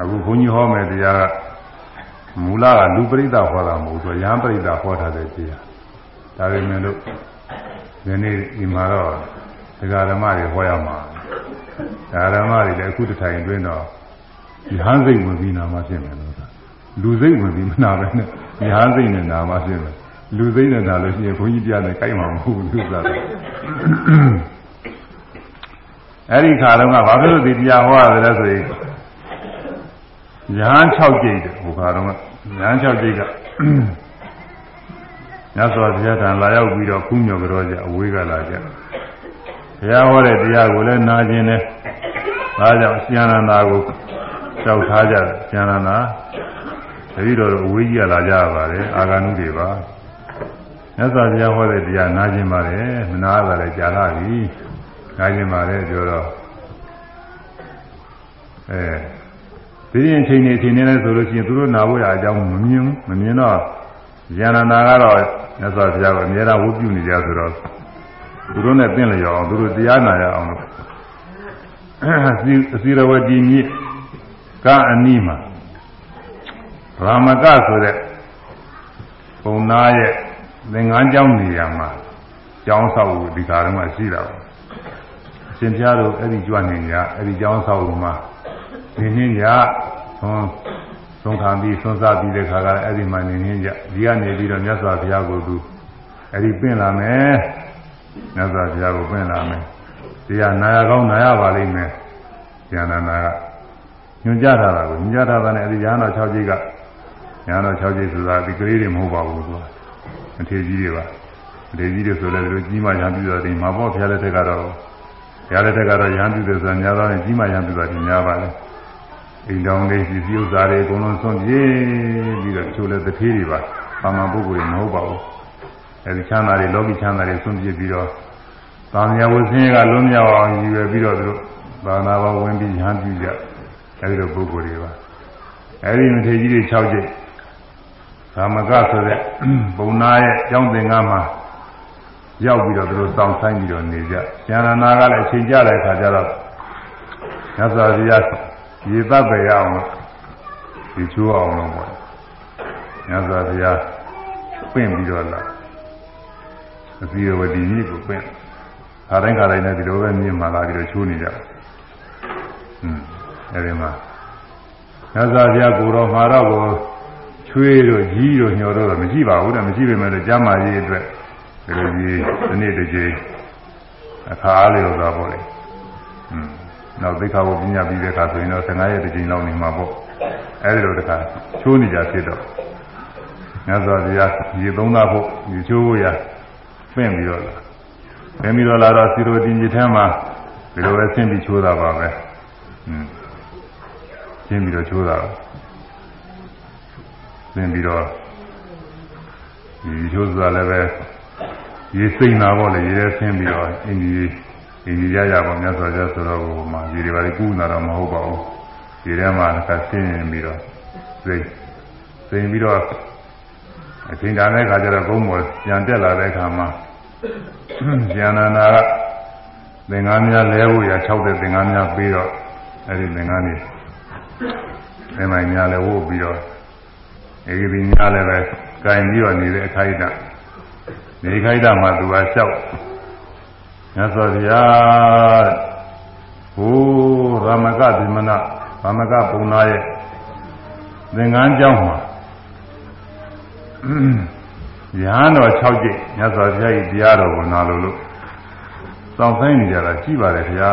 အခုဘုန်းကြီးဟောမယ်တရားကမူလကလူပရိသတ်ဟောတာမဟုတ်ဘူးရဟန်းပရိသတ်ဟောထားတဲ့တရားဒါပေမဲ့လို့ဒီနေ့ဒီမှာတော့ဒကာဓမ္မတွေဟောရမှာဒါဓမ္မတွေလည်းအခုတစ်ထိုင်အတွင်းတော့ဒီဟန်းစိတ်ဝင်ပြီးနာမှဖြစ်မယ်လို့လူစိတ်ဝင်ပြီးမနာပဲနဲ့ဒီဟန်းစိတ်နဲ့နာမှဖြစ်မယ်လူစိတ်နဲ့နာလို့ရှိရင်ဘုန်းကြီးတရားနဲ့ကြိုက်မှာမဟုတ်ဘူးသူစားတယ်အဲ့ဒီခါတော့ကဘာဖြစ်လို့ဒီတရားဟောရတယ်လဲဆိုရင် ရဟန်း6ကြိတ်တယ်ဟိုခါတော့ရဟန်း6ကြိတ်ကညသောဘုရားထံလာရောက်ပြီးတော့ကုညောကြောကြအဝေးကလာကြဘုရားဟောတဲ့တရားကိုလည်းနာကျင်တယ်ဒါကြောင့်ဉာဏနာကိုကြောက်ထားကြတယ်ဉာဏနာတတိတော်အဝေးကြီးကလာကြပါတယ်အာဂန္ဓုတွေပါမြတ်စွာဘုရားဟောတဲ့တရားနာကျင်ပါတယ်မနာရတာလည်းကြာလာပြီနာကျင်ပါတယ်ပြောတော့အဲ ဒီရင်ချိန်နေချိန်နေလဲဆိုလို့ရှိရင်သူတို့နာဖို့ရအကြောင်းမမြင်မမြင်တော့ဉာဏနာကတော့မြတ်စွာဘုရားကအများအားဝုပြုနေကြဆိုတော့သူတို့နဲ့ပြင်လျော်အောင်သူတို့တရားနာရအောင်လို့အစီရဝတိမြစ်ကအနီးမှာရာမကဆိုတဲ့ပုံနာရဲ့သင်္ကန်းကျောင်းနေရာမှာကျောင်းဆောက်ဖို့ဒီကားတော့မှရှိတာပါအရှင်ဘုရားတို့အဲ့ဒီကြွနေကြအဲ့ဒီကျောင်းဆောက်ဖို့မှာ နေနေကြသွန်သုံးခံပြီးသွန်စားပြီးတဲ့ခါကလည်းအဲ့ဒီမှာနေနေကြဒီကနေပြီးတော့မြတ်စွာဘုရားကိုသူအဲ့ဒီပြင်လာမယ်မြတ်စွာဘုရားကိုပြင်လာမယ်တရားနာရကောင်းနာရပါလိမ့်မယ်ဉာဏနာကညွှန်ကြားထားတာကိုညွှန်ကြားထားတာနဲ့အဲဒီဉာဏ်တော်6ကြီးကဉာဏ်တော်6ကြီးဆိုတာဒီကလေးတွေမဟုတ်ပါဘူးသူကအထေကြီးတွေပါအထေကြီးတွေဆိုလည်းဒီလိုကြီးမှရံပြူတာဒီမှာပေါ့ဖျားလက်ထက်ကတော့ဖျားလက်ထက်ကတော့ရံပြူတယ်ဆိုတာများသောအားကြီးမှရံပြူတာဒီများပါလေ အိမ်တော်လေးစီစီဥစ္စာတွေအကုန်လုံးဆွန့်ပြေးပြီးတော့ချိုးလဲတစ်သေးတွေပါပါမန်ပုဂ္ဂိုလ်တွေမဟုတ်ပါဘူးအဲဒီချမ်းသာတွေလောကီချမ်းသာတွေဆွန့်ပြေးပြီးတော့သာမယဝဆင်းရဲကလုံးမြောက်အောင်ရည်ရွယ်ပြီးတော့သူတို့ဘာနာဘောဝင်ပြီးရဟန်းပြုကြအဲဒီလိုပုဂ္ဂိုလ်တွေပါအဲဒီမထေကြီးတွေ6ကျိတ်ကာမကဆိုတဲ့ဘုံနာရဲ့ကျောင်းသင်္ကန်းမှာရောက်ပြီးတော့သူတို့စောင့်ဆိုင်ပြီးတော့နေကြဉာဏနာကလည်းအချိန်ကြတဲ့အခါကျတော့ညဇာတိယ ရေတပ်ပဲရအောင်လို့ဒီချိုးအောင်လို့ပေါ့ညဇာတိယပင့်ပြီးတော့လာအစီရဝတီကြီးကိုပင့်ခါတိုင်းခါတိုင်းနဲ့ဒီလိုပဲမြင်မှလာပြီးတော့ချိုးနေကြတယ်อืมအဲဒီမှာညဇာတိယကိုတော်မှာတော့ကိုချွေးတို့ကြီးတို့ညော်တို့တော့မရှိပါဘူးတဲ့မရှိပေမဲ့လည်းကျမ်းမာရေးအတွက်ဒီလိုကြီးဒီနေ့တစ်ချိန်အခါအားလျော်သွားပေါ့လေอืม နောက်သိက္ခာပုပညာပြီးတဲ့အခါဆိုရင်တော့15ရက်တစ်ချိန်လောက်နေမှာပေါ့အဲဒီလိုတခါချိုးနေကြဖြစ်တော့ညဇောတရားရေသုံးသားဖို့ရေချိုးရပင့်ပြီးတော့လာပင့်ပြီးတော့လာတော့စီရိုတင်ကြီးထဲမှာဒီလိုပဲဆင်းပြီးချိုးတာပါပဲอืมဆင်းပြီးတော့ချိုးတာဆင်းပြီးတော့ဒီချိုးစားလည်းပဲရေစိမ့်တာပေါ့လေရေထဲဆင်းပြီးတော့အင်းကြီး အင်းကြီးရရပါမြတ်စွာဘုရားဆိုတော့ဟိုမှာရေတွေပါလေကူးနာတော့မဟုတ်ပါဘူးရေထဲမှာတစ်ခါဆင်းရင်ပြီးတော့စိမ့်စိမ့်ပြီးတော့အချိန်တန်တဲ့ခါကျတော့ဘုံမောပြန်တက်လာတဲ့အခါမှာဉာဏနာကသင်္ကန်းများလဲဖို့ရ6တဲ့သင်္ကန်းများပြီးတော့အဲ့ဒီသင်္ကန်းတွေသင်္မိုင်းများလဲဝုတ်ပြီးတော့အဲဒီများလည်းပဲကင်ပြီးတော့နေတဲ့အခိုက်အတန့်နေခိုက်တာမှသူကလျှောက် မြတ်စွာဘုရားဟိုရမကဒီမနရမကပုံနာရဲ့သင်္ကန်းကျောင်းမှာရဟန်းတော်6ကျိတ်မြတ်စွာဘုရားကြီးတရားတော်ကိုနာလို့လို့စောင့်ဆိုင်နေကြတာရှိပါတယ်ခင်ဗျာ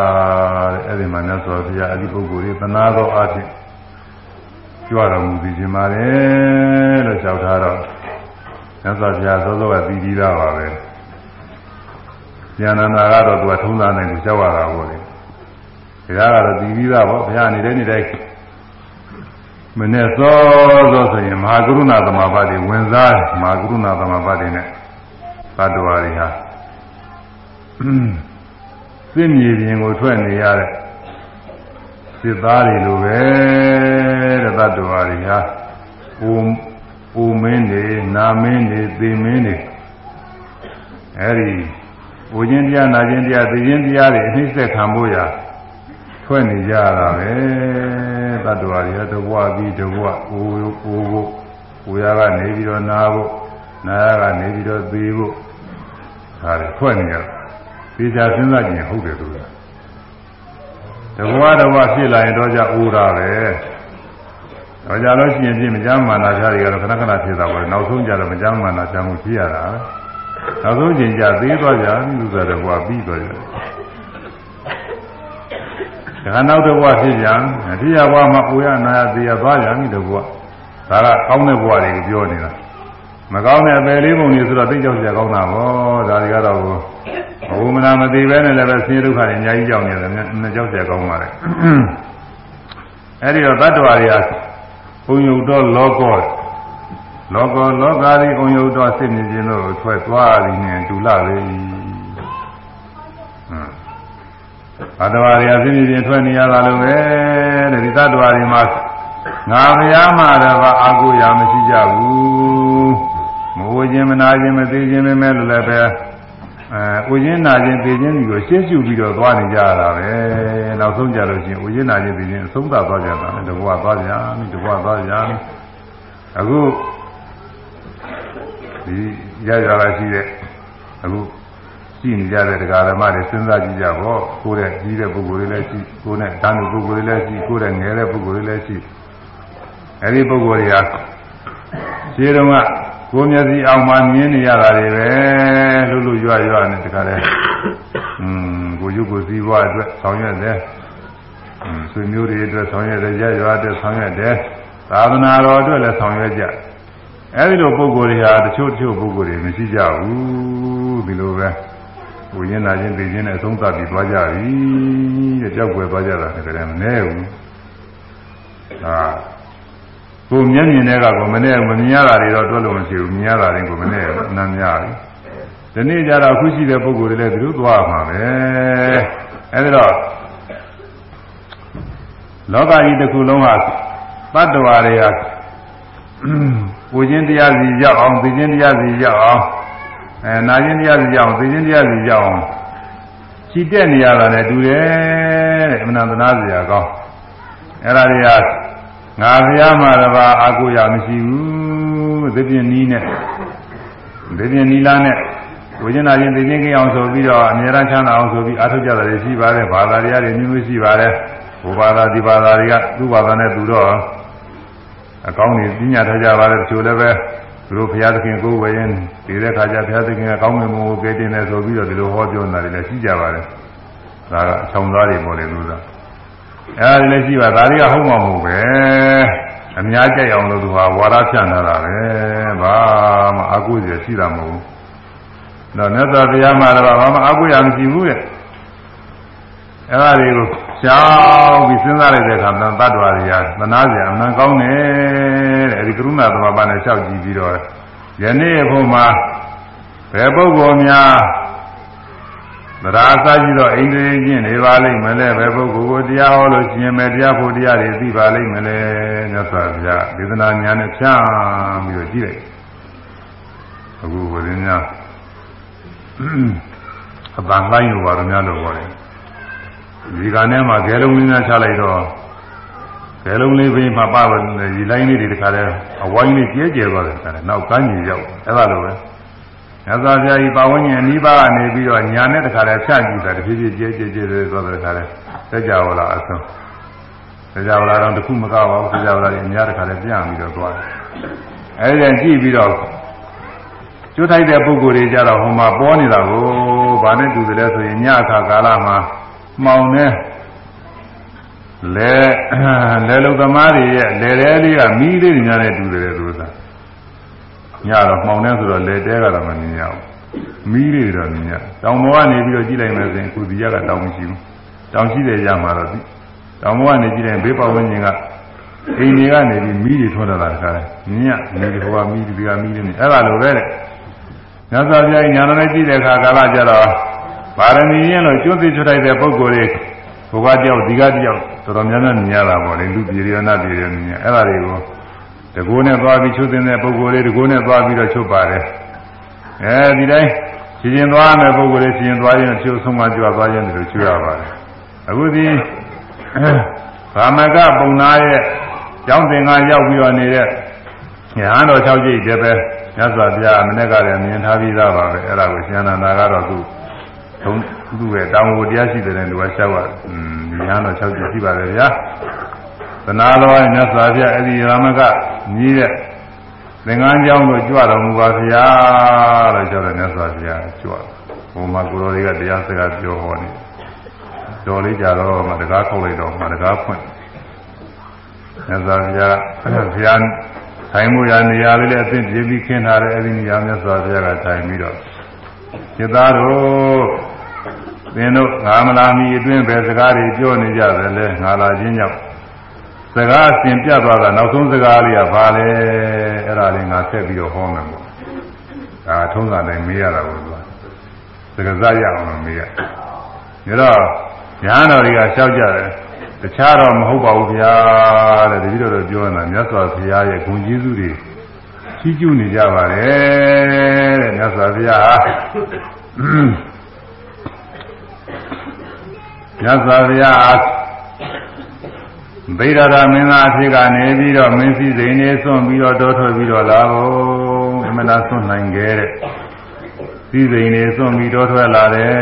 တဲ့အဲ့ဒီမှာမြတ်စွာဘုရားအဲ့ဒီပုဂ္ဂိုလ်ကြီးသနာတော်အဖြစ်ကြွတော်မူပြီးခြင်းပါတယ်လို့လျှောက်ထားတော့မြတ်စွာဘုရားသောသောကသိပြီးသားပါပဲ ဉာဏနာကတော့သူကထုံးသားနိုင်လို့လျှောက်ရတာပေါ့လေဒါကတော့သိပြီးသားပေါ့ဘုရားနေတဲ့နေတိုင်းမနဲ့သောသောဆိုရင်မဟာကရုဏာသမဘာတိဝင်စားမဟာကရုဏာသမဘာတိနဲ့သတ္တဝါတွေဟာသိမြေပြင်ကိုထွက်နေရတဲ့စစ်သားတွေလိုပဲတဲ့သတ္တဝါတွေဟာအိုအိုမင်းတွေနာမင်းတွေသေမင်းတွေအဲဒီ ဘုရင်တရားနာခြင်းတရားသိခြင်းတရားတွေအနှိမ့်ဆက်ခံဖို့ရာထွက်နေကြတာပဲတတ္တဝါတွေတဘွားပြီးတဘွားအိုးအိုးဖို့ကိုရကနေပြီးတော့နာဖို့နာရကနေပြီးတော့သေဖို့ဒါတွေထွက်နေရသေချာစဉ်းစားကြည့်ရင်ဟုတ်တယ်သူကတဘွားတဘွားဖြစ်လာရင်တော့ကြအိုးတာပဲတော့ကြလို့ရှိရင်ပြင်းမကြမ်းမာနာချာတွေကတော့ခဏခဏဖြစ်တာပဲနောက်ဆုံးကြတော့မကြမ်းမာနာချာမှုဖြစ်ရတာ နောက်ဆုံးချိန်ကျသေးသွားကြပြီလူစားတဘွားပြီးသွားကြတယ်ဒါကနောက်တစ်ဘဝဖြစ်ပြန်အတိယဘဝမှာအိုရနာရသေးရသွားပြန်ပြီတစ်ဘဝဒါကကောင်းတဲ့ဘဝတွေကိုပြောနေတာမကောင်းတဲ့အပယ်လေးပုံတွေဆိုတော့သိကြောက်ကြကောင်းတာပေါ့ဒါတွေကတော့ဘဝမနာမသိပဲနဲ့လည်းပဲဆင်းရဲဒုက္ခတွေအများကြီးကြောက်နေတယ်နှစ်ကြောက်ကြကောင်းပါလေအဲ့ဒီတော့တတ္တဝါတွေကဘုံယုတ်တော့လောကော လောကောလောကာရီဘုံယုတ်တော့စိတ်မြင်ခြင်းတို့ထွက်သွားပြီးနေတူလာလေဘဒဝါတွေကပြင်းပြင်းထွက်နေရတာလို့ပဲတဲ့ဒီသတ္တဝါတွေမှာငါဘုရားမှာတော့အာဟုရာမရှိကြဘူးမဝခြင်းမနာခြင်းမသိခြင်းပဲမဲ့လို့လည်းပဲအဲဥခြင်းနာခြင်းသိခြင်းတွေကိုရှင်းရှုပြီးတော့သွားနေကြရတာပဲနောက်ဆုံးကြလို့ချင်းဥခြင်းနာခြင်းသိခြင်းအဆုံးသတ်သွားကြတာလေတဘွားသွားကြပြီတဘွားသွားကြပြီအခု ဒီရရလာရှိတဲ့အခုရှိနေကြတဲ့တရားဓမ္မတွေစဉ်းစားကြည့်ကြပါကိုယ်နဲ့ကြီးတဲ့ပုဂ္ဂိုလ်တွေလည်းရှိကိုယ်နဲ့ဓာတ်လူပုဂ္ဂိုလ်တွေလည်းရှိကိုယ်နဲ့ငယ်တဲ့ပုဂ္ဂိုလ်တွေလည်းရှိအဲဒီပုဂ္ဂိုလ်တွေဟာခြေတော်ကကိုယ်မျက်စိအောင်မှမြင်နေရတာတွေပဲလှုပ်လှုပ်ရွရွနဲ့တခါလဲอืมကိုရုပ်ကိုစည်းပွားအတွက်ဆောင်ရွက်တယ်ဆွေမျိုးတွေအတွက်ဆောင်ရွက်တယ်ရရွအတွက်ဆောင်ရွက်တယ်သာသနာတော်အတွက်လည်းဆောင်ရွက်ကြ အဲဒီလိုပုဂ္ဂိုလ်တွေဟာတချို့တချို့ပုဂ္ဂိုလ်တွေမရှိကြဘူးဒီလိုပဲဝိညာဉ်နာခြင်းသိခြင်းနဲ့အဆုံးသတ်ပြီးသွားကြပြီတဲ့ကြောက်ွယ်သွားကြတာတကယ်မနေဘူးဟာကိုမျက်မြင်တဲ့ကကိုမနေမမြင်ရတာတွေတော့တွက်လို့မရှိဘူးမြင်ရတာတွေကိုမနေဘူးနားများပြီဒီနေ့ကျတော့အခုရှိတဲ့ပုံကိုယ်တွေလည်းသူတို့သွားမှာပဲအဲဒီတော့လောကကြီးတစ်ခုလုံးဟာတတ္တဝါတွေ ကဝိခြင်းတရားစီရောက်အောင်သိခြင်းတရားစီရောက်အောင်အဲနာခြင်းတရားစီရောက်အောင်သိခြင်းတရားစီရောက်အောင်ခြိတက်နေရတာနဲ့တူတယ်တဲ့အမှန်တရားစရာကောင်းအဲ့ဒါတွေကငါဘုရားမှာတပါအာကိုရမရှိဘူးသဖြင့်နီးနဲ့သဖြင့်နီးလားနဲ့ဝိညာဉ်နာခြင်းသိခြင်းကိအောင်ဆိုပြီးတော့အမြဲတမ်းချမ်းသာအောင်ဆိုပြီးအားထုတ်ကြတာတွေရှိပါတယ်ဘာသာတရားတွေမျိုးမျိုးရှိပါတယ်ဘုဘာသာဒီဘာသာတွေကသူ့ဘာသာနဲ့သူတော့ အကောင်းကြီးပြညာထားကြပါတယ်တချို့လည်းပဲသူတို့ဘုရားသခင်ကိုယ်ဝယ်ရင်ဒီတဲ့ခါကျဘုရားသခင်ကကောင်းမြတ်မှုကိုကဲတင်တယ်ဆိုပြီးတော့ဒီလိုဟောပြောနေတာတွေလည်းရှိကြပါတယ်ဒါကအချောင်သားတွေပေါ်တယ်လို့သာအဲဒီလည်းရှိပါဒါတွေကဟုတ်မှာမဟုတ်ပဲအများကြိုက်အောင်လို့သူဟာဝါဒဖြန့်လာတာပဲဘာမှအကုသိုလ်ရှိတာမဟုတ်ဘူးတော့မြတ်စွာဘုရားမှာတော့ဘာမှအကုရမရှိဘူးတဲ့အဲဒါတွေကို ရှောင်းပြီးစဉ်းစားလိုက်တဲ့အခါမှာတတ္တဝါတွေကသနာစရာအမှန်ကောင်းတယ်တဲ့အဲဒီကရုဏာသမဘာနဲ့လျှောက်ကြည့်ပြီးတော့ယနေ့ဘုံမှာဘယ်ပုဂ္ဂိုလ်များသရာအစကြီးတော့အိန္ဒြေချင်းနေပါလိမ့်မလဲဘယ်ပုဂ္ဂိုလ်ကိုတရားဟောလို့ရှင်မယ်တရားဖို့တရားတွေသိပါလိမ့်မလဲမြတ်စွာဘုရားဒေသနာညာနဲ့ဖြန့်ပြီးတော့ကြည့်လိုက်အခုဘုရင်များအပန်းလိုက်လို့ပါတော့များလို့ပြောတယ် ဒီကနေ့မှာဂဲလုံးလေးများချလိုက်တော့ဂဲလုံးလေးဘေးမှာပါဒီလိုင်းလေးတွေတခါလဲအဝိုင်းလေးကျဲကျဲသွားတယ်တခါလဲနောက်ကန်းကြီးရောက်အဲ့ဒါလိုပဲမြတ်စွာဘုရားကြီးပါဝင်ဉာဏ်နိဗ္ဗာန်ကနေပြီးတော့ညာနဲ့တခါလဲဖြတ်ကြည့်တာတဖြည်းဖြည်းကျဲကျဲကျဲကျဲသွားတယ်တခါလဲသက်ကြဝလာအဆုံးသက်ကြဝလာတော့တခုမကပါဘူးသက်ကြဝလာကြီးအများတခါလဲပြန်ပြီးတော့သွားတယ်အဲ့ဒါကြည့်ပြီးတော့ကျွတ်ထိုက်တဲ့ပုံကိုယ်တွေကြတော့ဟိုမှာပေါ်နေတာကိုဗာနဲ့တူတယ်ဆိုရင်ညအခါကာလမှာ မှောင်နေလဲလဲလုံသမားတွေရဲ့လဲတဲလေးကမီးလေးညာနဲ့တူတယ်လို့သာညတော့မှောင်နေဆိုတော့လဲတဲကတော့မမြင်ရဘူးမီးလေးတော့မြင်ရတောင်ပေါ်ကနေပြီးတော့ကြည့်လိုက်မယ်ဆိုရင်အခုဒီရကတောင်မရှိဘူးတောင်ရှိတယ်ရမှာတော့တောင်ပေါ်ကနေကြည့်ရင်ဘေးပတ်ဝန်းကျင်ကအိမ်တွေကနေပြီးမီးတွေထွန်းလာတာခါတယ်မြင်ရမီးတွေဟိုကမီးဒီကမီးတွေနေအဲ့ဒါလိုပဲတဲ့မြတ်စွာဘုရားညာတော်နဲ့ကြည့်တဲ့အခါကာလကြတော့ ပါရမီရင်လို့ကျွတ်သိချွတ်လိုက်တဲ့ပုဂ္ဂိုလ်တွေဘုရားတယောက်ဒီကတယောက်တော်တော်များများမြင်ရတာပေါ့လေလူပြည်ရနာပြည်ရမြင်အဲ့ဒါတွေကိုတကိုးနဲ့သွားပြီးချွတ်တဲ့ပုဂ္ဂိုလ်တွေတကိုးနဲ့သွားပြီးတော့ချွတ်ပါတယ်အဲဒီတိုင်းရှင်ရှင်သွားမယ်ပုဂ္ဂိုလ်တွေရှင်ရှင်သွားရင်ချွတ်ဆုံးမကြွသွားရင်ဒီလိုချွတ်ရပါတယ်အခုဒီကာမကပုံနာရဲ့ကျောင်းသင်္ကန်းရောက်ပြီးတော့နေတဲ့ညာတော်၆ကျိတ်တည်းပဲမြတ်စွာဘုရားမနေ့ကလည်းမြင်ထားပြီးသားပါပဲအဲ့ဒါကိုရှင်အနန္ဒာကတော့သူ သုံးသူ့ရဲ့တောင်းဝတရားရှိတဲ့လူကလျှောက်ရอืมညာတော်၆ကျိတ်ရှိပါတယ်ဗျာသနာတော်မြတ်စွာဘုရားအဲ့ဒီရာမကညီးတဲ့သင်္ကန်းကျောင်းကိုကြွတော်မူပါဗျာလို့ပြောတယ်မြတ်စွာဘုရားကြွဘုံမှာကိုတော်တွေကတရားစကားပြောဟောနေတော်လေးကြတော့မှတကားခေါက်လိုက်တော့မှတကားဖွင့်မြတ်စွာဘုရားဘုရားထိုင်မှုရနေရာလေးလည်းအသင့်ပြပြီးခင်းထားတဲ့အဲဒီနေရာမြတ်စွာဘုရားကထိုင်ပြီးတော့จิตသားတို့ သင်တို့ငါမလာမီအတွင်းပဲစကားတွေပြောနေကြတယ်လေငါလာခြင်းကြောင့်စကားအစဉ်ပြတ်သွားတာနောက်ဆုံးစကားလေးကဘာလဲအဲ့ဒါလေးငါဆက်ပြီးတော့ဟောမယ်ပေါ့ဒါထုံးစံတိုင်းမေးရတာပေါ့သူကစကားစရအောင်မေးရဒါတော့ညာတော်တွေကလျှောက်ကြတယ်တခြားတော့မဟုတ်ပါဘူးဗျာတဲ့တတိတော်တို့ပြောနေတာမြတ်စွာဘုရားရဲ့ဂုဏ်ကျေးဇူးတွေချီးကျူးနေကြပါတယ်တဲ့မြတ်စွာဘုရား မြတ်စွာဘုရားဗိဓရာမင်းသားအဖြစ်ကနေပြီးတော့မင်းစည်းစိမ်နေဆွန့်ပြီးတော့တောထွက်ပြီးတော့လာဖို့အမှန်တရားဆွန့်နိုင်ခဲ့တဲ့စည်းစိမ်နေဆွန့်ပြီးတောထွက်လာတယ်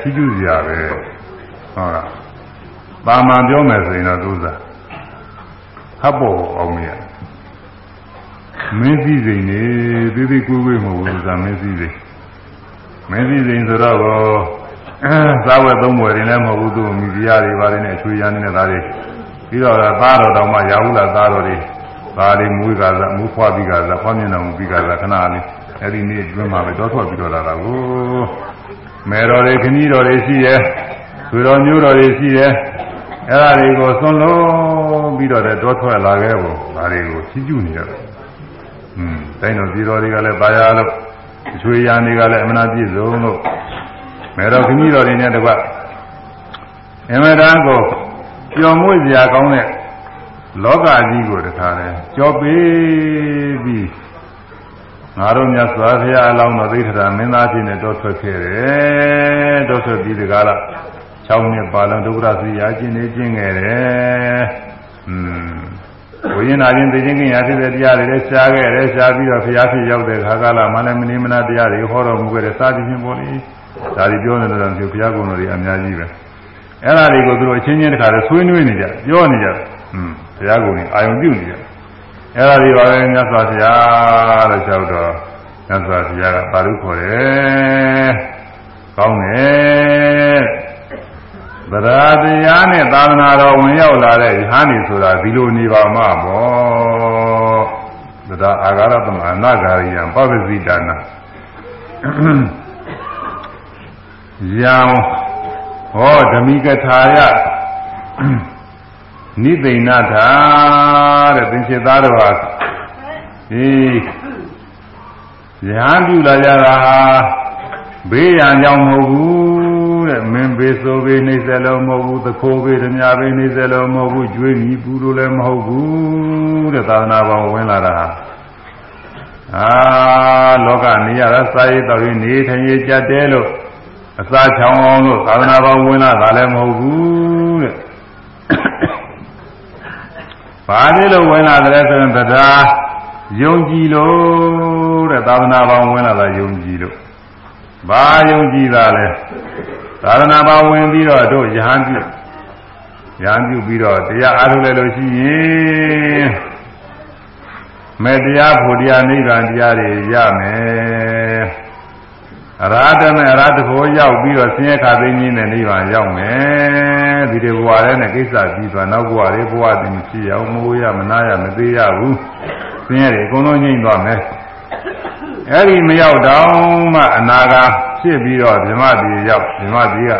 ချီးကျူးကြပဲဟုတ်လားပါမန်ပြောမယ်ဆိုရင်တော့သူစားဟပ်ဖို့အောင်မရမင်းစည်းစိမ်နေသေးသေးကိုယ်ကိုယ်မဟုတ်ဘူးသာမင်းစည်းစိမ်မင်းစည်းစိမ်ဆိုတော့ သာဝဲသုံးွယ်တွေလည်းမဟုတ်ဘူးသူမိဖုရားတွေပါတယ်နဲ့ချွေရမ်းနေတဲ့သားတွေပြီးတော့သားတော်တော်မှရာဟုလာသားတော်တွေဒါလေးမွေးကစားမူးဖွားပြီးကစားဖွားမျက်နှာမူပြီးကစားခဏလေးအဲ့ဒီနေ့အတွင်းမှာပဲတောထွက်ပြီးတော့လာတာကိုမဲတော်တွေခဏီတော်တွေရှိရဲ့ဆွေတော်မျိုးတော်တွေရှိရဲ့အဲ့ဒါတွေကိုသွန်လုံးပြီးတော့တောထွက်လာခဲ့ဖို့ဒါတွေကိုချီးကျူးနေရတယ်อืมတိုင်းတော်ပြည်တော်တွေကလည်းပါရလို့အချွေရန်တွေကလည်းအမနာပြည့်စုံလို့ မဲတော်ခဏီတော်တွေနဲ့တကွအမတန်ကိုပျော်မွေ့စရာကောင်းတဲ့လောကကြီးကိုတခါလဲကြောပေးပြီးငါတို့မြတ်စွာဘုရားအလောင်းတော်သိထတာမင်းသားဖြစ်နေတော့ထွက်ခဲ့တယ်တော့ထွက်ပြီးဒီကားလား6နှစ်ပါလုံးဒုက္ခသီယာကျင့်နေကျင့်ခဲ့တယ်อืม ဝိညာဉ်နာချင်းသိချင်းကင်ရဖြစ်တဲ့တရားတွေလည်းရှားခဲ့တယ်ရှားပြီးတော့ဘုရားဖြစ်ရောက်တဲ့ခါကလာမှလည်းမနေမနာတရားတွေဟောတော်မူခဲ့တယ်စာကြည့်ခြင်းပေါ်လေဒါဒီပြောနေတယ်တော့ဘုရားကုံတော်တွေအများကြီးပဲအဲ့ဒါတွေကိုသူတို့အချင်းချင်းတခါလဲဆွေးနွေးနေကြပြောနေကြอืมဘုရားကုံတွေအာယုံပြုနေကြအဲ့ဒါတွေပါပဲမြတ်စွာဘုရားလို့ပြောတော့မြတ်စွာဘုရားကပါလို့ခေါ်တယ်ကောင်းတယ် ဗရာတရားနဲ့သာသနာတော်ဝင်ရောက်လာတဲ့ယဟန်နေဆိုတာဒီလိုနေပါမှာပေါ့ဒါအာဂါရသမအနာဂါရိယံပပ္ပဇိတနာယံဟောဓမိကထာယနိသိဏထာတဲ့သင်္ချေသားတော်ဟာဒီရဟန်းပြုလာကြတာဘေးရန်ကြောင့်မဟုတ်ဘူး တဲ့မင်းဘေးဆိုဘေးနေစလုံးမဟုတ်ဘူးသခိုးဘေးဓမြဘေးနေစလုံးမဟုတ်ဘူးကျွေးမြီပူလို့လည်းမဟုတ်ဘူးတဲ့သာသနာပေါင်းဝင်လာတာအာလောကနေရတာစာရေးတော်ရင်နေထိုင်ရကြတဲ့လို့အစာချောင်းအောင်လို့သာသနာပေါင်းဝင်လာတာလည်းမဟုတ်ဘူးတဲ့ဘာဖြစ်လို့ဝင်လာတယ်ဆိုရင်တရားယုံကြည်လို့တဲ့သာသနာပေါင်းဝင်လာတာယုံကြည်လို့ဘာယုံကြည်တာလဲ သာသနာပေါင်းဝင်ပြီးတော့တို့ယဟန်ပြုယဟန်ပြုပြီးတော့တရားအားထုတ်လိုက်လို့ရှိရင်မေတ္တရားဖို့တရားနိဗ္ဗာန်တရားတွေရမယ်အရာဓမေအရာတဖို့ရောက်ပြီးတော့ဆင်းရဲခါသိင်းကြီးနဲ့နိဗ္ဗာန်ရောက်မယ်ဒီတွေဘဝထဲနဲ့ကိစ္စပြီးသွားနောက်ဘဝတွေဘဝတည်ဖြစ်အောင်မိုးရမနာရမသေးရဘူးဆင်းရဲတွေအကုန်လုံးငြိမ့်သွားမယ်အဲ့ဒီမရောက်တော့မှအနာဂါ ဖြစ်ပြီးတော့ဓမ္မတိရောက်ဓမ္မတိက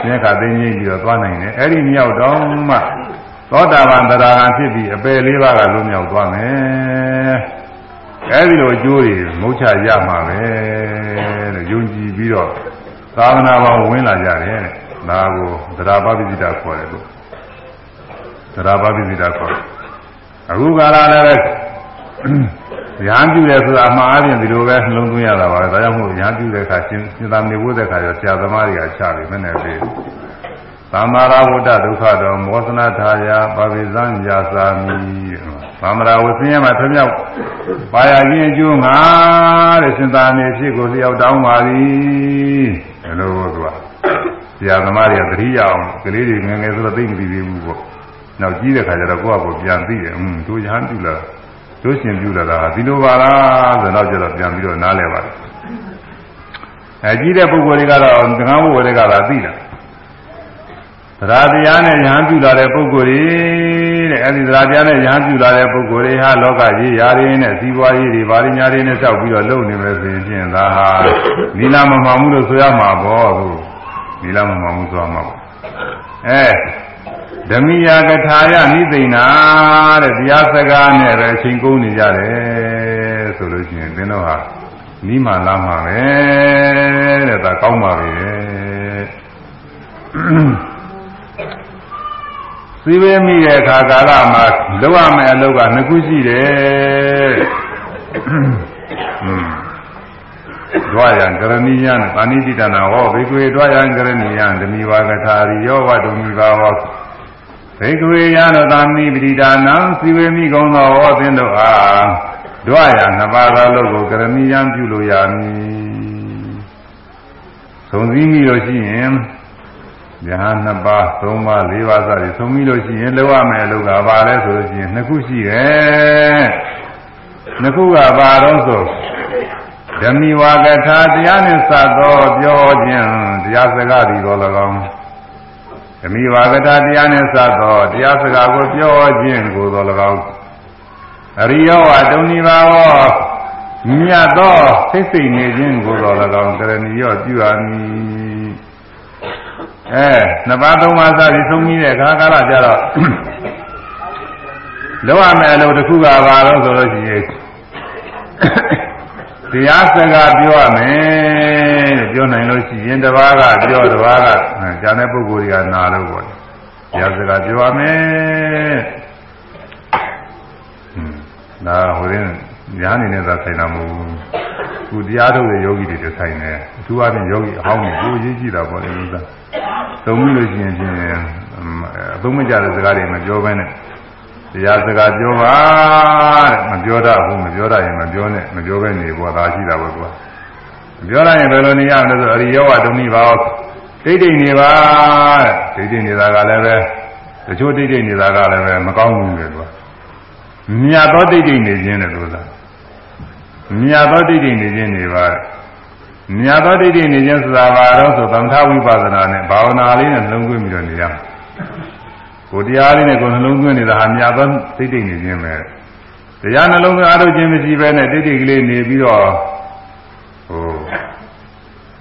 ဆင်းရဲခါသိင်းကြီးပြီးတော့သွားနိုင်တယ်အဲ့ဒီမရောက်တော့မှသောတာပန်တရားဟံဖြစ်ပြီးအပယ်လေးပါးကလုံးမြောက်သွားမယ်အဲဒီလိုအကျိုးတွေမုတ်ချရမှာပဲလို့ယုံကြည်ပြီးတော့သာသနာပေါင်းဝင်လာကြတယ်တဲ့ဒါကိုသရပါပိစိတာခေါ်တယ်လို့သရပါပိစိတာခေါ်တယ်အခုကာလလည်းပဲ ရဟန်းပြုတယ်ဆိုတာအမှားအပြင်ဒီလိုပဲနှလုံးသွင်းရတာပါပဲဒါကြောင့်မို့ရဟန်းပြုတဲ့အခါရှင်ရှင်သာမဏေဝိုးတဲ့အခါကျဆရာသမားတွေကချပြီမနဲ့ပြီသမ္မာရဝတ္တဒုက္ခတော်မောသနာထာယပါပိဇံယာစာမိသမ္မာရဝဆင်းရဲမှာထွမြောက်ပါရခြင်းအကျိုးငါတဲ့ရှင်သာနေဖြစ်ကိုလျောက်တောင်းပါသည်ဘယ်လိုကဆရာသမားတွေကသတိရအောင်ကလေးတွေငယ်ငယ်ဆိုတော့သိမသိသေးဘူးပေါ့နောက်ကြီးတဲ့ခါကျတော့ကိုယ့်အကိုပြန်သိတယ်อืมတို့ရဟန်းပြုလာ တို့ရှင်ပြုလာတာဒီလိုပါလားဆိုတော့ကျတော့ပြန်ပြီးတော့နားလဲပါတယ်အဲကြီးတဲ့ပုဂ္ဂိုလ်တွေကတော့ငကားဘုရားတွေကသာသိတာသရတရားနဲ့ယဟန်ပြုလာတဲ့ပုဂ္ဂိုလ်တွေတဲ့အဲဒီသရတရားနဲ့ယဟန်ပြုလာတဲ့ပုဂ္ဂိုလ်တွေဟာလောကကြီးရာရင်းနဲ့စီးပွားရေးတွေဗာရညာတွေနဲ့လျှောက်ပြီးတော့လုပ်နေမယ်ဆိုရင်ဖြင့်ဒါဟာနီလာမမှန်ဘူးလို့ဆိုရမှာပေါ့သူနီလာမမှန်ဘူးဆိုရမှာပေါ့အဲ ဓမိယာကထာယနိသိဏတဲ့တရားစကားနဲ့ပဲအချိန်ကုန်နေကြတယ်ဆိုလို့ရှိရင်သင်တို့ဟာနီးမှလာမှာပဲတဲ့ဒါကောင်းပါပြီစီဝေးမိတဲ့အခါကာလမှာလောက်ရမယ့်အလုပ်ကနှစ်ခုရှိတယ်။อืมဒွါယံကရဏီယံပါဏိတိတနာဟောဘေကွေဒွါယံကရဏီယံဓမိဝါကထာရိယောဝတုမိဘာဝ ဘေကွေယံသောသာမိပတိဒါနံစီဝေမိကုံသောဟောသင်တို့အားဒွါယံနှစ်ပါးသောလုပ်ကိုကရဏီယံပြုလို့ရမည်။သုံးစည်းမိလို့ရှိရင်ယဟန်နှစ်ပါးသုံးပါးလေးပါးစသည်သုံးပြီးလို့ရှိရင်လောက်ရမယ်လို့ကပါလဲဆိုလို့ရှိရင်နှစ်ခုရှိတယ်နှစ်ခုကပါတော့ဆိုဓမ္မိဝါကထာတရားနဲ့စသောပြောခြင်းတရားစကားဒီတော်၎င်း ဓမ္မိဝါကထာတရားနဲ့စသောတရားစကားကိုပြောခြင်းကိုတော်၎င်းအရိယောဝတုန်ဒီပါဝမြတ်သောစိတ်စိတ်နေခြင်းကိုတော်၎င်းတရဏီရောပြုအပ်မည်အဲနှစ်ပါးသုံးပါးစသည်သုံးပြီးတဲ့အခါကာလကြတော့လောက်ရမယ်အလုပ်တစ်ခုကဘာလို့ဆိုလို့ရှိရင်တရားစကားပြောရမယ်တဲ့ ပြောနိုင်လို့ရှိရင်တစ်ပါးကပြောတစ်ပါးကကျန်တဲ့ပုဂ္ဂိုလ်တွေကနာလို့ပေါ့တရားစကားပြောရမယ်ဟွန်းဒါဟိုရင်ညာနေနဲ့သာဆိုင်တာမဟုတ်ဘူးခုတရားထုတ်တဲ့ယောဂီတွေတဆိုင်တယ်အထူးအားဖြင့်ယောဂီအဟောင်းတွေကိုရေးကြည့်တာပေါ့လေဥစ္စာသုံးပြီးလို့ရှိရင်ဖြင့်အသုံးမကျတဲ့စကားတွေမပြောဘဲနဲ့တရားစကားပြောပါတဲ့မပြောတတ်ဘူးမပြောတတ်ရင်မပြောနဲ့မပြောဘဲနေပေါ့ဒါရှိတာပဲကွာမ ပြောတတ်ရင်ဘယ်လိုနေရမလဲဆိုအရိယောဝဒုံနိဘာတိတ်တိတ်နေပါတဲ့တိတ်တိတ်နေတာကလည်းပဲတချို့တိတ်တိတ်နေတာကလည်းပဲမကောင်းဘူးလေကွာမြတ်သောတိတ်တိတ်နေခြင်းတဲ့လို့လားမြတ်သောတိတ်တိတ်နေခြင်းနေပါတဲ့မြတ်သောတိတ်တိတ်နေခြင်းဆိုတာဘာတော့ဆိုသမထဝိပဿနာနဲ့ဘာဝနာလေးနဲ့နှလုံးသွင်းပြီးတော့နေရမှာကိုတရားလေးနဲ့ကိုနှလုံးသွင်းနေတာဟာမြတ်သောတိတ်တိတ်နေခြင်းပဲတရားနှလုံးသွင်းအားထုတ်ခြင်းမရှိဘဲနဲ့တိတ်တိတ်ကလေးနေပြီးတော့ ဟို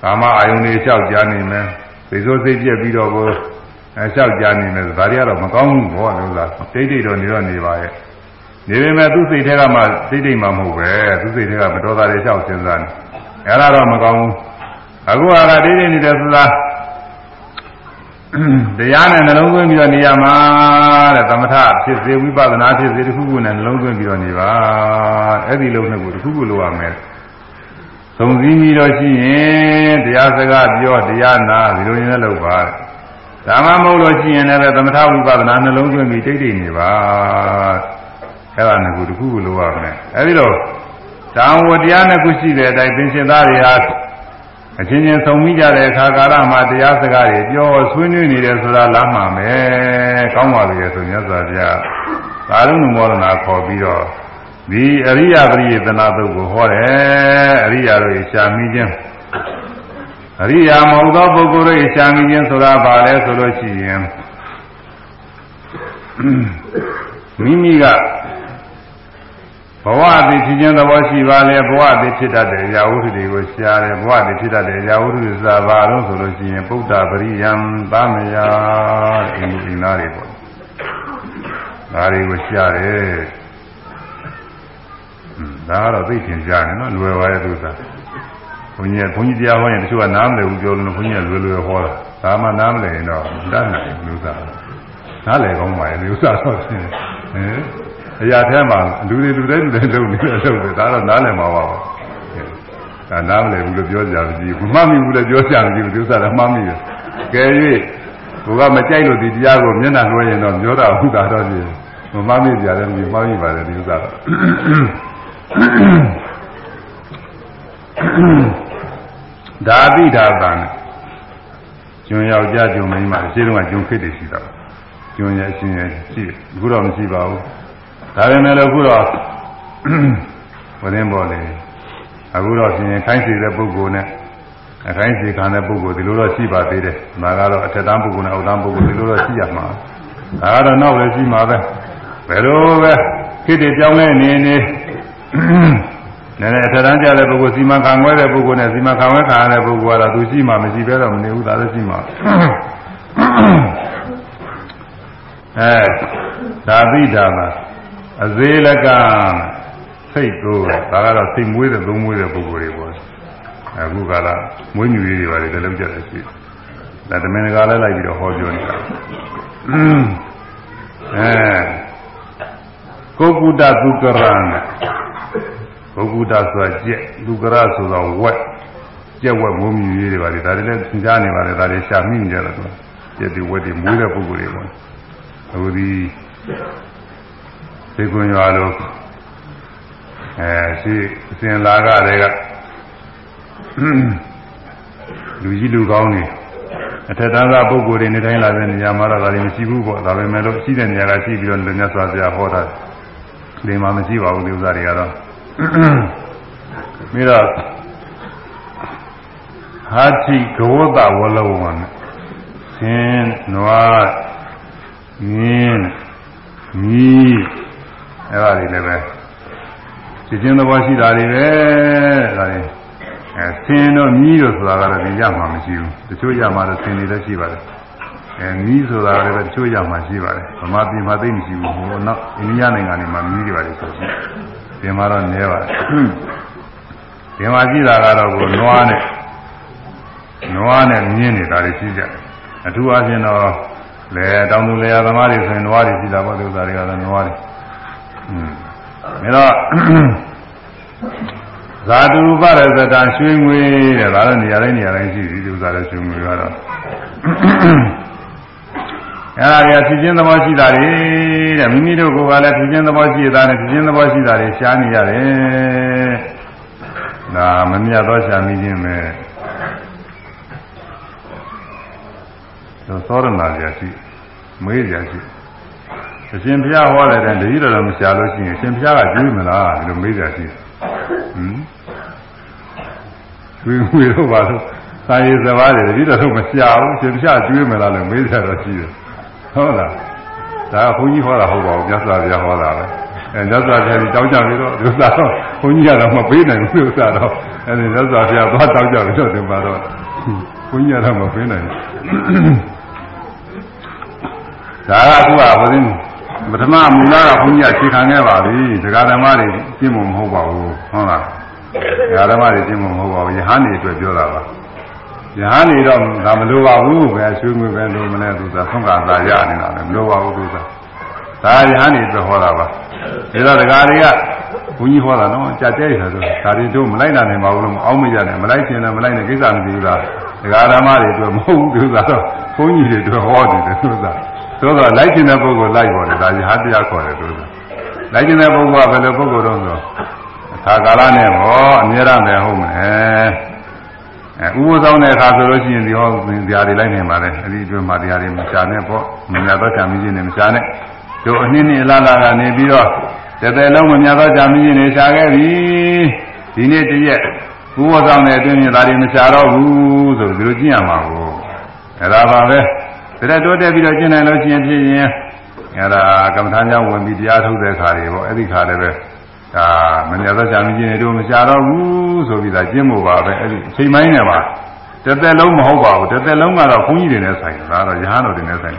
ကာမအာယုန်တွေလျှောက်ကြနေမယ်သိစိုးစိတ်ပြက်ပြီးတော့ကိုအဲလျှောက်ကြနေမယ်ဒါတွေကတော့မကောင်းဘူးဘောလို့လားတိတ်တိတ်တော့နေတော့နေပါရဲ့နေပေမဲ့သူ့စိတ်ထဲကမှတိတ်တိတ်မှမဟုတ်ပဲသူ့စိတ်ထဲကမတော်တာတွေလျှောက်စဉ်းစားနေအဲ့ဒါတော့မကောင်းဘူးအခုကတိတ်တိတ်နေတယ်ဆိုတာတရားနဲ့နှလုံးသွင်းပြီးတော့နေရမှာတဲ့သမထဖြစ်စေဝိပဿနာဖြစ်စေတစ်ခုခုနဲ့နှလုံးသွင်းပြီးတော့နေပါအဲ့ဒီလုံးနဲ့ကိုတစ်ခုခုလိုရမယ် သုံးစည်းပြီးတော့ရှိရင်တရားစကားပြောတရားနာဒီလိုရင်းနဲ့လုပ်ပါဒါမှမဟုတ်လို့ရှိရင်လည်းသမထဝိပဿနာနှလုံးသွင်းပြီးတိတ်တိတ်နေပါအဲ့ဒါနဲ့ကိုတစ်ခုခုလိုရမယ်အဲ့ဒီတော့တံဝတရားနှစ်ခုရှိတဲ့အတိုင်းသင်္ချင်သားတွေဟာအချင်းချင်းဆုံမိကြတဲ့အခါကာလမှာတရားစကားတွေပြောဆွေးနွေးနေတယ်ဆိုတာလားမှမယ်ကောင်းပါပြီဆိုမြတ်စွာဘုရားသာရုဏမောဒနာခေါ်ပြီးတော့ ဒီအရိယပရိယေသနာတုတ်ကိုဟောတယ်အရိယာတို့ရှာမိခြင်းအရိယာမဟုတ်သောပုဂ္ဂိုလ်တို့ရှာမိခြင်းဆိုတာဘာလဲဆိုလို့ရှိရင်မိမိကဘဝသည်ဖြစ်ခြင်းသဘောရှိပါလေဘဝသည်ဖြစ်တတ်တဲ့ရာဝတ္ထုတွေကိုရှားတယ်ဘဝသည်ဖြစ်တတ်တဲ့ရာဝတ္ထုတွေစာပါတော့ဆိုလို့ရှိရင်ပုဒ္ဒပရိယံသမယအင်းဒီနာတွေပေါ့ဒါတွေကိုရှားတယ် ဒါကတော့သိချင်ကြတယ်နော်လွယ်ပါရဲ့သူစားဘုန်းကြီးကဘုန်းကြီးတရားဟောရင်တချို့ကနားမလည်ဘူးပြောလို့ဘုန်းကြီးကလွယ်လွယ်ဟောတာဒါမှနားမလည်ရင်တော့တတ်နိုင်လူစားနားလည်ကောင်းပါရဲ့လူစားတော့ဟင်အရာထဲမှာလူတွေလူတွေလူတွေလုံနေတယ်လုံတယ်ဒါတော့နားလည်မှာပါဘူးဒါနားမလည်ဘူးလို့ပြောကြပါကြည့်မမှတ်မိဘူးလို့ပြောကြပါကြည့်ဒီဥစ္စာတော့မှတ်မိတယ်ကဲ၍ကိုကမကြိုက်လို့ဒီတရားကိုမျက်နှာလွှဲရင်တော့ပြောတာဟုတ်တာတော့ဒီမမမေ့ကြတယ်မြင်မှမိပါတယ်ဒီဥစ္စာတော့ ဒါတိဒါတန်ကျွန်းယောက်ျားကျွန်းမိန်းမအရှိတုန်းကကျွန်းခစ်တွေရှိတော့ကျွန်းရဲ့အရှင်ရဲ့ရှိအခုတော့မရှိပါဘူးဒါပေမဲ့လည်းအခုတော့ဝရင်ပေါ်လေအခုတော့ရှင်ခိုင်းစီတဲ့ပုဂ္ဂိုလ်နဲ့အခိုင်းစီခံတဲ့ပုဂ္ဂိုလ်ဒီလိုတော့ရှိပါသေးတယ်။ဒါကတော့အထက်တန်းပုဂ္ဂိုလ်နဲ့အောက်တန်းပုဂ္ဂိုလ်ဒီလိုတော့ရှိရမှာ။ဒါကတော့နောက်လည်းရှိမှာပဲ။ဘယ်လိုပဲခေတ္တပြောင်းလဲနေနေ နည်းနည်းအထက်တန်းကြတဲ့ပုဂ္ဂိုလ်စီမံခံွဲတဲ့ပုဂ္ဂိုလ်နဲ့စီမံခံွဲခံရတဲ့ပုဂ္ဂိုလ်ကတော့သူရှိမှမရှိပဲတော့မနေဘူးဒါလည်းရှိမှာ။အဲဒါပိဒါမှာအသေးလကစိတ်ကိုဒါကတော့စိတ်မွေးတဲ့သုံးမွေးတဲ့ပုဂ္ဂိုလ်တွေပေါ့အခုကလာမွေးမြူရေးတွေပါတယ်လည်းကြတယ်ရှိဒါတမင်ကလည်းလိုက်ပြီးတော့ဟောပြောနေတာအဲကုက္ကုတသုကရံ ကုက္ကုတဆိုတာကြက်သုကရဆိုတော့ဝက်ကြက်ဝက်မွေးမြူရေးတွေပါတယ်ဒါတွေလည်းသင်ကြားနေပါတယ်ဒါတွေရှာမိနေကြတယ်ဆိုကြက်တွေဝက်တွေမွေးတဲ့ပုဂ္ဂိုလ်တွေပေါ့အခုဒီသေကွန်ရွာလို့အဲရှိအစဉ်လာကတွေကလူကြီးလူကောင်းတွေအထက်တန်းသားပုဂ္ဂိုလ်တွေနေတိုင်းလာတဲ့နေရာမှာတော့ဒါတွေမရှိဘူးပေါ့ဒါပေမဲ့လို့ရှိတဲ့နေရာကရှိပြီးတော့မြတ်စွာဘုရားဟောတာဒီမှာမရှိပါဘူးဒီဥစ္စာတွေကတော့ ပြီးတော့ဟာတိကဝတဝလဝံသင်နွားငင်းမီးအဲ့ဒါတွေလည်းပဲသိချင်းသဘောရှိတာတွေပဲဒါတွေအဲဆင်းတော့မြည်လို့ဆိုတာကတော့ဒီရမှာမရှိဘူးတချို့ရမှာတော့ဆင်းနေလည်းရှိပါတယ်အဲမြည်ဆိုတာလည်းပဲတချို့ရမှာရှိပါတယ်ဗမာပြည်မှာသိမရှိဘူးဟိုတော့အိန္ဒိယနိုင်ငံတွေမှာမြည်တွေပါလေဆို ရှိဒီမှာတော့နည်းပါတယ်ဒီမှာရှိတာကတော့ကိုနွားနဲ့နွားနဲ့မြင်းနေတာတွေရှိကြတယ်အထူးအားဖြင့်တော့လေတောင်သူလေယာသမားတွေဆိုရင်နွားတွေရှိတာပေါ့ဒီဥစ္စာတွေကတော့နွားတွေอืมဒါတော့ဇာတုပရဇတံရွှေငွေတဲ့ဒါလည်းနေရာတိုင်းနေရာတိုင်းရှိပြီဒီဥစ္စာလည်းရွှေငွေကတော့ အဲ့ဒါတွေကဖြစ်ချင်းသဘောရှိတာတွေတဲ့မိမိတို့ကလည်းဖြစ်ချင်းသဘောရှိတာနဲ့ဖြစ်ချင်းသဘောရှိတာတွေရှားနေရတယ်ဒါမမြတ်သောရှားမိခြင်းပဲသောရဏရာရှိမေးရာရှိအရှင်ဘုရားဟောတဲ့တတိတော်မရှားလို့ရှိရင်အရှင်ဘုရားကကြွေးမလားဒီလိုမေးရာရှိဟမ်ကျွေးမွေတော့ပါလို့စာရေးစဘာတွေတတိတော်မရှားဘူးအရှင်ဘုရားကြွေးမလားလို့မေးကြတော့ရှိတယ် ဟုတ်လားဒါကဘုန်းကြီးဟောတာဟုတ်ပါဘူးမြတ်စွာဘုရားဟောတာပဲအဲမြတ်စွာဘုရားကြီးတောင်းကြပြီးတော့ဒီဥစ္စာတော့ဘုန်းကြီးကတော့မပေးနိုင်ဘူးဥစ္စာတော့အဲဒီမြတ်စွာဘုရားသွားတောင်းကြပြီးတော့ဒီမှာတော့ဘုန်းကြီးကတော့မပေးနိုင်ဘူးဒါကအခုကဘုရင်ပထမမူလကဘုန်းကြီးအခြေခံခဲ့ပါပြီဒကာဓမ္မတွေပြင်းမမဟုတ်ပါဘူးဟုတ်လားဒကာဓမ္မတွေပြင်းမမဟုတ်ပါဘူးယဟန်တွေအတွက်ပြောတာပါ ယဟန်နေတော့ဒါမလိုပါဘူးပဲရွှေငွေပဲလိုမလဲသူသာဆုံးကသာရနေတာပဲမလိုပါဘူးသူသာဒါယဟန်နေအတွက်ဟောတာပါဒါတော့ဒကာတွေကဘုန်းကြီးဟောတာနော်ကြာကြဲရဆိုဒါတွေတို့မလိုက်နိုင်ပါဘူးလို့အောင်းမကြနဲ့မလိုက်ချင်တယ်မလိုက်နဲ့ကိစ္စမရှိဘူးလားဒကာဓမ္မတွေအတွက်မဟုတ်ဘူးသူသာတော့ဘုန်းကြီးတွေအတွက်ဟောတယ်သူသာသို့တော့လိုက်ကျင်တဲ့ပုဂ္ဂိုလ်လိုက်ပေါ်တယ်ဒါရဟတရားခေါ်တယ်သူကလိုက်ကျင်တဲ့ပုဂ္ဂိုလ်ကဘယ်လိုပုဂ္ဂိုလ်တော့ဆိုအခါကာလနဲ့ဟောအမြဲတမ်းပဲဟုတ်မယ် အဲဥပဆောင်တဲ့အခါဆိုလို့ရှိရင်ဒီဟောတရားတွေလိုက်နေပါလေအဲ့ဒီအတွင်းမှာတရားတွေမရှာနဲ့ပေါ့မမြတ်သောချာမင်းကြီးနဲ့မရှာနဲ့တို့အနည်းနည်းအလားလားကနေပြီးတော့တသက်လုံးမမြတ်သောချာမင်းကြီးနဲ့ရှာခဲ့ပြီဒီနေ့တရက်ဥပဆောင်တဲ့အတွင်းမှာဒါတွေမရှာတော့ဘူးဆိုဒီလိုကြည့်ရမှာကိုအဲ့ဒါပါပဲဒါတိုးတက်ပြီးတော့ကျင့်နိုင်လို့ရှိရင်ဖြစ်ရင်အဲ့ဒါကမ္မထာကြောင့်ဝင်ပြီးတရားထုတ်တဲ့ခါတွေပေါ့အဲ့ဒီခါလည်းပဲ ဒါမညာသောရှာမကျင့်နေတို့မရှာတော့ဘူးဆိုပြီးသားကျင့်ဖို့ပါပဲအဲ့ဒီအချိန်ပိုင်းနဲ့ပါတစ်သက်လုံးမဟုတ်ပါဘူးတစ်သက်လုံးကတော့ခွန်ကြီးတွေနဲ့ဆိုင်တယ်ဒါတော့ရဟန်းတော်တွေနဲ့ဆိုင်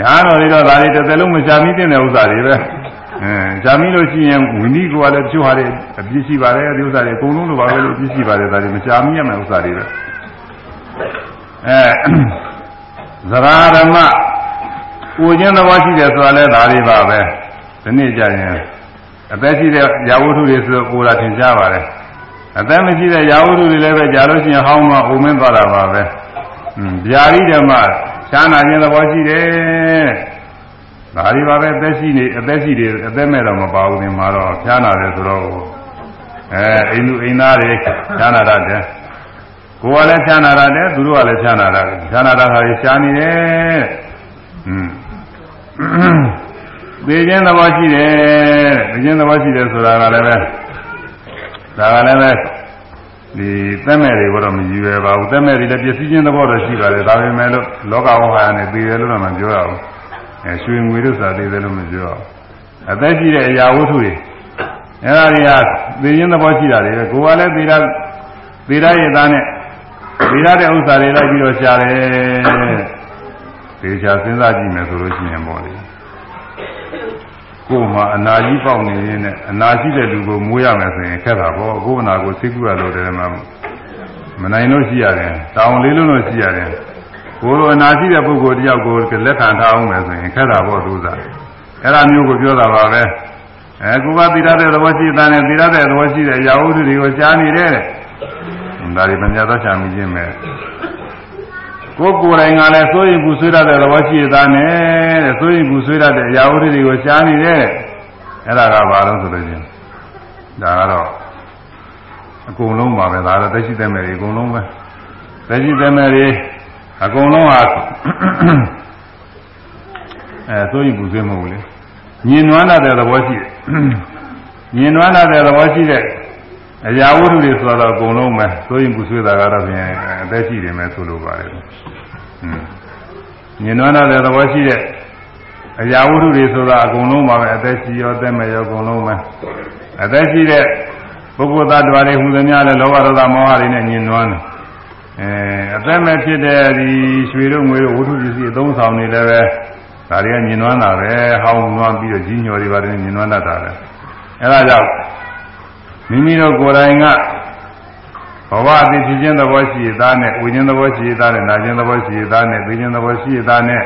ရဟန်းတော်တွေတော့ဒါတွေတစ်သက်လုံးမရှာမိတဲ့ဥစ္စာတွေပဲအဲရှာမိလို့ရှိရင်ဝိနည်းကလည်းတချို့ဟာတွေအပြစ်ရှိပါတယ်ဒီဥစ္စာတွေအကုန်လုံးလိုပါပဲလို့အပြစ်ရှိပါတယ်ဒါတွေမရှာမိရမယ့်ဥစ္စာတွေပဲအဲသရာဓမ္မပူခြင်းသဘောရှိတယ်ဆိုတာလဲဒါတွေပါပဲဒီနေ့ကျရင် အသက်ရှိတဲ့ရာဝတ္ထုတွေဆိုပူတာသင်ကြားပါတယ်အသက်မရှိတဲ့ရာဝတ္ထုတွေလည်းပဲကြားလို့ရှိရင်ဟောင်းမှအုံမင်းသွားတာပါပဲอืมဗျာတိဓမ္မ ရှားနာခြင်းသဘောရှိတယ်ဒါဒီပါပဲအသက်ရှိနေအသက်ရှိတယ်အသက်မဲ့တော့မပါဘူးဒီမှာတော့ရှားနာတယ်ဆိုတော့အဲအိမ်သူအိမ်သားတွေရှားနာတယ်ကိုယ်ကလည်းရှားနာတယ်သူတို့ကလည်းရှားနာတယ်ရှားနာတာဟာရှားနေတယ်อืม သိခြင်းသဘောရှိတယ်သိခြင်းသဘောရှိတယ်ဆိုတာကလည်းပဲဒါကလည်းပဲဒီသက်မဲ့တွေကိုတော့မယူရပါဘူးသက်မဲ့တွေလည်းပြည့်စည်ခြင်းသဘောတော့ရှိပါတယ်ဒါပေမဲ့လို့လောကဝဟာရနဲ့သိတယ်လို့တော့မပြောရဘူးအဲရွှေငွေတို့ဆိုတာသိတယ်လို့မပြောရဘူးအသက်ရှိတဲ့အရာဝတ္ထုတွေအဲဒါတွေကသိခြင်းသဘောရှိတာတွေပဲကိုယ်ကလည်းသိတာသိရရဲ့သားနဲ့သိရတဲ့ဥစ္စာတွေလိုက်ပြီးတော့ရှားတယ်သေချာစဉ်းစားကြည့်မယ်ဆိုလို့ရှိရင်ပေါ့လေ ကိုယ်မှာအနာကြီးပေါက်နေရင်နဲ့အနာရှိတဲ့လူကိုမွေးရမယ်ဆိုရင်ခက်တာပေါ့ကိုယ်အနာကိုသိကူရလို့တယ်မှာမနိုင်လို့ရှိရတယ်တောင်းလေးလုံးလို့ရှိရတယ်ကိုယ်လိုအနာရှိတဲ့ပုဂ္ဂိုလ်တယောက်ကိုလက်ခံထားအောင်မယ်ဆိုရင်ခက်တာပေါ့သူစားအဲ့ဒါမျိုးကိုပြောတာပါပဲအဲကိုကသိရတဲ့သဘောရှိတဲ့နဲ့သိရတဲ့သဘောရှိတဲ့ရာဟုတွေကိုကြားနေတယ်ဒါတွေမမြတ်သောချာမိခြင်းပဲ ကိုယ်ကိုယ်တိုင်ကလည်းစိုးရင်ပူဆွေးရတဲ့သဘောရှိသားနဲ့တဲ့စိုးရင်ပူဆွေးရတဲ့အရာဝတ္ထုတွေကိုရှားနေတယ်အဲ့ဒါကဘာလို့ဆိုလို့ချင်းဒါကတော့အကုန်လုံးပါပဲဒါတော့သက်ရှိသက်မဲ့တွေအကုန်လုံးပဲသက်ရှိသက်မဲ့တွေအကုန်လုံးဟာအဲစိုးရင်ပူဆွေးမဟုတ်ဘူးလေညင်နွမ်းတဲ့သဘောရှိတယ်ညင်နွမ်းတဲ့သဘောရှိတဲ့ အရာဝတ္ထုတွေဆိုတော့အကုန်လုံးပဲစိုးရင်ပူဆွေးတာကတော့ပြင်အသက်ရှိတယ်မဲ့ဆိုလိုပါတယ်မြင်နွမ်းတဲ့သဘောရှိတဲ့အရာဝတ္ထုတွေဆိုတာအကုန်လုံးပါပဲအသက်ရှိရောအသက်မဲ့ရောအကုန်လုံးပဲအသက်ရှိတဲ့ပုဂ္ဂိုလ်သားတော်တွေဟူသမျှလည်းလောဘဒေါသမောဟတွေနဲ့ညင်နွမ်းတယ်အဲအသက်မဲ့ဖြစ်တဲ့ဒီရွှေတို့ငွေတို့ဝတ္ထုပစ္စည်းအသုံးဆောင်နေလည်းပဲဒါတွေကညင်နွမ်းတာပဲဟောင်းနွမ်းပြီးတော့ကြီးညော်တွေပါတယ်ညင်နွမ်းတတ်တာပဲအဲဒါကြောင့် မိမိတို့ကိုယ်တိုင်ကဘဝအသိဖြစ်ခြင်းသဘောရှိသားနဲ့ဝိညာဉ်သဘောရှိသားနဲ့နာခြင်းသဘောရှိသားနဲ့သိခြင်းသဘောရှိသားနဲ့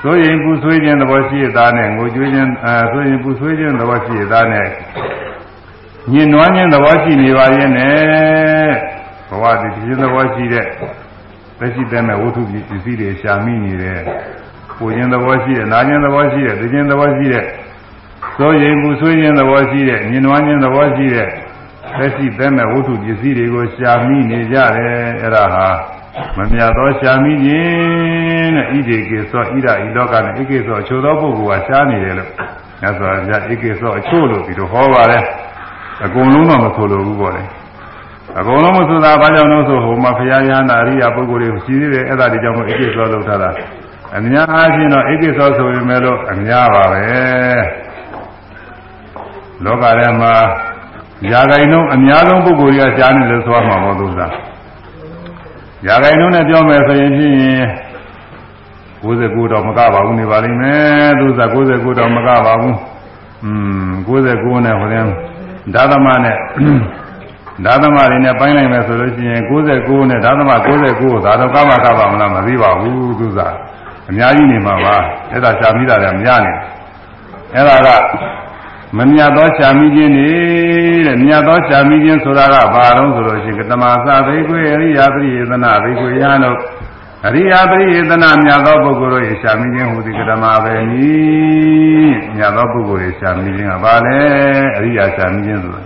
ဆိုရင်ပူဆွေးခြင်းသဘောရှိသားနဲ့ငိုကြွေးခြင်းအဲဆိုရင်ပူဆွေးခြင်းသဘောရှိသားနဲ့ညင်နွားခြင်းသဘောရှိနေပါရဲ့နဲ့ဘဝအသိဖြစ်ခြင်းသဘောရှိတဲ့သက်ရှိတဲ့မဲ့ဝတ္ထုပစ္စည်းတွေရှာမိနေတယ်ပူခြင်းသဘောရှိတဲ့နာခြင်းသဘောရှိတဲ့သိခြင်းသဘောရှိတဲ့ ဆိုရင်ပူဆွေးခြင်းသဘောရှိတဲ့ညင်နွားခြင်းသဘောရှိတဲ့သက်ရှိသက်မဲ့ဝတ္ထုပစ္စည်းတွေကိုရှာမိနေကြတယ်အဲ့ဒါဟာမမြတ်သောရှာမိခြင်းတဲ့ဣဒေကေသောဣဒဤလောကနဲ့ဧကေသောအချို့သောပုဂ္ဂိုလ်ကရှားနေတယ်လို့မြတ်စွာဘုရားဧကေသောအချို့လို့ဒီလိုဟောပါတယ်အကုန်လုံးတော့မဆိုလိုဘူးပေါ့လေအကုန်လုံးမဆိုတာဘာကြောင့်လို့ဆိုဟိုမှာဘုရားရဟန္တာအရိယာပုဂ္ဂိုလ်တွေရှိသေးတယ်အဲ့ဒါဒီကြောင့်မို့ဧကေသောလို့ထားတာအများအားဖြင့်တော့ဧကေသောဆိုရင်လည်းအများပါပဲ လောကထဲမှာရာဂိုင်နှုန်းအများဆုံးပုဂ္ဂိုလ်တွေကရှားနေလို့ဆိုရမှာပေါ့သူစားရာဂိုင်နှုန်းနဲ့ပြောမယ်ဆိုရင်ဖြင့်69တော့မကပါဘူးနေပါလိမ့်မယ်သူစား69တော့မကပါဘူးอืม69နဲ့ဟိုရင်ဒါသမနဲ့ဒါသမတွေနဲ့ပိုင်းလိုက်မယ်ဆိုလို့ရှိရင်69နဲ့ဒါသမ69ဒါတော့ကမကပါမလားမသိပါဘူးသူစားအများကြီးနေမှာပါအဲ့ဒါရှားမိတာလည်းမရနိုင်အဲ့ဒါက မမြတ်သောရှာမိခြင်းနေတဲ့မြတ်သောရှာမိခြင်းဆိုတာကဘာလို့ဆိုလို့ရှိရင်ကတမသဘိကွေအရိယာပရိယေသနာဘိကွေယံတို့အရိယာပရိယေသနာမြတ်သောပုဂ္ဂိုလ်တို့ရဲ့ရှာမိခြင်းဟူသည်ကတမပဲနီမြတ်သောပုဂ္ဂိုလ်ရဲ့ရှာမိခြင်းကဘာလဲအရိယာရှာမိခြင်းဆိုတာ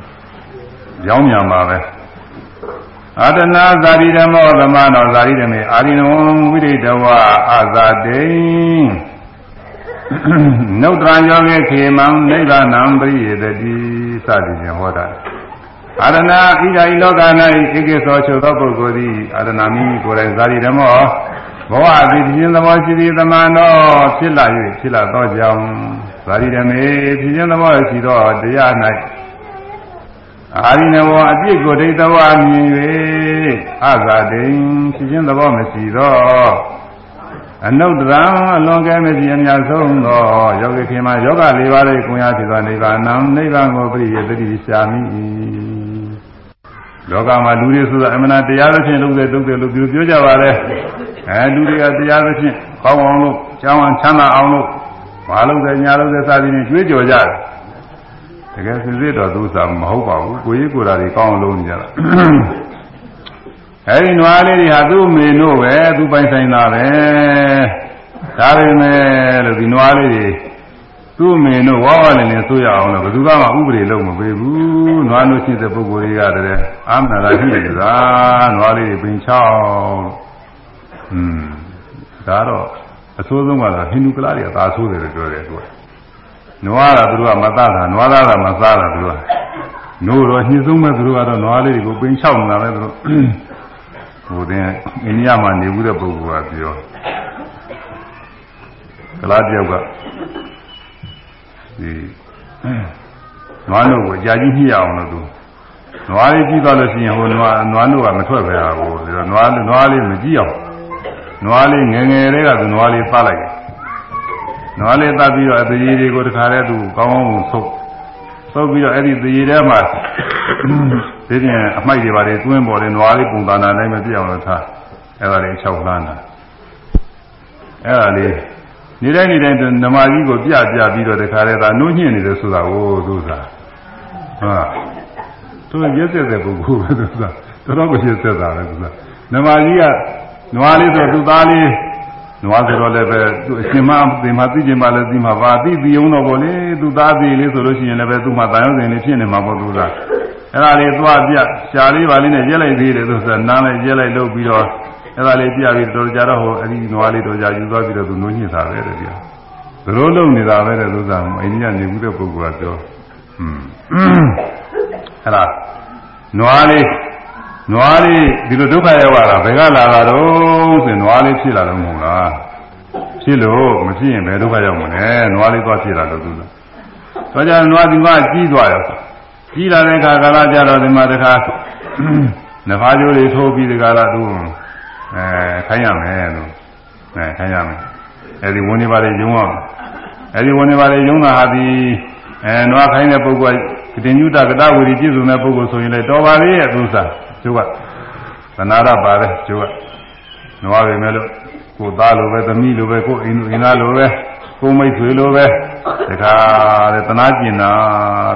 ကြောင်းမြန်ပါပဲအာတနာဇာတိဓမ္မောသမနောဇာတိဓမ္မေအာရိနဝံဝိရိတဝအာဇာတိ နုတ္တရယောဂေခေမံနိဗ္ဗာနံပရိယေတတိစသည်ဖြင့်ဟောတာအာရဏဣဒာဤလောက၌ဧကေသောချုပ်သောပုဂ္ဂိုလ်သည်အာရဏမိမိကိုယ်တိုင်ဇာတိဓမ္မောဘဝအသည်ဖြစ်သဘောရှိသည်သမန္တောဖြစ်လာ၍ဖြစ်လာသောကြောင့်ဇာတိဓမေဖြစ်ခြင်းသဘောရှိသောတရား၌အာရိနဝအပြစ်ကိုဒိဋ္ဌဝမြင်၍အဇာတိဖြစ်ခြင်းသဘောမရှိသော အနုတ္တရံအလွန်ကဲမရှိအများဆုံးသောယောဂီခေမှာယောဂ၄ပါးလေးကိုရဖြစ်သောနိဗ္ဗာန်နိဗ္ဗာန်ကိုပြည့်ရတတိရှာမိလောကမှာလူတွေဆိုတာအမှန်တရားသဖြင့်လုပ်တဲ့လုပ်တဲ့လို့ပြောကြပါလေအဲလူတွေကတရားသဖြင့်ကောင်းအောင်လို့ကျောင်းအောင်ချမ်းသာအောင်လို့ဘာလုပ်တဲ့ညာလုပ်တဲ့စသည်ဖြင့်ကြွေးကြော်ကြတယ်တကယ်စစ်စစ်တော့သူစားမဟုတ်ပါဘူးကိုကြီးကိုယ်တာတွေကောင်းအောင်လုပ်နေကြတာ အဲဒီနွားလေးတွေဟာသူ့မေတို့ပဲသူပိုင်ဆိုင်တာပဲဒါပေမဲ့လို့ဒီနွားလေးတွေသူ့မေတို့ဝါဝလည်းလည်းဆိုရအောင်လို့ဘယ်သူမှဥပဒေလုံးမပေးဘူးနွားလို့ရှိတဲ့ပုဂ္ဂိုလ်တွေကတည်းအာမနာလာရှိနေတာနွားလေးတွေပင်ချောင်းอืมဒါတော့အဆိုးဆုံးကတော့ဟိန္ဒူကလားတွေကသာဆိုးတယ်လို့ပြောတယ်သူကနွားတာသူတို့ကမသားတာနွားသားတာမသားတာသူတို့ကနို့တော့ညှင်းဆုံးမဲ့သူတို့ကတော့နွားလေးတွေကိုပင်ချောင်းနေတာပဲသူတို့ ဟိုတင်အိန္ဒိယမှာနေဘူးတဲ့ပုဂ္ဂိုလ်ကပြောကလားတယောက်ကဒီနွားတို့ကိုကြာကြီးညှိရအောင်လို့သူနွားလေးကြီးသွားလို့ရှိရင်ဟိုနွားနွားတို့ကမထွက်ပဲဟာကိုနွားနွားလေးမကြည့်အောင်နွားလေးငယ်ငယ်လေးကသူနွားလေးပတ်လိုက်တယ်နွားလေးပတ်ပြီးတော့အသေးတွေကိုတခါတည်းသူကောင်းကောင်းဆုပ်ဆုပ်ပြီးတော့အဲ့ဒီသေးထဲမှာ ဒီပြင်အမိုက်တွေပါလေတွင်းပေါ်တယ်နွားလေးပုံသဏ္ဍာန်တိုင်းမပြည့်အောင်လို့ထားအဲ့ဒါလေး၆လမ်းတာအဲ့ဒါလေးနေတိုင်းနေတိုင်းဓမ္မကြီးကိုပြပြပြီးတော့တခါတည်းသာနှုတ်ညှင့်နေတယ်ဆိုတာကိုသူသာဟာသူရက်ဆက်တဲ့ပုဂ္ဂိုလ်ပဲသူသာတော်တော်ကိုရက်ဆက်တာပဲသူသာဓမ္မကြီးကနွားလေးဆိုသူ့သားလေးနွားဆိုတော့လည်းပဲသူအရှင်မသင်မသိကျင်ပါလဲသိမှာပါသိပြီးအောင်တော့ဗောလေသူ့သားသေးလေးဆိုလို့ရှိရင်လည်းပဲသူ့မှာတာယောဇဉ်လေးဖြစ်နေမှာပေါ့သူက အဲ့ဒါလေးသွားပြရှားလေးပါလေးနဲ့ရက်လိုက်သေးတယ်သူဆိုနားလိုက်ရက်လိုက်လုပ်ပြီးတော့အဲ့ဒါလေးပြပြီးတော်ကြတော့ဟိုအဲ့ဒီနွားလေးတော်ကြယူသွားပြီးတော့သူနှိုးညှစ်တာပဲတဲ့ပြဘယ်လိုလုပ်နေတာပဲတဲ့သူကအိန္ဒိယနေဘူးတဲ့ပုဂ္ဂိုလ်ကပြောอืมအဲ့ဒါနွားလေးနွားလေးဒီလိုဒုက္ခရောက်လာတာဘယ်ကလာတာတော့ဆိုနွားလေးဖြစ်လာလို့မဟုတ်လားဖြစ်လို့မဖြစ်ရင်ဘယ်ဒုက္ခရောက်မလဲနွားလေးသွားဖြစ်လာလို့သူကဆိုကြနွားဒီမှာကြီးသွားရော ကြီးလာတဲ့အခါကာလကြတော့ဒီမှာတခါနဖားကျိုးတွေထိုးပြီးဒီကလာသူအဲခိုင်းရမယ်လို့အဲခိုင်းရမယ်အဲဒီဝင်နေပါလေယုံအောင်အဲဒီဝင်နေပါလေယုံတာဟာဒီအဲနွားခိုင်းတဲ့ပုဂ္ဂိုလ်ကတင်ညုတကတဝီပြည့်စုံတဲ့ပုဂ္ဂိုလ်ဆိုရင်လေတော်ပါလေရဲ့သူစားကျိုးကသနာရပါတယ်ကျိုးကနွားပဲမဲ့လို့ကိုသားလိုပဲသမီးလိုပဲကိုအိမ်အိမ်သားလိုပဲကိုမိတ်ဆွေလိုပဲတခါတဲ့သနာကျင်နာ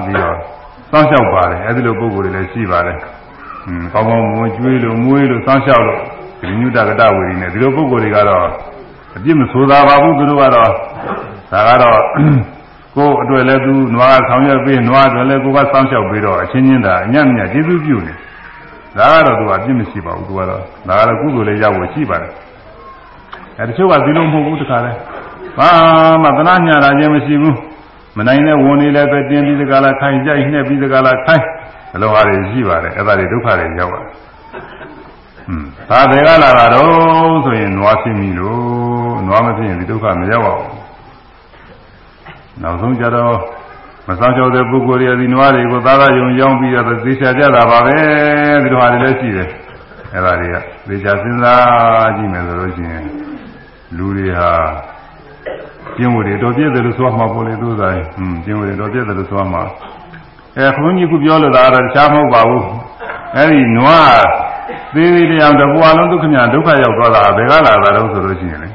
ပြီးတော့ စောင့်ရှောက်ပါတယ်အဲဒီလိုပုဂ္ဂိုလ်တွေလည်းရှိပါတယ်อืมကောင်းကောင်းမွေးကျွေးလို့မွေးလို့စောင့်ရှောက်လို့ဒီညုတကတဝေရီနဲ့ဒီလိုပုဂ္ဂိုလ်တွေကတော့အပြစ်မဆိုးသာပါဘူးသူတို့ကတော့ဒါကတော့ကိုယ်အတွက်လည်းသူနွားဆောင်ရွက်ပြီးနွားအတွက်လည်းကိုယ်ကစောင့်ရှောက်ပြီးတော့အချင်းချင်းသာအညံ့ညံ့ကျေးဇူးပြုနေဒါကတော့သူကအပြစ်မရှိပါဘူးသူကတော့ဒါကတော့ကုသိုလ်လည်းရောက်ဖို့ရှိပါတယ်အဲတချို့ကဒီလိုမဟုတ်ဘူးတခါလဲဘာမှသနာညာတာချင်းမရှိဘူး မနိုင်တဲ့ဝန်တွေလည်းပဲတင်းပြီးတကလားခိုင်ကြိုက်နှက်ပြီးတကလားခိုင်ဘယ်လိုဟာတွေရှိပါတယ်အဲ့ဒါတွေဒုက္ခတွေရောက်ပါတယ်อืมဒါဘယ်ကလာတာတော့ဆိုရင်နွားဖြစ်ပြီလို့နွားမဖြစ်ရင်ဒီဒုက္ခမရောက်ပါဘူးနောက်ဆုံးကြတော့မဆောင်ကြောက်တဲ့ပုဂ္ဂိုလ်တွေဒီနွားတွေကိုသာသာယုံကြောင်းပြီးတော့သေချာကြတာပါပဲဒီလိုဟာတွေလည်းရှိတယ်အဲ့ဒါတွေကသေချာစဉ်းစားကြည့်မယ်ဆိုလို့ရှိရင်လူတွေဟာ ကျင့်ဝတ်တွေတော်ပြည့်တယ်လို့ဆိုမှပေါ့လေသူစားဟွန်းကျင့်ဝတ်တွေတော်ပြည့်တယ်လို့ဆိုမှအဲခွန်ကြီးကပြောလို့တာတော့တခြားမဟုတ်ပါဘူးအဲ့ဒီနွားသေးသေးတရားတဘွာလုံးဒုက္ခမြဒုက္ခရောက်သွားတာဘယ်ကလာတာတော့ဆိုလို့ရှိရင်လေ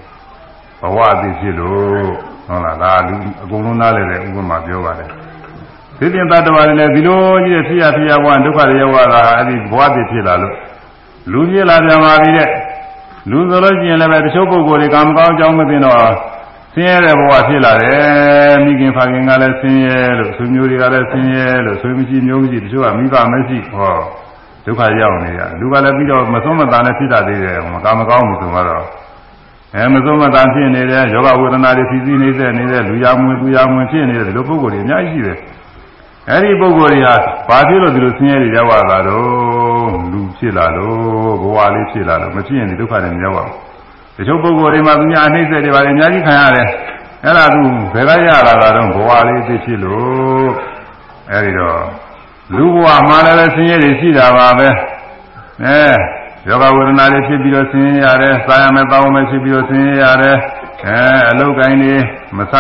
ဘဝအသိဖြစ်လို့ဟုတ်လားဒါလူအကုန်လုံးနားလည်တဲ့ဥပမာပြောပါတယ်ဒီပြင်တတ္တဝါတွေလည်းဒီလိုကြီးဖြစ်ရဖြစ်ရဘဝဒုက္ခတွေရောက်လာတာအဲ့ဒီဘဝသိဖြစ်လာလို့လူဖြစ်လာပြန်ပါပြီတဲ့လူဆိုလို့ရှိရင်လည်းပဲတချို့ပုဂ္ဂိုလ်တွေကံမကောင်းကြောင်းမသိတော့ ဆင်းရဲတဲ့ဘဝဖြစ်လာတယ်မိခင်ဖခင်ကလည်းဆင်းရဲလို့ဆွေမျိုးတွေကလည်းဆင်းရဲလို့ဆွေမရှိမျိုးမရှိတချို့ကမိဘမရှိဟောဒုက္ခရောက်နေရလူကလည်းပြီးတော့မဆုံးမတန်နဲ့ဖြစ်တာသေးတယ်မကမကောင်းဘူးဆိုတော့အဲမဆုံးမတန်ဖြစ်နေတဲ့ယောဂဝေဒနာတွေဖြစ်စီနေတဲ့နေတဲ့လူရမွေလူရမွေဖြစ်နေတဲ့ဒီလိုပုဂ္ဂိုလ်တွေအများကြီးရှိတယ်အဲဒီပုဂ္ဂိုလ်တွေဟာဘာဖြစ်လို့ဒီလိုဆင်းရဲတွေရောက်လာတာတော့လူဖြစ်လာလို့ဘဝလေးဖြစ်လာလို့မဖြစ်ရင်ဒီဒုက္ခတွေမရောက်ပါဘူး တချို့ပုဂ္ဂိုလ်တွေမှာသူများအနှိမ့်ဆက်တွေပါလေအများကြီးခံရတယ်အဲ့ဒါသူဘယ်ကရလာတာတော့ဘဝလေးသိဖြစ်လို့အဲဒီတော့လူဘဝမှာလည်းဆင်းရဲတွေရှိတာပါပဲအဲယောဂဝေဒနာတွေဖြစ်ပြီးတော့ဆင်းရဲရတယ်စားရမယ်တောင်းမယ်ဖြစ်ပြီးတော့ဆင်းရဲရတယ်အဲအလုတ်ကိုင်းတွေမဆ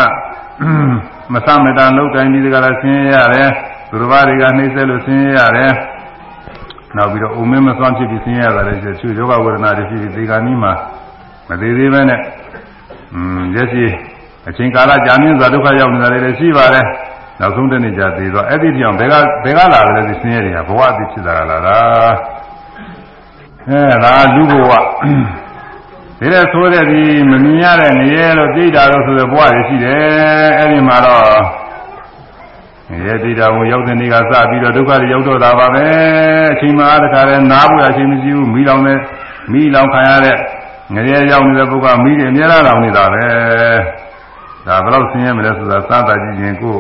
မဆမတန်လုတ်ကိုင်းပြီးတကလားဆင်းရဲရတယ်သူတစ်ပါးတွေကနှိမ့်ဆက်လို့ဆင်းရဲရတယ်နောက်ပြီးတော့အုံမင်းမစွမ်းဖြစ်ပြီးဆင်းရဲရတယ်ဆိုသူယောဂဝေဒနာတွေဖြစ်ပြီးဒီကနေ့မှ မသေးသေးပဲနဲ့อืมရက်စီအချိန်ကာလကြာမြင့်စွာဒုက္ခရောက်နေတာတွေလည်းရှိပါတယ်နောက်ဆုံးတနေ့ကျသေးတော့အဲ့ဒီပြောင်ဘယ်ကဘယ်ကလာတယ်လဲဒီဆင်းရဲတွေကဘဝအသိဖြစ်လာတာလားအဲဒါလူဘဝဒီတဲ့ဆိုတဲ့ဒီမမြင်ရတဲ့ငရဲလို့ပြိတာလို့ဆိုတဲ့ဘဝတွေရှိတယ်အဲ့ဒီမှာတော့ငရဲပြိတာကိုရောက်တဲ့နေ့ကစပြီးတော့ဒုက္ခတွေရောက်တော့တာပါပဲအချိန်မှတခါလဲနားဖို့အချိန်မရှိဘူးမိလောင်တဲ့မိလောင်ခံရတဲ့ ငရဲရောက်နေတဲ့ပုဂ္ဂိုလ်မိတွေအများအားလောင်နေတာပဲဒါဘယ်တော့ဆင်းရဲမလဲဆိုတာစသကြည့်ရင်ကို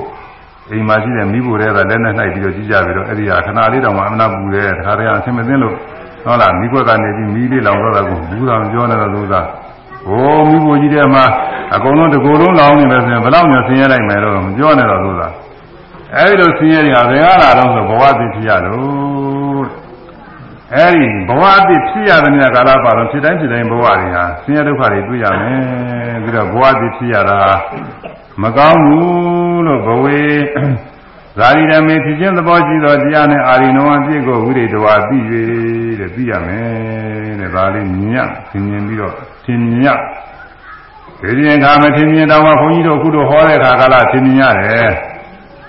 အိမ်မှာရှိတဲ့မိဖို့တွေကလက်နဲ့နှိုက်ပြီးတော့ကြည့်ကြပြီးတော့အဲ့ဒီဟာခဏလေးတောင်မှအမနာပူတယ်တခါတည်းအဆင်မသိလို့ဟုတ်လားမိခွက်ကနေပြီးမိလေးလောင်တော့တာကိုဘူးတော်ပြောနေတော့လို့သာဟိုမိဖို့ကြီးတဲ့မှာအကုန်လုံးတကူလုံးလောင်နေပဲဆိုရင်ဘယ်တော့မှဆင်းရဲလိုက်မယ်တော့မပြောနဲ့တော့လို့သာအဲဒီလိုဆင်းရဲနေတာဘယ်ကလာတော့ဆိုဘဝသိဖြစ်ရလို့ အဲဒီဘဝသိဖြစ်ရတဲ့မြတ်ကာလပါတော့ဖြစ်တိုင်းဖြစ်တိုင်းဘဝတွေဟာဆင်းရဲဒုက္ခတွေတွေ့ရမယ်ပြီးတော့ဘဝသိဖြစ်ရတာမကောင်းဘူးလို့ဘဝေဇာတိဓမေဖြစ်ခြင်းသဘောရှိသောတရားနဲ့အာရိနောအပြည့်ကိုဝိရိတဝါသိ၍တဲ့သိရမယ်တဲ့ဒါလေးမြင်ရသင်မြင်ပြီးတော့သင်မြင်ရဒီရင်ခါမသင်မြင်တော့မှဘုန်းကြီးတို့အခုတို့ဟောတဲ့ခါကလာသင်မြင်ရတယ်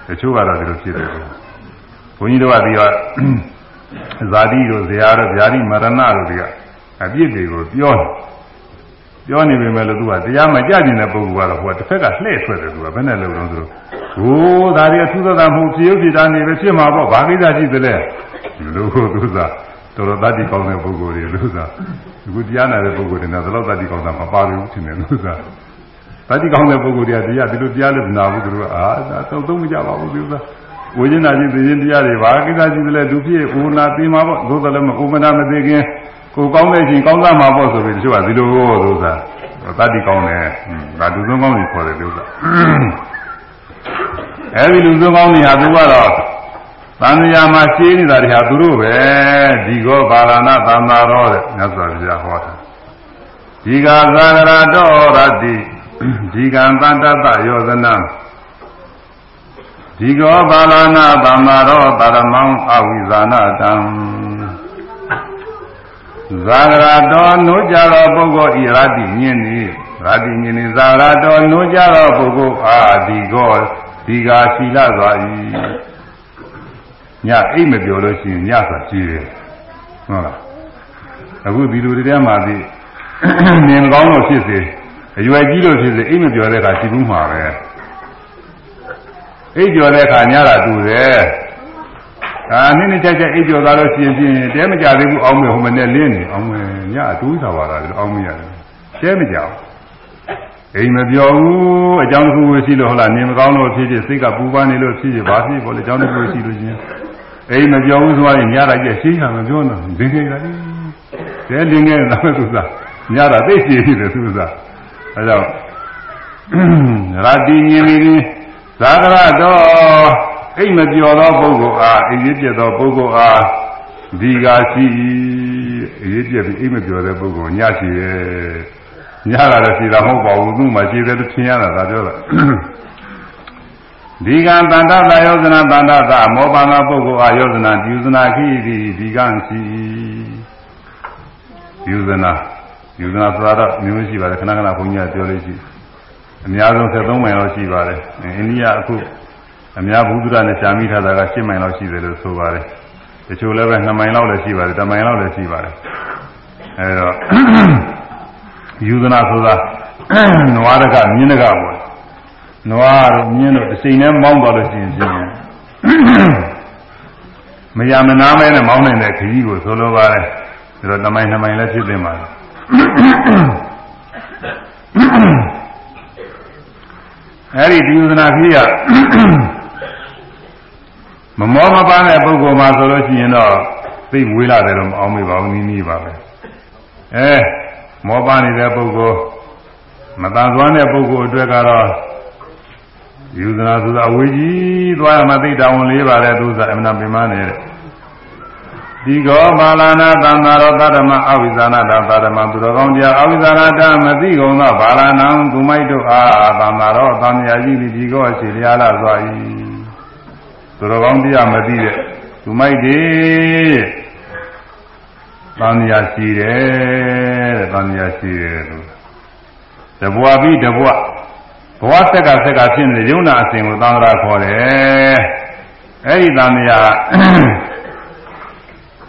တချို့ကတော့ဒီလိုဖြစ်တယ်ဘုန်းကြီးတို့ကဒီက ဇာတိတို့ဇရာတို့ဗျာတိမရဏတို့တွေကအပြစ်တွေကိုပြောတယ်ပြောနေပေမဲ့လို့သူကတရားမကြကျင်တဲ့ပုဂ္ဂိုလ်ကတော့ဟိုကတစ်ဖက်ကလှည့်ထွက်တယ်သူကဘယ်နဲ့လုပ်လို့ဆိုတော့ဟိုးဒါတွေအထူးသောတာမှုဖြစ်ရုပ်ဖြစ်တာနေပဲဖြစ်မှာပေါ့ဘာကိစ္စရှိသလဲလို့သူကတော်တော်တတိကောင်းတဲ့ပုဂ္ဂိုလ်တွေလို့သာအခုတရားနာတဲ့ပုဂ္ဂိုလ်တွေနဲ့ဘယ်တော့တတိကောင်းတာမပါဘူးထင်တယ်လို့သာတတိကောင်းတဲ့ပုဂ္ဂိုလ်တွေကတရားဒီလိုတရားလို့မနာဘူးသူကအာဒါတော့သုံးမကြပါဘူးသူက ဝိညာဉ်ချင်းသိရင်တရားတွေဘာကိစ္စရှိသလဲဒုဖြစ်ဥနာသိမှာပေါ့သို့တော်လည်းမဥမနာမသိခင်ကိုကောင်းတဲ့အချိန်ကောင်းသားမှာပေါ့ဆိုပြီးတချို့ကဒီလိုဟောလို့သာတတိကောင်းတယ်ဒါလူဆုံးကောင်းကြီးခေါ်တယ်လို့သာအဲဒီလူဆုံးကောင်းကြီးဟာသူကတော့သံဃာမှာရှင်းနေတာတွေဟာသူတို့ပဲဒီကောပါရဏသံသာရောတဲ့မြတ်စွာဘုရားဟောတာဒီကသာဂရတော်ရတိဒီကံတတ္တယောဇနံ ဒီကောပါလနာသံသာရောတရမောင်အဝိဇာနာတံဇာဂရတော်နိုးကြသောပုဂ္ဂိုလ်ဤရတိမြင်နေရတိမြင်နေဇာဂရတော်နိုးကြသောပုဂ္ဂိုလ်အာဒီကောဒီကာရှိလစွာဤညအိတ်မပြောလို့ရှိရင်ညဆိုကြည့်တယ်ဟုတ်လားအခုဒီလူတွေထဲမှာဒီမြင်ကောင်းလို့ဖြစ်စေအရွယ်ကြီးလို့ဖြစ်စေအိတ်မပြောတဲ့အခါရှိဘူးမှာပဲ အိတ်ပြောတဲ့အခါညတာတူတယ်အာနည်းနည်းကြက်ကြက်အိပ်ကျော်သွားလို့ရှိရင်ပြင်းတဲမကြသေးဘူးအောင်းမယ်ဟိုမနဲ့လင်းနေအောင်းမယ်ညအတူးသာပါတာလေအောင်းမရတယ်တဲမကြဘူးအိမ်မပြောဘူးအကြောင်းတစ်ခုရှိလို့ဟုတ်လားနေမကောင်းလို့ဖြစ်ဖြစ်စိတ်ကပူပန်းနေလို့ဖြစ်ဖြစ်ဘာဖြစ်ပေါ်လဲအကြောင်းတစ်ခုရှိလို့ချင်းအိမ်မပြောဘူးဆိုရင်ညတာကြက်ရှိတာမပြောတော့ဒင်းခဲ့တာလေတဲလင်းခဲ့တာပဲသူစားညတာသိရှိနေတယ်သူစားအဲကြောင့်ရာတိညင်နေ သာကရတော်အိတ်မပြောသောပုဂ္ဂိုလ်အားအရေးပြသောပုဂ္ဂိုလ်အားဒီကာရှိအရေးပြပြီးအိတ်မပြောတဲ့ပုဂ္ဂိုလ်ညရှိရဲ့ညလာတော့ရှိတာမဟုတ်ပါဘူးသူ့မှာရှိတယ်လို့ထင်ရတာဒါပြောတာဒီကံတန္တသာယောဇနာတန္တသာမောပါဏပုဂ္ဂိုလ်အားယောဇနာဒီဇနာခိဒီဒီကံရှိယူဇနာယူဇနာဆိုတာတော့မျိုးရှိပါတယ်ခဏခဏဘုန်းကြီးကပြောလို့ရှိ အများဆုံး73မိုင်လောက်ရှိပါတယ်အိန္ဒိယအခုအများဘုဒ္ဓနဲ့ရှားမိထားတာက7မိုင်လောက်ရှိတယ်လို့ဆိုပါတယ်တချို့လည်းပဲ2မိုင်လောက်လည်းရှိပါတယ်10မိုင်လောက်လည်းရှိပါတယ်အဲဒါယူဇနာဆိုတာနွားတကမြင်းတကပေါ့နွားတို့မြင်းတို့တစ်ချိန်နဲ့မောင်းသွားလို့ရှိရင်ပြင်းမရမနာမဲနဲ့မောင်းနိုင်တဲ့ခကြီးကိုဆိုလိုပါတယ်ဒါတော့2မိုင်2မိုင်လည်းဖြစ်နေပါတယ် အဲဒီဒီယူဇနာခကြီးကမမောမပန်းတဲ့ပုဂ္ဂိုလ်မှာဆိုလို့ရှိရင်တော့သိဝေးလာတယ်လို့မအောင်မေးပါဘူးနီးနီးပါပဲအဲမောပန်းနေတဲ့ပုဂ္ဂိုလ်မတန်သွမ်းတဲ့ပုဂ္ဂိုလ်အတွက်ကတော့ယူဇနာဆိုတာအဝေကြီးသွားရမှသိတောင်းလေးပါလေသူစားအမနာပင်မနေတဲ့ ဒီကောမာလာနာသံသာရောသတ္တမအဝိဇာနာတာသတ္တမသူတော်ကောင်းတရားအဝိဇာနာတာမသိကုန်သောဘာလာနံသူမိုက်တို့အားသံသာရောသံဃာကြီးဒီကောရှိလျာလာစွာ၏သူတော်ကောင်းတရားမသိတဲ့သူမိုက်တွေသံဃာရှိတယ်တဲ့သံဃာရှိတယ်လို့တဘွားပြီးတဘွားဘဝဆက်ကဆက်ကဖြစ်နေတဲ့ယုံနာအစဉ်ကိုသံဃာခေါ်တယ်အဲ့ဒီသံဃာသူ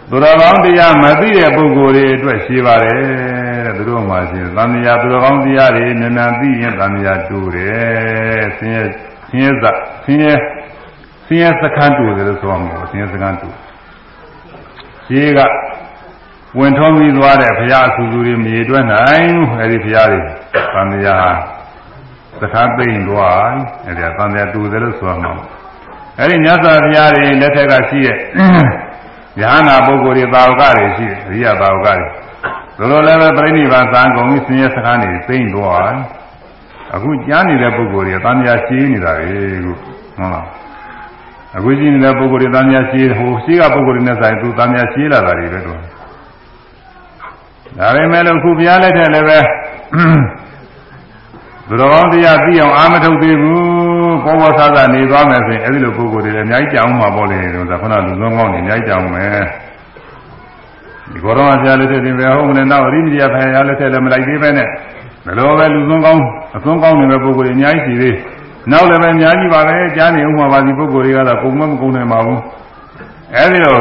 သူတော်ကောင်းတရားမသိတဲ့ပုဂ္ဂိုလ်တွေအတွက်ရှိပါတယ်တဲ့သူတို့မှရှိသံဃာသူတော်ကောင်းတရားတွေနည်းနည်းသိရင်သံဃာတူတယ်ဆင်းရဲဆင်းရဲစဆင်းရဲဆင်းရဲစခန်းတူတယ်လို့ဆိုရမှာဆင်းရဲစခန်းတူရှိကဝင်ထုံးပြီးသွားတဲ့ဘုရားအဆူဆူတွေမြေတွက်နိုင်အဲဒီဘုရားတွေသံဃာစခန်းသိမ့်သွားအဲဒီသံဃာတူတယ်လို့ဆိုရမှာအဲဒီမြတ်စွာဘုရားတွေလက်ထက်ကရှိတဲ့ ယဟနာပုဂ္ဂိုလ်တွေသာဝကတွေရှိတယ်အရိယသာဝကတွေဘယ်လိုလဲပဲပြိဋိဘံသံကုန်ပြီးဆင်းရဲစခန်းတွေသိမ့်သွားအခုကြားနေတဲ့ပုဂ္ဂိုလ်တွေကတန်မြာရှိနေတာလေခုဟုတ်လားအခုရှိနေတဲ့ပုဂ္ဂိုလ်တွေတန်မြာရှိဟိုရှိကပုဂ္ဂိုလ်တွေနဲ့ဆိုင်သူတန်မြာရှိလာတာတွေပဲတော့ဒါပေမဲ့လို့ခုဘုရားလက်ထက်လည်းပဲသူတော်ကောင်းတရားသိအောင်အာမထုတ်သေးဘူး ပေါ်ပေါ်ဆားဆာနေသွားမယ်ဆိုရင်အဲဒီလိုပုဂ္ဂိုလ်တွေလည်းအများကြီးကြောင်မှာပေါ့လေတော့ဒါခုနလူဆုံးကောင်းနေအများကြီးကြောင်မယ်ဒီကောရောဆရာလက်ထက်တင်ပဲဟုတ်မလဲနောက်ရိမတိယဖခင်လက်ထက်လည်းမလိုက်သေးပဲနဲ့ဘယ်လိုပဲလူဆုံးကောင်းအဆုံးကောင်းနေတဲ့ပုဂ္ဂိုလ်တွေအများကြီးရှိသေးနောက်လည်းပဲအများကြီးပါပဲကြားနေဥမှာပါဒီပုဂ္ဂိုလ်တွေကတော့ပုံမမကုန်နိုင်ပါဘူးအဲဒီလို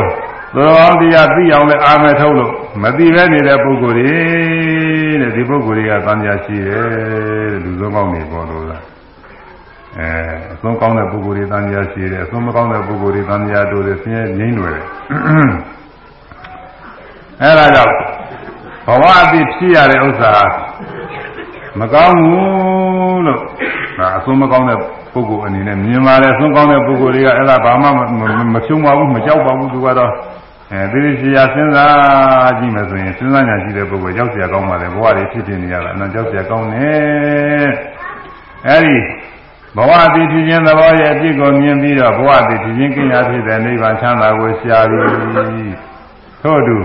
သူတော်ကောင်းတရားသိအောင်လည်းအာမထုတ်လို့မသိပဲနေတဲ့ပုဂ္ဂိုလ်တွေတဲ့ဒီပုဂ္ဂိုလ်တွေကသံဃာရှိတယ်တဲ့လူဆုံးကောင်းနေပေါ်လို့လား အဲအဆုံးကောင်းတဲ့ပုဂ္ဂိုလ်တွေသံဃာရှိတယ်အဆုံးမကောင်းတဲ့ပုဂ္ဂိုလ်တွေသံဃာတို့တွေဆင်းရဲငြိမ့်လွယ်တယ်အဲဒါကြောင့်ဘဝအသိဖြစ်ရတဲ့ဥစ္စာမကောင်းဘူးလို့ဒါအဆုံးမကောင်းတဲ့ပုဂ္ဂိုလ်အနေနဲ့မြင်ပါတယ်အဆုံးကောင်းတဲ့ပုဂ္ဂိုလ်တွေကအဲ့ဒါဘာမှမဖြုံပါဘူးမကြောက်ပါဘူးသူကတော့အဲသိသိချာစဉ်းစားကြည့်မယ်ဆိုရင်စဉ်းစားညာရှိတဲ့ပုဂ္ဂိုလ်ရောက်เสียကောင်းပါလေဘဝတွေဖြစ်ဖြစ်နေရတာအနန္တရောက်เสียကောင်းတယ်အဲဒီ ဘဝတည်ဖြစ်ခြင်းသဘောရဲ့အပြစ်ကိုမြင်ပြီးတော့ဘဝတည်ဖြစ်ခြင်းကိညာဖြစ်တဲ့နိဗ္ဗာန်ချမ်းသာကိုရှားပြီးထို့တူ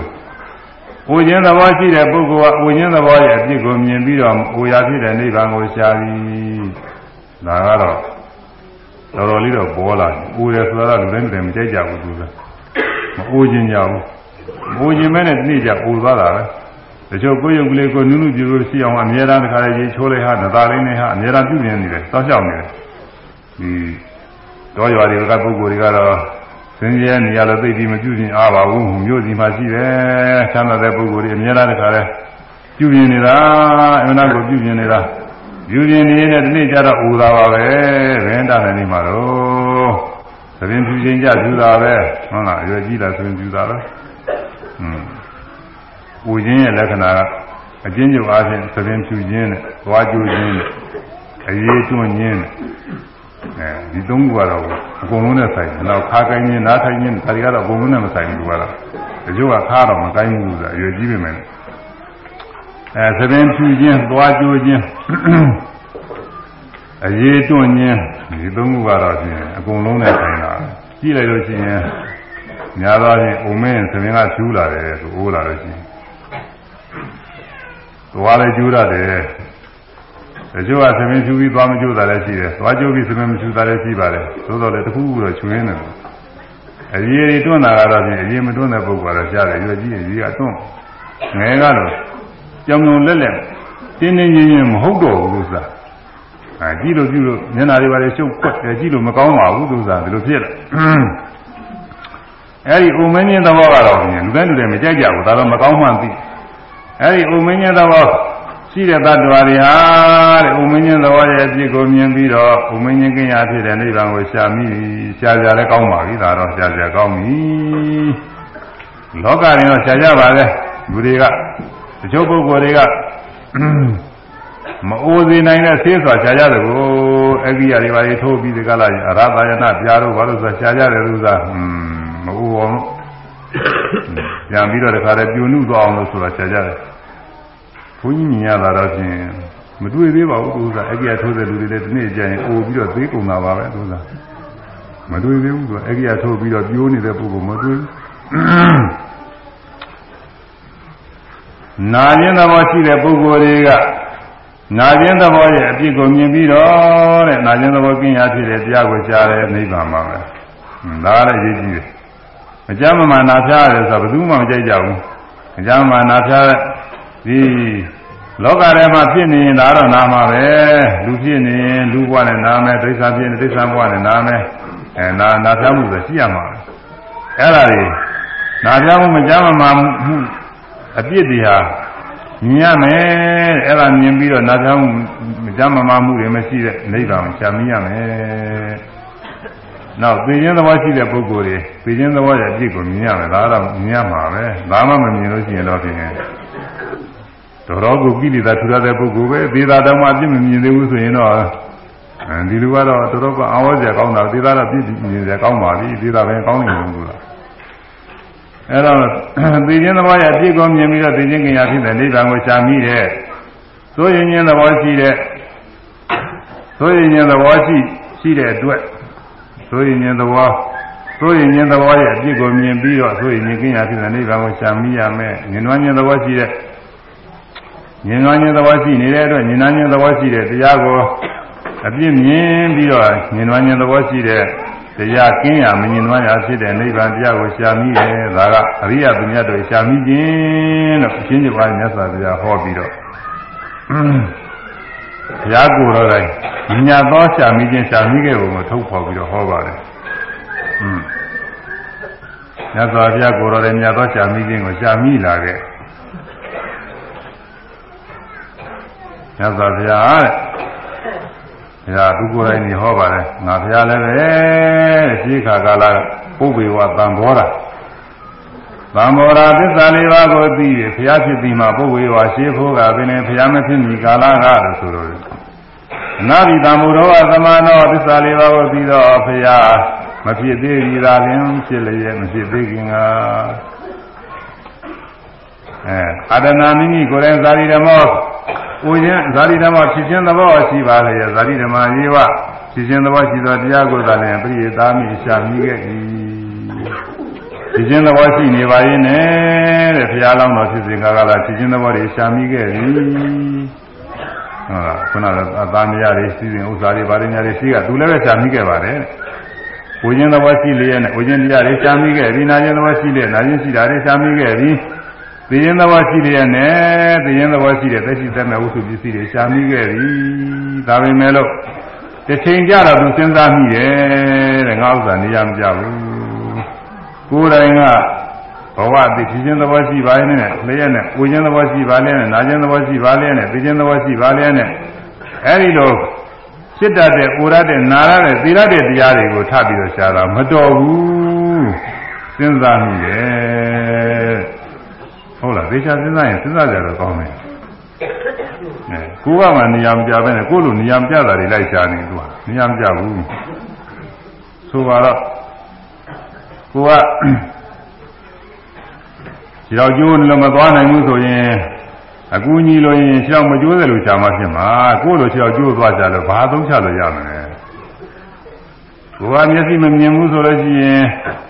ဝိခြင်းသဘောရှိတဲ့ပုဂ္ဂိုလ်ကဝိခြင်းသဘောရဲ့အပြစ်ကိုမြင်ပြီးတော့ဝိရာဖြစ်တဲ့နိဗ္ဗာန်ကိုရှားပြီးဒါကတော့တော်တော်လေးတော့ပေါ်လာတယ်။ဦးတယ်ဆိုတော့လူတိုင်းလူတိုင်းမကြိုက်ကြဘူးသူကမအိုးခြင်းကြဘူးအိုးခြင်းမဲနဲ့တနည်းကြအိုသွားတာပဲ တချို့ကိုယ်ရုပ်ကလေးကိုနုနုပြလို့ရှိအောင်အများအားတခါလေရေချိုးလိုက်ဟာနသားလေးနဲ့ဟာအများအားပြုမြင်နေတယ်တောက်လျှောက်နေတယ်ဒီတော်ရွာတွေကပုဂ္ဂိုလ်တွေကတော့စင်ကြဲနေရလို့သိပြီးမပြုခြင်းအားပါဘူးမြို့စီမှာရှိတယ်ဆန္ဒတဲ့ပုဂ္ဂိုလ်တွေအများအားတခါလေပြုမြင်နေတာအမှန်တော့ပြုမြင်နေတာပြုမြင်နေတဲ့ဒီနေ့ကျတော့ဥသာပါပဲဘယ်တာနေနေမှာတော့သရင်ဖြူချင်းကြဖြူတာပဲဟုတ်လားအရွယ်ကြီးတာသရင်ဖြူတာပဲอืม ပူခြင်းရဲ့လက္ခဏာကအချင်းချုပ်အားဖြင့်သရင်ဖြူခြင်းနဲ့သွားကျိုးခြင်းနဲ့အရေးတွန်းခြင်းနဲ့အဲဒီသုံးခုကတော့အကုန်လုံးနဲ့ဆိုင်တယ်နောက်ခါကိုင်းခြင်းနားထိုင်ခြင်းဒါတွေကတော့အကုန်လုံးနဲ့မဆိုင်ဘူးကတော့တချို့ကခါတော့မကိုင်းဘူးဆိုတာအရွယ်ကြီးပေမဲ့အဲသရင်ဖြူခြင်းသွားကျိုးခြင်းအရေးတွန့်ခြင်းဒီသုံးခုကတော့ဖြင့်အကုန်လုံးနဲ့ဆိုင်တာကြည့်လိုက်လို့ရှိရင်များသောဖြင့်အုံမင်းသမင်ကကျူးလာတယ်ဆိုအိုးလာလို့ရှိရင် သွားလည်းကျူးရတယ်တချို့ကသမင်ကျူးပြီးသွားမကျူးတာလည်းရှိတယ်သွားကျူးပြီးသမင်မကျူးတာလည်းရှိပါတယ်သို့တော်လည်းတစ်ခုခုတော့ချွင်းနေတယ်အရေးတွေတွန့်တာကတော့ဖြင့်အရေးမတွန့်တဲ့ပုဂ္ဂိုလ်ကတော့ကြားတယ်ရွယ်ကြီးအရေးကတွန့်ငယ်ကတော့ကြောင်ကြောင်လက်လက်တင်းတင်းချင်းချင်းမဟုတ်တော့ဘူးလို့ဆိုတာအဲကြည့်လို့ကြည့်လို့မျက်နှာတွေပါလေရှုပ်ခွက်တယ်ကြည့်လို့မကောင်းပါဘူးသူစားဒီလိုဖြစ်လာအဲဒီဥမင်းချင်းသဘောကတော့လူတိုင်းလူတိုင်းမကြိုက်ကြဘူးဒါတော့မကောင်းမှန်းသိ အဲဒီဥမင်းချင်းသဘောရှိတဲ့တ attva တွေဟာတဲ့ဥမင်းချင်းသဘောရဲ့အဖြစ်ကိုမြင်ပြီးတော့ဥမင်းချင်းကင်းရာဖြစ်တဲ့နိဗ္ဗာန်ကိုရှာမိရှာကြလည်းကောင်းပါပြီဒါတော့ရှာကြကောင်းပြီလောကရင်တော့ရှာကြပါလေလူတွေကတချို့ပုဂ္ဂိုလ်တွေကမအိုစေနိုင်တဲ့ဆေးစွာရှားရတယ်ကိုအဂိယတွေပါလေထိုးပြီးဒီကလာအရသာယနာပြားတော့ဘာလို့ဆိုရှားရတယ်လို့သာဟွန်းမအိုအောင် ပြန်ပြီးတော့တခါတည်းပြိုနုသွားအောင်လို့ဆိုတာရှားရတယ်ဘုန်းကြီးမြင်ရတာတော့ဖြင့်မတွေ့သေးပါဘူးသူကအဂိယထိုးတဲ့လူတွေလည်းဒီနေ့ကျရင်အိုပြီးတော့သေးကုန်တာပါပဲသူကမတွေ့သေးဘူးသူကအဂိယထိုးပြီးတော့ပြိုးနေတဲ့ပုဂ္ဂိုလ်မတွေ့နာခြင်းသဘောရှိတဲ့ပုဂ္ဂိုလ်တွေကနာခြင်းသဘောရဲ့အပြစ်ကိုမြင်ပြီးတော့တဲ့နာခြင်းသဘောကင်းရဖြစ်တဲ့တရားကိုကြားတဲ့နိဗ္ဗာန်မှာပဲဒါလည်းရေးကြည့်တယ် အကြမ်းမမှန်နာဖျားရတယ်ဆိုတော့ဘယ်သူမှမကြိုက်ကြဘူးအကြမ်းမှန်နာဖျားတဲ့ဒီလောကထဲမှာဖြစ်နေရင်ဒါတော့နာမှာပဲလူဖြစ်နေရင်လူဘဝနဲ့နာမယ်ဒိဋ္ဌာဖြစ်နေဒိဋ္ဌာဘဝနဲ့နာမယ်အဲနာနာဖျားမှုဆိုရှိရမှာပဲအဲ့ဒါတွေနာပြောင်းမှုမကြမ်းမမာမှုအပြစ်တွေဟာမြင်ရမယ်အဲ့ဒါမြင်ပြီးတော့နာပြောင်းမကြမ်းမမာမှုတွေမရှိတဲ့နိဗ္ဗာန်ကိုရှာမိရမယ် နောက်သိခြင်းသဘောရှိတဲ့ပုဂ္ဂိုလ်တွေသိခြင်းသဘောရဲ့အပြစ်ကိုမြင်ရမယ်ဒါတော့မြင်ရမှာပဲဘာမှမမြင်လို့ရှိရင်တော့ဖြင့်တော်တော်ကိုကိလေသာထူရတဲ့ပုဂ္ဂိုလ်ပဲသေသာတောင်မှအပြစ်မမြင်သေးဘူးဆိုရင်တော့ဒီလူကတော့တော်တော်ကအာဝဇ္ဇကောင်းတာသေသာတော့ပြည့်မြင်ကြကောင်းပါပြီသေသာပဲကောင်းနေလို့ကအဲ့တော့သိခြင်းသဘောရဲ့အပြစ်ကိုမြင်ပြီးတော့သိခြင်းကင်ရဖြစ်တဲ့နိဗ္ဗာန်ကိုရှာမိတဲ့သိုးရင်ခြင်းသဘောရှိတဲ့သိုးရင်ခြင်းသဘောရှိရှိတဲ့အတွက် သိုးရင်ခြင်းသဘောသိုးရင်ခြင်းသဘောရဲ့အပြစ်ကိုမြင်ပြီးတော့သိုးရင်ခြင်းကင်ရဖြစ်တဲ့နိဗ္ဗာန်ကိုရှာမိရမယ်ဉာဏ်ဝဉာဏ်သဘောရှိတဲ့ဉာဏ်ဝဉာဏ်သဘောရှိနေတဲ့အတွက်ဉာဏ်ဝဉာဏ်သဘောရှိတဲ့တရားကိုအပြစ်မြင်ပြီးတော့ဉာဏ်ဝဉာဏ်သဘောရှိတဲ့တရားကင်းရမမြင်နွမ်းရဖြစ်တဲ့နိဗ္ဗာန်တရားကိုရှာမိတယ်ဒါကအရိယပညာတို့ရှာမိခြင်းလို့အချင်းချင်းပါမြတ်စွာဘုရားဟောပြီးတော့ ဘုရားကိုယ်တော်တိုင်းညာသောရှာမိခြင်းရှာမိခဲ့ပုံကိုထုတ်ဖော်ပြီးတော့ဟောပါတယ်อืมမြတ်စွာဘုရားကိုယ်တော်တိုင်းညာသောရှာမိခြင်းကိုရှာမိလာခဲ့မြတ်စွာဘုရားတဲ့ဒါသူကိုယ်တိုင်နေဟောပါတယ်ငါဘုရားလည်းပဲရှိခါကာလပုဗ္ဗေဝသံဘောဓာ သံဘောဓာသစ္စာလေးပါးကိုသိရဘုရားဖြစ်ပြီးမှပုဗ္ဗေဝရှိဖို့ကပင်ဘုရားမဖြစ်မီကာလကလို့ဆိုလို့အနာဘိသံမုရောသမနောသစ္စာလေးပါးကိုသိတော့ဘုရားမဖြစ်သေးပြီသာလင်ဖြစ်လျက်မဖြစ်သေးခင်ကအဲအာဒနာမိမိကိုယ်တိုင်ဇာတိဓမ္မောကိုခြင်းဇာတိဓမ္မဖြစ်ခြင်းသဘောရှိပါလေဇာတိဓမ္မယေဝဖြစ်ခြင်းသဘောရှိသောတရားကိုသာလည်းပရိယေသားမိရှာမိခဲ့၏ ဖြစ်ခြင်းသဘောရှိနေပါရဲ့နဲ့တဲ့ဘုရားလောင်းတော်ဖြစ်စဉ်ကကလာဖြစ်ခြင်းသဘောတွေရှာမိခဲ့ပြီဟုတ်လားခုနကအသားမရတွေစီစဉ်ဥစ္စာတွေဗာရညာတွေရှိကသူလည်းပဲရှာမိခဲ့ပါတယ်ကိုခြင်းသဘောရှိလျက်နဲ့ကိုခြင်းတရားတွေရှာမိခဲ့ပြီနာခြင်းသဘောရှိလျက်နာခြင်းရှိတာတွေရှာမိခဲ့ပြီသိရင်သဘောရှိလျက်နဲ့သိရင်သဘောရှိတဲ့သက်ရှိသက်မဲ့ဝိသုပစ္စည်းတွေရှာမိခဲ့ပြီဒါပေမဲ့လို့တစ်ချိန်ကြတော့သူစဉ်းစားမိတယ်တဲ့ငါဥစ္စာနေရမကြဘူး ကိုယ်တိုင်ကဘဝသိခြင်းသဘောရှိပါရဲ့နဲ့လျက်နဲ့ကိုခြင်းသဘောရှိပါလျက်နဲ့နာခြင်းသဘောရှိပါလျက်နဲ့သိခြင်းသဘောရှိပါလျက်နဲ့အဲဒီလိုဖြစ်တတ်တဲ့ကိုရတဲ့နာရတဲ့သိရတဲ့တရားတွေကိုထပ်ပြီးတော့ရှားတာမတော်ဘူးစဉ်းစားမိတယ်ဟုတ်လားသေချာစဉ်းစားရင်စဉ်းစားကြတော့ကောင်းတယ်အဲကိုကမှနေရာမပြပဲနဲ့ကိုလိုနေရာမပြတာတွေလိုက်ရှားနေသူကနေရာမပြဘူးဆိုပါတော့ ကိုကခြေတော်ကျိုးလည်းမသွားနိုင်ဘူးဆိုရင်အကူကြီးလို့ရင်ခြေတော်မကျိုးတယ်လို့ရှားမှဖြစ်မှာကိုလိုခြေတော်ကျိုးသွားကြလို့ဘာသုံးချလို့ရမလဲကိုယ်ကမျက်စိမမြင်ဘူးဆိုလို့ရှိရင်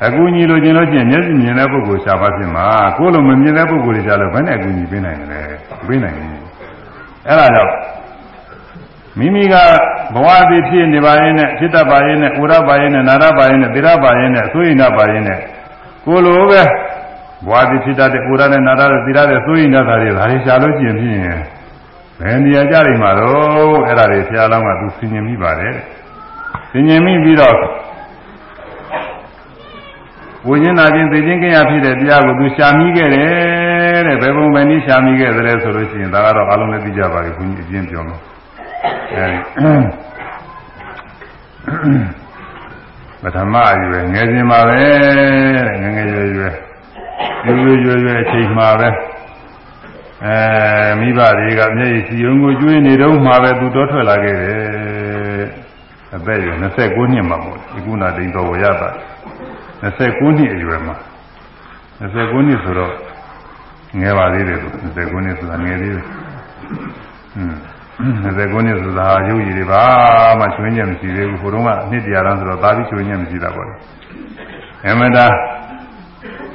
အကူညီလိုချင်လို့ရှိရင်မျက်စိမြင်တဲ့ပုဂ္ဂိုလ်ရှားပါဖြစ်မှာကိုယ်လိုမမြင်တဲ့ပုဂ္ဂိုလ်တွေရှားလို့ဘယ်နဲ့အကူညီပေးနိုင်လဲပေးနိုင်ဘူးအဲ့ဒါကြောင့် မိမိကဘဝတည်ဖြစ်နေပါရင်နဲ့ဖြစ်တတ်ပါရင်နဲ့ဥရပါရင်နဲ့နာရပါရင်နဲ့သေရပါရင်နဲ့သိုးရင်ပါရင်နဲ့ကိုယ်လိုပဲဘဝတည်ဖြစ်တတ်တဲ့ဥရနဲ့နာရနဲ့သေရတဲ့သိုးရင်တာတွေဒါတွေရှားလို့ရှိရင်ဖြစ်ရင်ဘယ်နေရာကြလိမ့်မှာတော့အဲ့ဒါတွေဆရာလောင်းကသူဆင်ញင်မိပါတယ်တဲ့သင်ញင်မိပြီးတော့ဝိညာဉ်နာခြင်းသိခြင်းကိရဖြစ်တဲ့တရားကိုသူရှာမိခဲ့တယ်တဲ့ဘယ်ပုံပဲနည်းရှာမိခဲ့တယ်ဆိုလို့ရှိရင်ဒါကတော့အလုံးလည်းသိကြပါပြီဘုန်းကြီးအကျဉ်းပြောလို့အဲဒီ ပထမအရွယ်ငယ်စဉ်မှာပဲငယ်ငယ်ရွယ်ရွယ်ရွယ်ရွယ်ရွယ်ရွယ်အချိန်မှာပဲအဲမိဘတွေကမျက်ရည်စီုံကိုကျွေးနေတော့မှပဲသူတော်ထွက်လာခဲ့တယ်အသက်ရွယ်29နှစ်မှာပေါ့ဒီကုနာတိန်တော်ဝရတာ29နှစ်အရွယ်မှာ29နှစ်ဆိုတော့ငယ်ပါသေးတယ်သူ29နှစ်ဆိုတာငယ်သေးတယ်อืม 29နှစ်ဆိုတာရုပ်ရည်တွေပါမှချွင်းချက်မရှိသေးဘူးဟိုတုန်းကနှစ်တရားတန်းဆိုတော့သာပြီးချွင်းချက်မရှိတာပေါ့လေအမတာ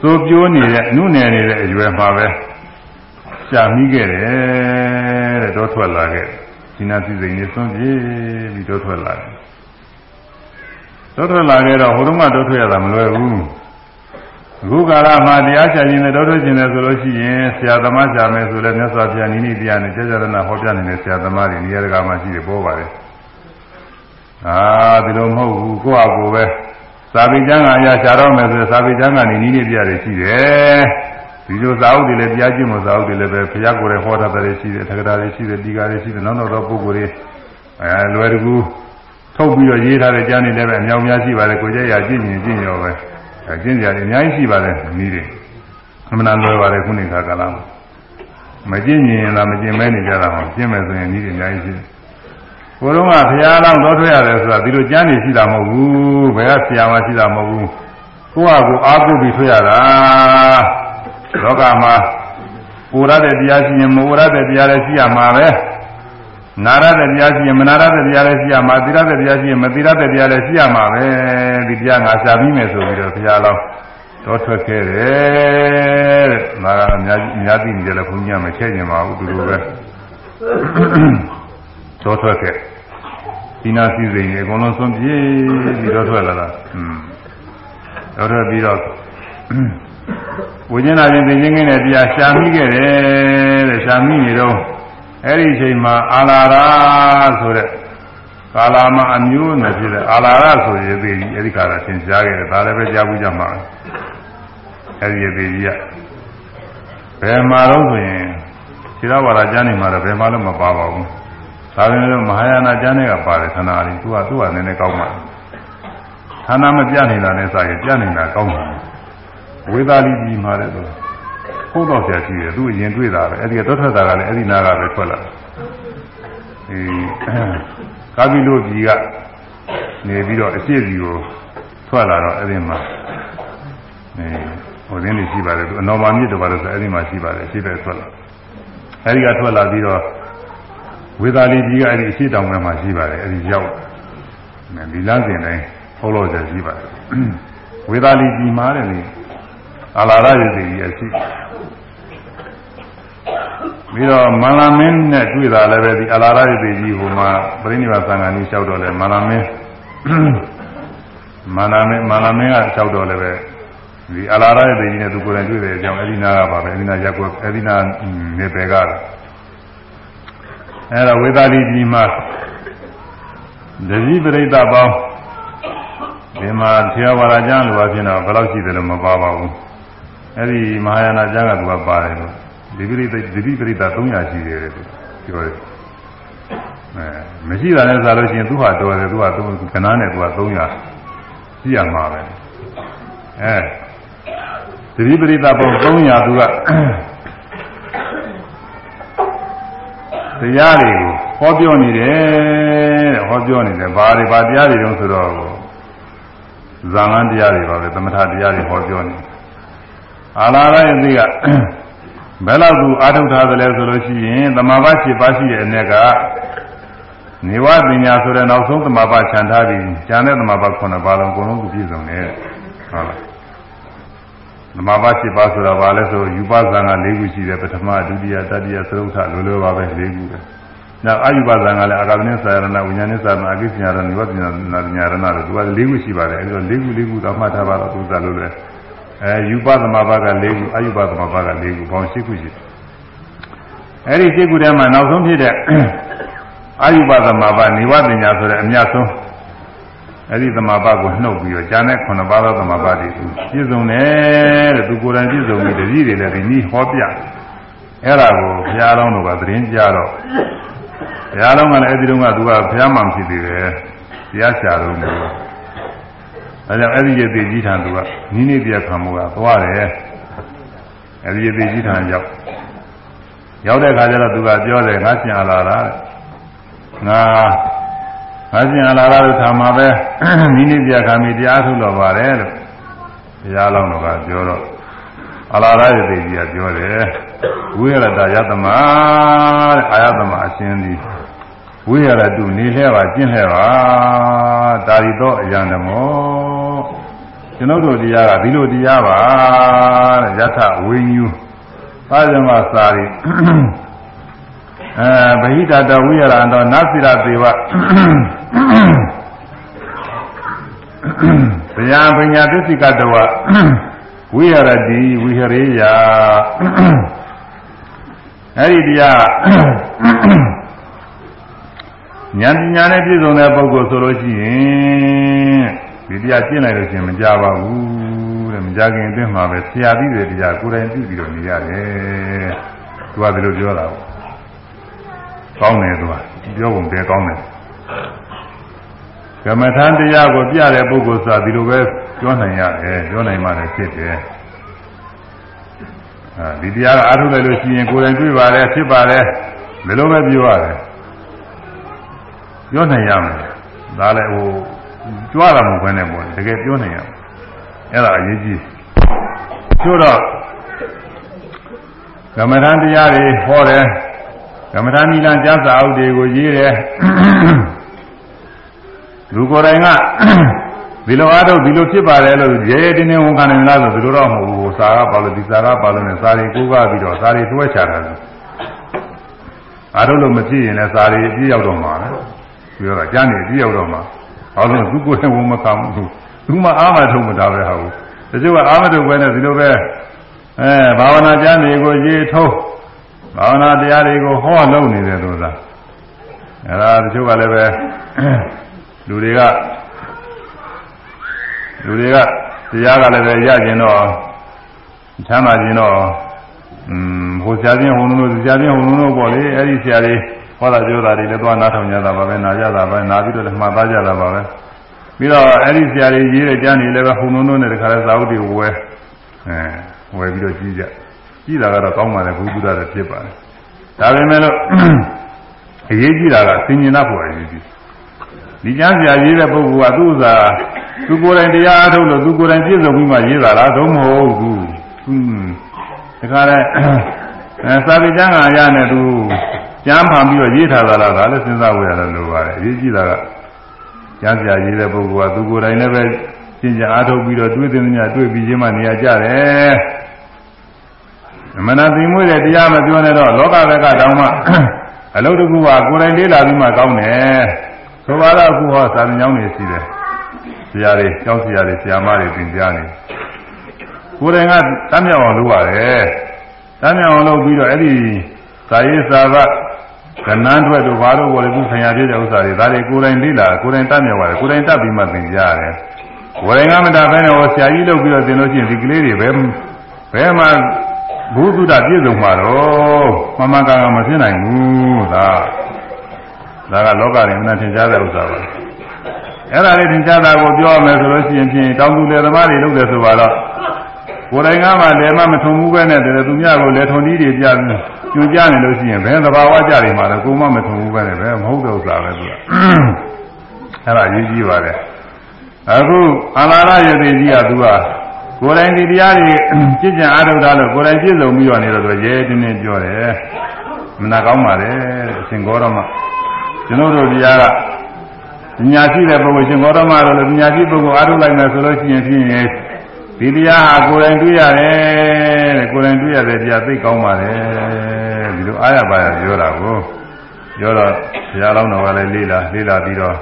သိုးပြိုးနေတဲ့အနုနယ်နေတဲ့အရွယ်မှာပဲရှာမိခဲ့တယ်တဲ့တော့ထွက်လာခဲ့ဒီနာစီစိန်နေသွန်းပြေးပြီးတော့ထွက်လာတယ်တော့ထွက်လာခဲ့တော့ဟိုတုန်းကတော့ထွက်ရတာမလွယ်ဘူး အခုကာလမှာတရားချခြင်းနဲ့တော့ထွက်ခြင်းနဲ့ဆိုလို့ရှိရင်ဆရာသမားချမယ်ဆိုလည်းမြတ်စွာဘုရားနိနိတရားနဲ့ကြာကြာနာဟောပြနေတဲ့ဆရာသမားတွေနေရာတကာမှာရှိတယ်ပေါ်ပါတယ်အာဒီလိုမဟုတ်ဘူးကိုယ့်အကိုပဲစာပေကျမ်းကအရာရှာတော့မယ်ဆိုစာပေကျမ်းကနေနီးနေပြရတယ်ရှိတယ်ဒီလိုစာအုပ်တွေလည်းပြကျင့်မစာအုပ်တွေလည်းပဲဘုရားကိုယ်ရဲ့ဟောတာတွေရှိတယ်ထက္ကရာတွေရှိတယ်ဒီကာတွေရှိတယ်နောက်နောက်တော့ပုဂ္ဂိုလ်တွေအဲလွယ်တကူထုတ်ပြီးတော့ရေးထားတဲ့ကျမ်းတွေလည်းပဲအများများရှိပါတယ်ကိုကြရကျင့်ရင်ကျင့်ရောပဲ အဲကျင့်ကြတယ်အများကြီးရှိပါတယ်နီးတွေအမှန်တန်လွယ်ပါတယ်ခုနေခါကာလမှာမကျင့်ရင်လားမကျင့်မဲနေကြတာဟောကျင့်မယ်ဆိုရင်နီးတွေအများကြီးရှိတယ်ကိုယ်တော့ကဘုရားတော်တော်ထွက်ရတယ်ဆိုတာဒီလိုကျမ်းနေရှိတာမဟုတ်ဘူးဘယ်ကဆရာမရှိတာမဟုတ်ဘူးကိုယ့်ဟာကိုယ်အားကိုးပြီးထွက်ရတာလောကမှာပူရတဲ့တရားရှိရင်မပူရတဲ့တရားလည်းရှိရမှာပဲနာရတဲ့တရားရှိရင်မနာရတဲ့တရားလည်းရှိရမှာသီရတဲ့တရားရှိရင်မသီရတဲ့တရားလည်းရှိရမှာပဲ ဒီတရားငါရှာပြီးမယ်ဆိုပြီးတော့ဘုရားတော်တော့ထွက်ခဲ့တယ်တဲ့။ဒါကအများကြီးအများသိနေကြလဲဘုန်းကြီးကမချဲ့ကျင်ပါဘူးသူတို့ပဲ။တော့ထွက်ခဲ့။ဒီနာစည်းစိမ်တွေအကုန်လုံးဆုံးပြေးပြီးတော့ထွက်လာတာ။อืมတော့ထွက်ပြီးတော့ဝိညာဉ်နာရင်သိချင်းကင်းတဲ့တရားရှာမိခဲ့တယ်တဲ့ရှာမိနေတော့အဲ့ဒီအချိန်မှာအာလာရာဆိုတဲ့ ကာလာမအမျိုးနဲ့ဖြစ်တဲ့အာလာရဆိုရသေးကြီးအဲ့ဒီခါကသင်ကြားခဲ့တယ်ဒါလည်းပဲကြားဘူးကြမှာအဲ့ဒီရသေးကြီးကဘယ်မှာတော့ဆိုရင်ခြေတော်ဘာသာကျမ်းနေမှာတော့ဘယ်မှာလို့မပါပါဘူးဒါပေမဲ့မဟာယာနကျမ်းတွေကပါတယ်ခန္ဓာလေးသူကသူ့ဟာနည်းနည်းကောင်းပါခန္ဓာမပြနေတာနဲ့စာရင်ပြနေတာကောင်းတယ်ဝေသာလိကြီးမှာတဲ့ဆိုဟုတ်တော့ဆရာရှိတယ်သူအရင်တွေ့တာပဲအဲ့ဒီတော့ထွက်တာကလည်းအဲ့ဒီနာကပဲထွက်လာဒီ ကာဘီလိုကြီးကနေပြီးတော့အရှိစီကိုထွက်လာတော့အဲ့ဒီမှာအဲဟိုရင်းလေးရှိပါတယ်သူအနော်မာမြစ်တော့ပါလို့ဆိုအဲ့ဒီမှာရှိပါတယ်ရှိပဲထွက်လာအဲ့ဒီကထွက်လာပြီးတော့ဝေသာလီကြီးကအဲ့ဒီအရှိတောင်ထဲမှာရှိပါတယ်အဲ့ဒီရောက်တယ်ဒီလမ်းစဉ်တိုင်းဟုတ်လို့ကြရှိပါတယ်ဝေသာလီကြီးမှာတဲ့လေအလာရရည်ကြီးအရှိ ပြီးတော့မန္လာမင်းနဲ့တွေ့တာလည်းပဲဒီအလာရရည်ကြီးဟိုမှာပြိဋိဘာသံဃာကြီးလျှောက်တော့လဲမန္လာမင်းမန္လာမင်းမန္လာမင်းကလျှောက်တော့လည်းပဲဒီအလာရရည်ကြီးနဲ့သူကိုယ်တိုင်တွေ့တဲ့အကြောင်းအဲဒီနာကပါပဲအဲဒီနာရက်ကွက်အဲဒီနာနေပေကအဲတော့ဝေသာလီကြီးမှာတတိပရိသတ်ပေါင်းဒီမှာထေရဝါဒကျမ်းလိုအဖြစ်တော့ဘယ်လောက်ရှိတယ်လို့မပါပါဘူးအဲ့ဒီမဟာယာနကျမ်းကသူကပါတယ်လို့ ဒီပိရိသဒီပိရိသ300ရှိတယ်လို့ပြောတယ်အဲမရှိတာနဲ့ဆိုလို့ရှိရင်သူဟာတော်တယ်သူကသူကနားနဲ့သူက300ရှိရမှာပဲအဲဒီပိရိသပုံ300သူကတရားတွေကိုဟောပြောနေတယ်တဲ့ဟောပြောနေတယ်ဘာတွေဘာတရားတွေတုံးဆိုတော့ဇာလန်းတရားတွေပါပဲသမထတရားတွေဟောပြောနေအာလာရရဲ့သိက ဘယ်လောက်သူအာထုတ်ထားသလဲဆိုလို့ရှိရင်သမာဘ7ပါးရှိတဲ့အ ਨੇ ကနေဝပညာဆိုတဲ့နောက်ဆုံးသမာဘခြံထားပြီးဉာဏ်နဲ့သမာဘ9ပါးလုံးအကုန်လုံးသူပြည့်စုံတယ်ဟုတ်လားသမာဘ7ပါးဆိုတာဘာလဲဆိုယူပဇံက၄ခုရှိတယ်ပထမဒုတိယတတိယသရုပ်ထလိုလိုပါပဲ၄ခုပဲနောက်အာယုပဇံကလည်းအာဂမနိသရဏဝိညာဉ်နိသရဏအကိစ္စညာရဏနိဝပညာနာညာရဏတို့သူက၄ခုရှိပါတယ်အဲဒီတော့၄ခု၄ခုတော့မှတ်ထားပါတော့သူစားလို့လဲ အဲယူပသမဘာက၄ခုအာယုပသမဘာက၄ခုပေါင်း၈ခုရှိအဲဒီ၈ခုထဲမှာနောက်ဆုံးဖြစ်တဲ့အာယုပသမဘာနိဝပညာဆိုတဲ့အမြတ်ဆုံးအဲဒီသမဘာကိုနှုတ်ပြီးတော့ဉာဏ်နဲ့9ပါးသောသမဘာတွေသူပြည့်စုံတယ်တဲ့သူကိုယ်တိုင်ပြည့်စုံပြီးတတိတွေလည်းဒီနည်းဟောပြအဲ့ဒါကိုဘုရားတော်တို့ကသတင်းကြတော့ဘုရားလုံးကလည်းအဲဒီတုန်းကသူကဘုရားမှမရှိသေးတယ်တရားရှာတော့တ ယ်ဒါကြောင့်အဲဒီရသေးကြီးထံသူကနိနိပြခံမှုကသွားတယ်အဲဒီရသေးကြီးထံရောက်ရောက်တဲ့အခါကျတော့သူကပြောတယ်ငါရှင်အလာလားတဲ့ငါငါရှင်အလာလားလို့ထာမှာပဲနိနိပြခံပြီးတရားထုတ်တော့ပါတယ်လို့ဘုရားလုံးကပြောတော့အလာရရသေးကြီးကပြောတယ်ဝိရတယသမတဲ့အာယသမအရှင်သည်ဝိရတုနေလှဲပါကျင့်လှဲပါတာရီတော့အယံဓမော ကျွန်ုပ်တို့တရားကဒီလိုတရားပါတဲ့ယထဝိညူပါဇမစာရီအဲဗဟိတတဝိရံတော့နသိရသေးဝဗျာပညာသစ္စိကတဝဝိရတိဝိဟရေယအဲ့ဒီတရားဉာဏ်ပညာနဲ့ပြည့်စုံတဲ့ပုဂ္ဂိုလ်ဆိုလို့ရှိရင် ဒီတရားကျင့်လိုက်လို့ရှင်မကြပါဘူးတဲ့မကြခင်အတွင်းမှာပဲဆရာပြီးတဲ့တရားကိုယ်တိုင်သိပြီးတော့နေရတယ်သူကဒီလိုပြောတာကောင်းတယ်သူကပြောပုံတည်းကောင်းတယ်ကမ္မထံတရားကိုပြတဲ့ပုဂ္ဂိုလ်ဆိုတာဒီလိုပဲပြောနိုင်ရတယ်ပြောနိုင်မှလည်းဖြစ်တယ်အဲဒီတရားကအားထုတ်လိုက်လို့ရှိရင်ကိုယ်တိုင်တွေ့ပါတယ်ဖြစ်ပါတယ်ဘယ်လိုပဲပြောရတယ်ပြောနိုင်ရမယ်ဒါလည်းဟို ကြွားတာမဟုတ်ဘဲနဲ့ပေါ့တကယ်ပြောနိုင်ရမယ်အဲ့ဒါအရေးကြီးဆိုတော့ကမ္မထံတရားတွေဟောတယ်ကမ္မထံနိလန်ကျမ်းစာအုပ်တွေကိုရေးတယ်လူကိုယ်တိုင်ကဒီလိုအားထုတ်ဒီလိုဖြစ်ပါတယ်လို့ရဲရဲတင်းတင်းဝန်ခံနေလားဆိုဒီလိုတော့မဟုတ်ဘူးစာကပါလို့ဒီစာကပါလို့နဲ့စာတွေကိုးကားပြီးတော့စာတွေတွဲချတာလေအားထုတ်လို့မဖြစ်ရင်လည်းစာတွေပြည့်ရောက်တော့မှာပဲပြောတာကြားနေပြည့်ရောက်တော့မှာ ဟောလို့သူကိုယ်နဲ့ဝန်မခံဘူးသူမှအာမထုံမတာပဲဟာဘူးတချို့ကအာမထုံပဲနဲ့ဒီလိုပဲအဲဘာဝနာကြားနေကိုရေးထုံးဘာဝနာတရားတွေကိုဟောလုံးနေတယ်လို့သာအဲဒါတချို့ကလည်းပဲလူတွေကလူတွေကတရားကလည်းပဲရကျင်တော့ချမ်းသာခြင်းတော့อืมဟိုဆရာချင်းဟိုလိုလိုဆရာချင်းဟိုလိုလိုပေါ့လေအဲ့ဒီဆရာတွေဟော တာပြောတာတွေလည်းသွားနားထောင်ကြတာပါပဲနာကြတာပဲနာပြီးတော့လည်းမှားသားကြတာပါပဲပြီးတော့အဲ့ဒီဆရာတွေရေးတဲ့ကျမ်းတွေလည်းပဲဟိုလိုလိုနဲ့တခါလဲသာဝတိဝဲအဲဝယ်ပြီးတော့ကြီးကြကြီးတာကတော့ကောင်းပါလေဘုရားတဲ့ဖြစ်ပါတယ်ဒါပေမဲ့လို့အရေးကြီးတာကသင်ញင်တတ်ဖို့အရေးကြီးဒီကျမ်းဆရာရေးတဲ့ပုဂ္ဂိုလ်ကသူ့ဥစားသူကိုယ်တိုင်တရားအားထုတ်လို့သူကိုယ်တိုင်ပြည့်စုံပြီးမှရေးတာလားသုံးမဟုတ်ဘူးဟွန်းဒါကြတဲ့အဲစာပေကျမ်းကရနဲ့သူ ကျမ်းဖန်ပြီးတော့ရေးထားတာလားဒါလည်းစဉ်းစားဝရတယ်လို့ပါတယ်အရေးကြီးတာကကျမ်းဆရာရေးတဲ့ပုဂ္ဂိုလ်ကသူကိုယ်တိုင်လည်းပဲရှင်းကြအားထုတ်ပြီးတော့တွေးသိမြတွေ့ပြီးချင်းမှနေရာကြတယ်မနာသိမွေးတဲ့တရားမပြောနဲ့တော့လောကဘက်ကတောင်းမှအလုပ်တကူကကိုယ်တိုင်လေးလာပြီးမှကောင်းတယ်ဆိုပါတော့အခုဟောစာသင်ကျောင်းတွေရှိတယ်ဆရာတွေကျောင်းဆရာတွေဆရာမတွေသင်ကြားနေကိုယ်တိုင်ကတမ်းမြောက်အောင်လုပ်ရတယ်တမ်းမြောက်အောင်လုပ်ပြီးတော့အဲ့ဒီစာရေးစာက ကဏ္ဍအတွက်တို့ဘာလို့ဘောလေသူဆရာပြည့်တဲ့ဥစ္စာတွေဒါတွေကိုယ်တိုင်လေ့လာကိုယ်တိုင်တမ်းမြောက်ရတယ်ကိုယ်တိုင်တတ်ပြီးမှသင်ကြားရတယ်ဝယ်ငါမတာပဲနဲ့ဟောဆရာကြီးလုပ်ပြီးတော့သင်လို့ရှိရင်ဒီကလေးတွေပဲဘယ်မှာဘုသူတပြည့်စုံမှာတော့မမကကမဖြစ်နိုင်ဘူးဒါဒါကလောကရင်မနှထင်ရှားတဲ့ဥစ္စာပါအဲ့ဒါလေးသင်္ချာတာကိုပြောရမယ်ဆိုလို့ရှိရင်ဖြင့်တောင်သူလယ်သမားတွေလုပ်တယ်ဆိုပါတော့ ကိုယ်တိုင်ကမှလယ်မမထုံဘူးပဲနဲ့တည်းသူများကိုလယ်ထုံသီးတွေပြညွှန်ကြားနေလို့ရှိရင်ဘယ်သဘာဝကြတွေမှာလဲကိုမမထုံဘူးပဲနဲ့ပဲမဟုတ်တဲ့ဥစ္စာပဲသူကအဲ့ဒါရေးကြည့်ပါတယ်အခုအာလာရယသိကြီးကသူကကိုယ်တိုင်ဒီတရားတွေကြည်ကြံအားထုတ်တာလို့ကိုယ်တိုင်ပြည့်စုံပြီးတော့နေတော့ရဲတင်းတင်းပြောတယ်မနာကောင်းပါလေအရှင်ဂေါရမကျွန်တော်တို့တရားကပညာရှိတဲ့ပုဂ္ဂိုလ်ရှင်ဂေါရမတို့လည်းပညာရှိပုဂ္ဂိုလ်အားထုတ်လိုက်မယ်ဆိုလို့ရှိရင်ဖြင့် ဒီတရားဟာကိုယ်တိုင်တွေ့ရတယ်တဲ့ကိုယ်တိုင်တွေ့ရတဲ့တရားသိကောင်းပါလေဒီလိုအားရပါရပြောတာကိုပြောတော့ဘုရားလောင်းတော်ကလည်းလေးလာလေးလာပြီးတော့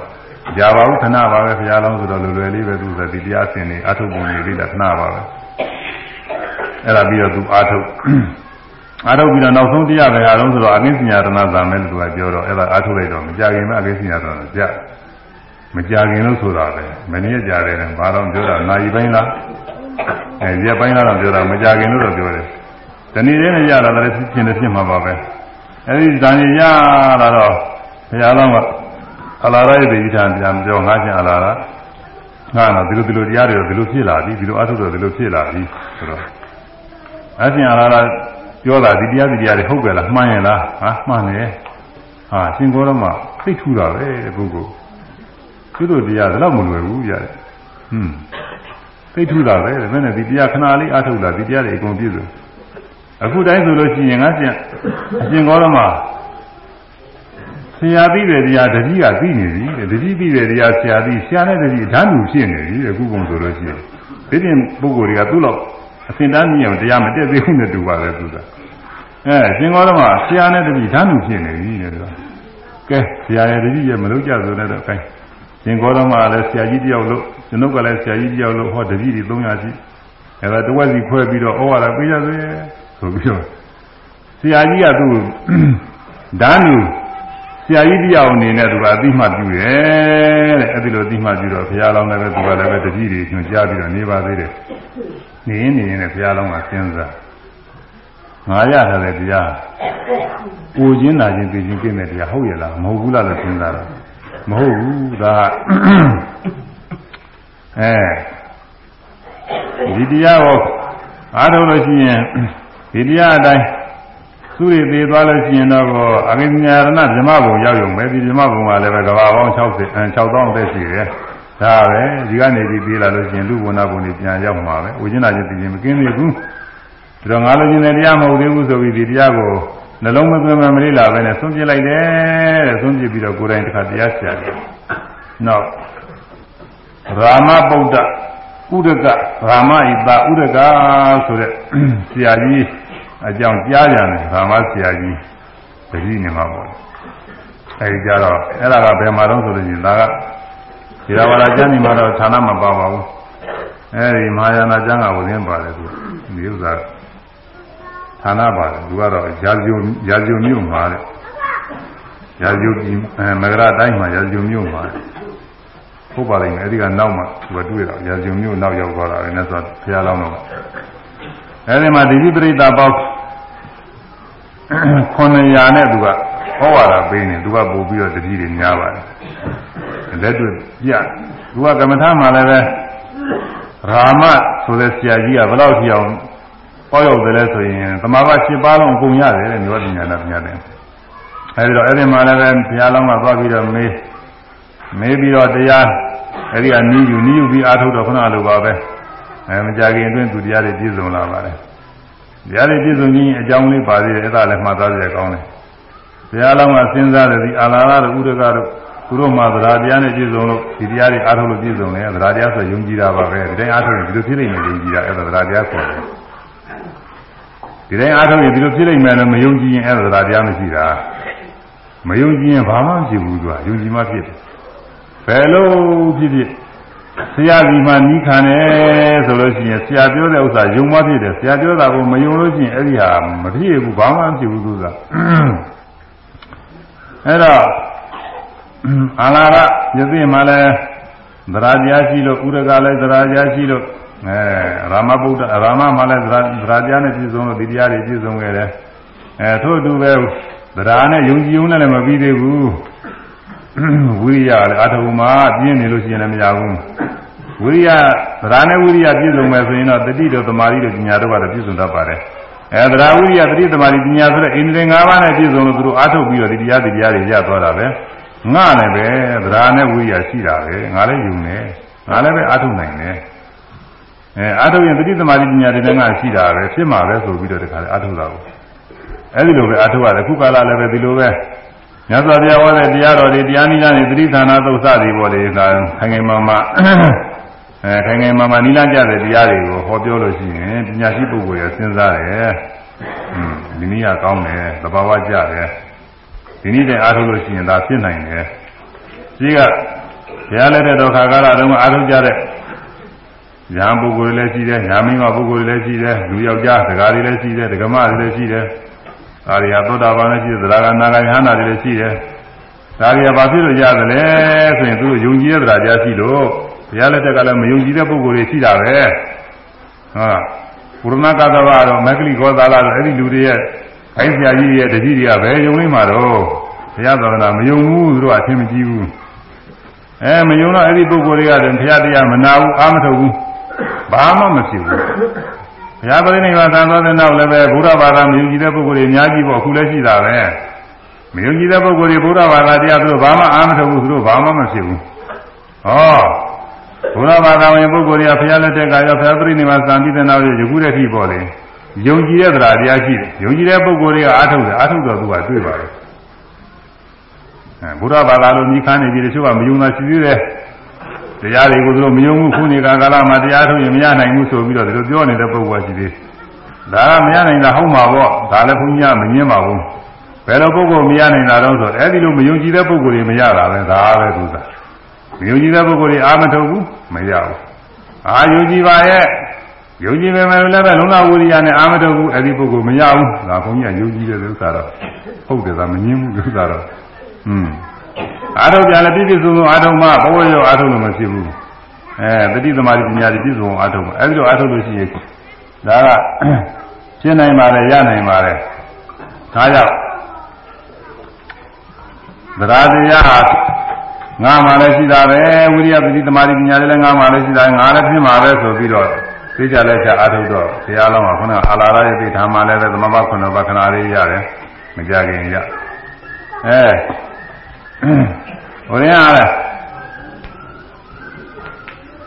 ကြာပါဘူးခဏပါပဲဘုရားလောင်းဆိုတော့လွယ်လွယ်လေးပဲသူဆိုဒီတရားဆင်နေအာထုပ်ပုံလေးလေးလာခဏပါပဲအဲ့ဒါပြီးတော့သူအာထုပ်အာထုတ်ပြီးတော့နောက်ဆုံးတရားပဲအားလုံးဆိုတော့အကိစ္စညာတနာသာမဲလို့သူကပြောတော့အဲ့ဒါအာထုတ်လိုက်တော့မကြခင်မှအကိစ္စညာတနာကြမကြခင်လို့ဆိုတာပဲမနည်းကြတယ်ဘာတော့ပြောတာနာယီပိုင်းလား အဲရက်ပိုင်းလားတော့ပြောတာမကြခင်လို့တော့ပြောတယ်တဏီလေးနဲ့ရတာလည်းဖြစ်ဖြစ်နေဖြစ်မှာပါပဲအဲ့ဒီဇာညရလာတော့ဘုရားလုံးကအလာရရဲ့ဒီထံပြန်ပြောငါချင်းအလာရငါတော့ဒီလိုဒီလိုတရားတွေဒီလိုဖြစ်လာပြီဒီလိုအထုတော့ဒီလိုဖြစ်လာပြီဆိုတော့အချင်းအလာရပြောတာဒီတရားဒီတရားတွေဟုတ်ကြလားမှန်ရဲ့လားဟာမှန်တယ်ဟာရှင်ကောရမသိထူတာပဲပုဂ္ဂိုလ်သူတို့တရားတော့မလွယ်ဘူးရတယ်ဟွန်း သိထူတာပဲဒါနဲ့ဒီတရားခဏလေးအားထုတ်လာဒီတရားတွေအကုန်ပြည့်စုံအခုတိုင်းဆိုလို့ရှိရင်ငါကျန်အရှင်ကောရမဆရာပြီးတဲ့တရားတတိကသိနေပြီတဲ့တတိပြီးတဲ့တရားဆရာပြီးဆရာနဲ့တတိဓာတ်လူဖြစ်နေပြီအခုကုန်ဆိုလို့ရှိရင်ဒီပြင်ပုဂ္ဂိုလ်တွေကသူ့လောက်အစင်တန်းမြင်အောင်တရားမတက်သေးဘူးနဲ့တူပါပဲသူကအဲရှင်ကောတော့မှဆရာနဲ့တပည့်ဓာတ်မှုဖြစ်နေပြီတဲ့သူကကဲဆရာရဲ့တပည့်ရဲ့မလုပ်ကြဆိုတဲ့တော့အဲ ရှင်ကောတော့မှလည်းဆရာကြီးတယောက်လို့ကျွန်ုပ်ကလည်းဆရာကြီးတယောက်လို့ဟောတပည့်တွေ300ရှိအဲဒါတဝက်စီခွဲပြီးတော့ဩဝါဒပေးကြသေးဆိုပြီးတော့ဆရာကြီးကသူ့ဓာတ်မှုဆရာကြီးတရားအနေနဲ့သူကအသိမှပြုတယ်တဲ့အဲ့ဒီလိုအသိမှပြုတော့ဘုရားလောင်းလည်းပဲသူကလည်းပဲတတိတွေညွှန်ကြားပြီးတော့နေပါသေးတယ်နေရင်နေရင်လည်းဘုရားလောင်းကစဉ်းစားငါရထားတဲ့တရားကိုချင်းနာချင်းသိချင်းပြည့်တဲ့တရားဟုတ်ရလားမဟုတ်ဘူးလားလို့စဉ်းစားတော့ မဟုတ်ဘူးဒါအဲဒီတရားကိုအားထုတ်လို့ရှိရင်ဒီတရားအတိုင်းသူတွေသေးသွားလို့ရှိရင်တော့အကိညာရဏဓမ္မဘုံရောက်ရုံပဲဒီဓမ္မဘုံကလည်းပဲကဘာပေါင်း60 6000တက်ရှိတယ်ဒါပဲဒီကနေပြီးပြေးလာလို့ရှိရင်လူဝဏဘုံတွေပြန်ရောက်မှာပဲဝိညာဉ်ချင်းသိချင်းမကင်းသေးဘူးဒါတော့ငါလိုချင်တဲ့တရားမဟုတ်သေးဘူးဆိုပြီးဒီတရားကို နှလုံးမသွင်းမမလေးလာပဲနဲ့ဆုံးပြလိုက်တယ်တဲ့ဆုံးပြပြီးတော့ကိုယ်တိုင်တစ်ခါတရားဆရာတယ်နောက်ရာမပုဒ္ဒဥဒကရာမဣတာဥဒကဆိုတဲ့ဆရာကြီးအကြောင်းကြားကြတယ်ရာမဆရာကြီးတတိနေမှာပေါ့အဲဒီကြတော့အဲ့ဒါကဘယ်မှာတော့ဆိုလို့ရှိရင်ဒါကဒီရဝရကျမ်းဒီမှာတော့ဌာနမပါပါဘူးအဲဒီမဟာယာနာကျမ်းကဝင်ရပါတယ်သူဒီဥစ္စာ ဌာနပါတယ်သူကတော့ရာဇုံရာဇုံမြို့မှာတဲ့ရာဇုံပြည်မဂရတိုင်းမှာရာဇုံမြို့မှာဟုတ်ပါလိမ့်မယ်အဲဒီကနောက်မှသူကတွေ့တော့ရာဇုံမြို့နောက်ရောက်သွားတာလည်းဆိုဘုရားလောင်းတော့အဲဒီမှာဒီပိပရိသပေါင်း900နဲ့သူကဟောရတာပေးနေသူကပို့ပြီးတော့တတိတွေများပါတယ်လက်တွေ့ပြသူကကမ္မထာမှာလည်းပဲရာမဆိုတဲ့ဆရာကြီးကဘယ်လောက်ထိအောင် ဟောရောက်တယ်လဲဆိုရင်သမာဘ7ပါးလုံးအကုန်ရတယ်တဲ့မျိုးပညာနဲ့ပညာနဲ့အဲဒီတော့အဲ့ဒီမှာလည်းပဲဘုရားလောင်းကသွားပြီးတော့မေးမေးပြီးတော့တရားအဲ့ဒီကနီးယူနီးယူပြီးအားထုတ်တော့ခဏလိုပါပဲအဲမကြခင်အတွင်းသူတရားတွေပြည့်စုံလာပါတယ်တရားတွေပြည့်စုံခြင်းအကြောင်းလေးပါသေးတယ်အဲ့ဒါလည်းမှတ်သားရကောင်းတယ်ဘုရားလောင်းကစဉ်းစားတယ်ဒီအာလာရတို့ဥဒကတို့သူတို့မှသဒ္ဓတရားနဲ့ပြည့်စုံလို့ဒီတရားတွေအားထုတ်လို့ပြည့်စုံတယ်သဒ္ဓတရားဆိုယုံကြည်တာပါပဲဒီတိုင်းအားထုတ်ရင်ဒီလိုဖြစ်နေမယ်ယုံကြည်တာအဲ့ဒါသဒ္ဓတရားခေါ်တယ် ဒီတိုင်းအားထုတ်ရင်ဒီလိုဖြစ်နိုင်မယ်လို့မယုံကြည်ရင်အဲ့ဒါတရားမရှိတာမယုံကြည်ရင်ဘာမှမရှိဘူးသူကယုံကြည်မှဖြစ်တယ်ဘယ်လိုဖြစ်ဖြစ်ဆရာဒီမှာနီးခံတယ်ဆိုလို့ရှိရင်ဆရာပြောတဲ့ဥစ္စာယုံမှဖြစ်တယ်ဆရာပြောတာကိုမယုံလို့ရှိရင်အဲ့ဒီဟာမဖြစ်ဘူးဘာမှမဖြစ်ဘူးသူကအဲ့တော့အာလာရယသိမှလည်းသရာကြားရှိလို့ဥရကလည်းသရာကြားရှိလို့ အဲရာမဗုဒ္ဓရာမမှလည်းသရာကြားနဲ့ပြည့်စုံလို့ဒီတရားတွေပြည့်စုံခဲ့တယ်အဲထို့အတူပဲသရာနဲ့ယုံကြည်ုံနဲ့လည်းမပြီးသေးဘူးဝိရိယလည်းအထုံမှာပြင်းနေလို့ရှိရင်လည်းမရဘူးဝိရိယသရာနဲ့ဝိရိယပြည့်စုံမယ်ဆိုရင်တော့တတိတို့သမာဓိတို့ပညာတို့ကတော့ပြည့်စုံတတ်ပါတယ်အဲသရာဝိရိယတတိသမာဓိပညာဆိုတဲ့ဣန္ဒြေ၅ပါးနဲ့ပြည့်စုံလို့သူတို့အထုတ်ပြီးတော့ဒီတရားဒီတရားတွေရသွားတာပဲငါလည်းပဲသရာနဲ့ဝိရိယရှိတာပဲငါလည်းယူနေငါလည်းပဲအထုတ်နိုင်တယ် အဲအထုတ်ရင်တတိသမာဓိပညာတွေလည်းငါရှိတာပဲဖြစ်မှာပဲဆိုပြီးတော့တခါလေအထုတ်တာကိုအဲဒီလိုပဲအထုတ်ရတယ်ခုကာလလည်းပဲဒီလိုပဲမြတ်စွာဘုရားဟောတဲ့တရားတော်တွေတရားနိလန်းတွေသတိဌာနသုစတွေပေါ်လေကခိုင်ခိုင်မာမာအဲခိုင်ခိုင်မာမာနိလန်းကြတဲ့တရားတွေကိုဟောပြောလို့ရှိရင်ပညာရှိပုဂ္ဂိုလ်ရစဉ်းစားတယ်။อืมဒီနည်းကကောင်းတယ်သဘာဝကျတယ်ဒီနည်းနဲ့အားထုတ်လို့ရှိရင်ဒါဖြစ်နိုင်တယ်။ကြီးကဘုရားလက်တဲ့ဒုက္ခကာလတုန်းကအားထုတ်ကြတဲ့ ညာပုဂ္ဂိုလ်တွေလည်းရှိတယ်ညာမင်းမပုဂ္ဂိုလ်တွေလည်းရှိတယ်လူယောက်ျားဒကာတွေလည်းရှိတယ်ဒကမတွေလည်းရှိတယ်ဒါတွေကသောတာပန်လည်းရှိတယ်သရဂနာဂယဟနာတွေလည်းရှိတယ်ဒါတွေကဘာဖြစ်လို့ရတယ်လဲဆိုရင်သူတို့ယုံကြည်တဲ့တရားကြားရှိလို့ဘုရားလက်ထက်ကလည်းမယုံကြည်တဲ့ပုဂ္ဂိုလ်တွေရှိတာပဲဟာပုရဏကသဘာတော့မဂ္ဂလိဂောသာလာတော့အဲ့ဒီလူတွေရဲ့ခိုင်းဆရာကြီးရဲ့တတိတွေကပဲယုံနေမှာတော့ဘုရားသာသနာမယုံဘူးသူတို့အထင်မကြီးဘူးအဲမယုံတော့အဲ့ဒီပုဂ္ဂိုလ်တွေကလည်းဘုရားတရားမနာဘူးအာမထုတ်ဘူး ဘာမှမဖြစ်ဘူးဘုရားပရိနိဗ္ဗာန်သံသောတဲ့နောက်လည်းပဲဘုရားဘာသာမယုံကြည်တဲ့ပုဂ္ဂိုလ်တွေအများကြီးပေါ့အခုလည်းရှိတာပဲမယုံကြည်တဲ့ပုဂ္ဂိုလ်တွေဘုရားဘာသာတရားသူတို့ဘာမှအာမထုတ်ဘူးသူတို့ဘာမှမဖြစ်ဘူးဟောဘုရားဘာသာဝင်ပုဂ္ဂိုလ်တွေကဘုရားလက်ထက်ကရောဘုရားပရိနိဗ္ဗာန်သံပြီးတဲ့နောက်ယခုတည်းထိပေါ်လေယုံကြည်တဲ့တရားတရားရှိတယ်ယုံကြည်တဲ့ပုဂ္ဂိုလ်တွေကအာထုတ်တယ်အာထုတ်တော့သူကတွေ့ပါတယ်အဲဘုရားဘာသာလိုမြည်ခန်းနေပြီတချို့ကမယုံတာရှိသေးတယ် တရားတွေကိုသူတို့မယုံဘူးခုနေကကာလမှာတရားထုတ်ရင်မရနိုင်ဘူးဆိုပြီးတော့ဒီလိုပြောနေတဲ့ပုဂ္ဂိုလ်ရှိသေးဒါကမရနိုင်တာဟုတ်မှာပေါ့ဒါလည်းဘုန်းကြီးကမငင်းပါဘူးဘယ်လိုပုဂ္ဂိုလ်မရနိုင်တာတော့ဆိုအဲ့ဒီလိုမယုံကြည်တဲ့ပုဂ္ဂိုလ်တွေမရတာပဲဒါပဲသူကမယုံကြည်တဲ့ပုဂ္ဂိုလ်တွေအာမထုတ်ဘူးမရဘူးအာယုံကြည်ပါရဲ့ယုံကြည်ပေမဲ့လည်းပဲလုံလဝိရိယနဲ့အာမထုတ်ဘူးအဲ့ဒီပုဂ္ဂိုလ်မရဘူးဒါဘုန်းကြီးကယုံကြည်တဲ့ဥစ္စာတော့ဟုတ်တယ်ဒါမငင်းဘူးဥစ္စာတော့อืม အာထုတ်ပြန်လည်းပြည့်ပြည့်စုံစုံအာထုတ်မှဘဝရောအာထုတ်လို့မဖြစ်ဘူးအဲတတိသမารိပညာတွေပြည့်စုံအာထုတ်မှအဲဒီလိုအာထုတ်လို့ရှိရင်ဒါကဖြစ်နိုင်ပါလေရနိုင်ပါလေဒါကြောင့်သရတရားငါမှလည်းရှိတာပဲဝိရိယပတိသမารိပညာတွေလည်းငါမှလည်းရှိတာငါလည်းဖြစ်မှာပဲဆိုပြီးတော့သိကြလက်ချအာထုတ်တော့တရားလုံးကခုနအာလာရရဲ့သိထားမှလည်းပဲသမဘခုနဘခဏလေးရတယ်မကြခင်ရအဲ ဟိုရင်အားလဲ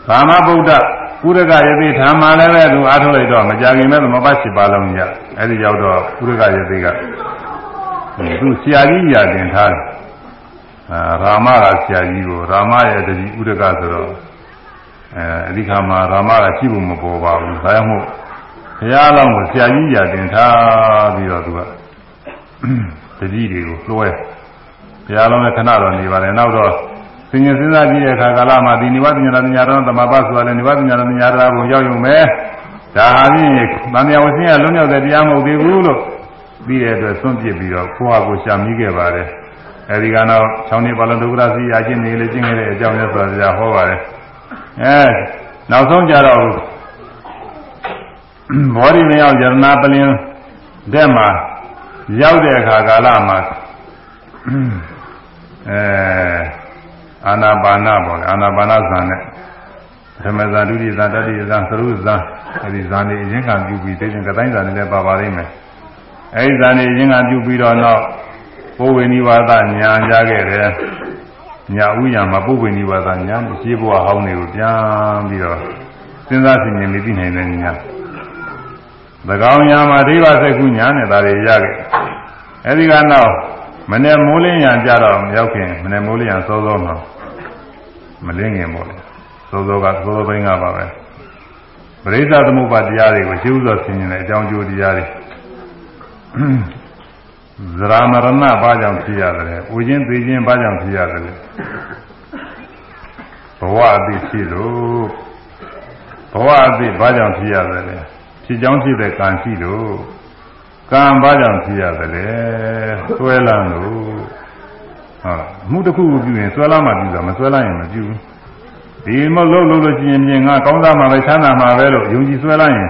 ဘာမဗုဒ္ဓပုရကယသိဓမ္မလည်းပဲသူအားထုတ်လိုက်တော့မကြခင်မဲ့သမဘ7ပါးလုံးရအဲဒီရောက်တော့ပုရကယသိကသူဆရာကြီးရာတင်ထားတယ်အာရာမကဆရာကြီးကိုရာမရဲ့တတိဥဒကဆိုတော့အဲအဓိကမှာရာမကရှိဖို့မပေါ်ပါဘူးဒါကြောင့်မို့ဘုရားလောင်းကိုဆရာကြီးရာတင်ထားပြီးတော့သူကတတိတွေကိုလွှဲ ဘုရားလုံးနဲ့ခဏတော့နေပါတယ်နောက်တော့သင်္ကြန်စဉ်းစားကြည့်တဲ့အခါကာလမှာဒီနိဗ္ဗာန်ဉာဏ်ဉာဏ်တော်သမဘာဆိုတာလည်းနိဗ္ဗာန်ဉာဏ်ဉာဏ်တော်ဘုံရောက်ရုံပဲဒါဟာဖြင့်ဗာမယဝဆင်းရလွံ့မြောက်တဲ့တရားမဟုတ်သေးဘူးလို့ပြီးတဲ့အတွက်သွန့်ပြစ်ပြီးတော့ကိုယ့်ဟာကိုယ်ရှာမိခဲ့ပါတယ်အဲဒီကတော့၆နှစ်ပါလုံးဒုက္ခရစီအချင်းနေလေကျင့်ခဲ့တဲ့အကြောင်းနဲ့ဆိုတာကြာဟောပါတယ်အဲနောက်ဆုံးကြတော့ဘောဓိမရောက်ယရနာပလင်တဲ့မှာရောက်တဲ့အခါကာလမှာ အဲအာနာပါနပေါ့လေအာနာပါနဇာနဲ့ပထမဇာဒုတိယဇာတတိယဇာသရုဇာအဲဒီဇာနေအရင်ကပြုပြီးသိချင်းကတိုင်းဇာနေလည်းပါပါလိမ့်မယ်အဲဒီဇာနေအရင်ကပြုပြီးတော့နောက်ပုဝေနိဝါဒညာကြခဲ့တယ်ညာဥညာမှာပုဝေနိဝါဒညာရှိဘဝဟောင်းတွေကိုပြန်ပြီးတော့စဉ်းစားသိမြင်ပြီးနိုင်တဲ့ညာသကောင်ညာမှာဒိဗ္ဗစက္ခုညာနဲ့ဒါတွေရခဲ့အဲဒီကနောက် မနေ့မိုးလင်းရံကြတော့မရောက်ခင်မနေ့မိုးလင်းရံစောစောမှာမလင်းခင်ပေါ့လေစောစောကစောစောပိုင်းကပါပဲပရိစ္ဆသမုပ္ပါတရားတွေကိုရှင်းဥစွာဆင်ခြင်တဲ့အကြောင်းကျိုးတရားတွေဇရာမရဏဘာကြောင့်ဖြစ်ရတယ်။ဥခြင်းသိခြင်းဘာကြောင့်ဖြစ်ရတယ်လဲ။ဘဝအသိဖြစ်လို့ဘဝအသိဘာကြောင့်ဖြစ်ရတယ်လဲ။ဖြစ်ကြောင်းဖြစ်တဲ့ကံရှိလို့ ကံဘာကြောင့်ဖြစ်ရတယ်လဲ။ဆွဲလန်းလို့ဟုတ်အမှုတစ်ခုခုပြုရင်ဆွဲလန်းမှပြုတာမဆွဲလန်းရင်မပြုဘူး။ဒီမလို့လို့လို့ချင်းချင်းငါကောင်းတာမှပဲချမ်းသာမှာပဲလို့ယုံကြည်ဆွဲလန်းရင်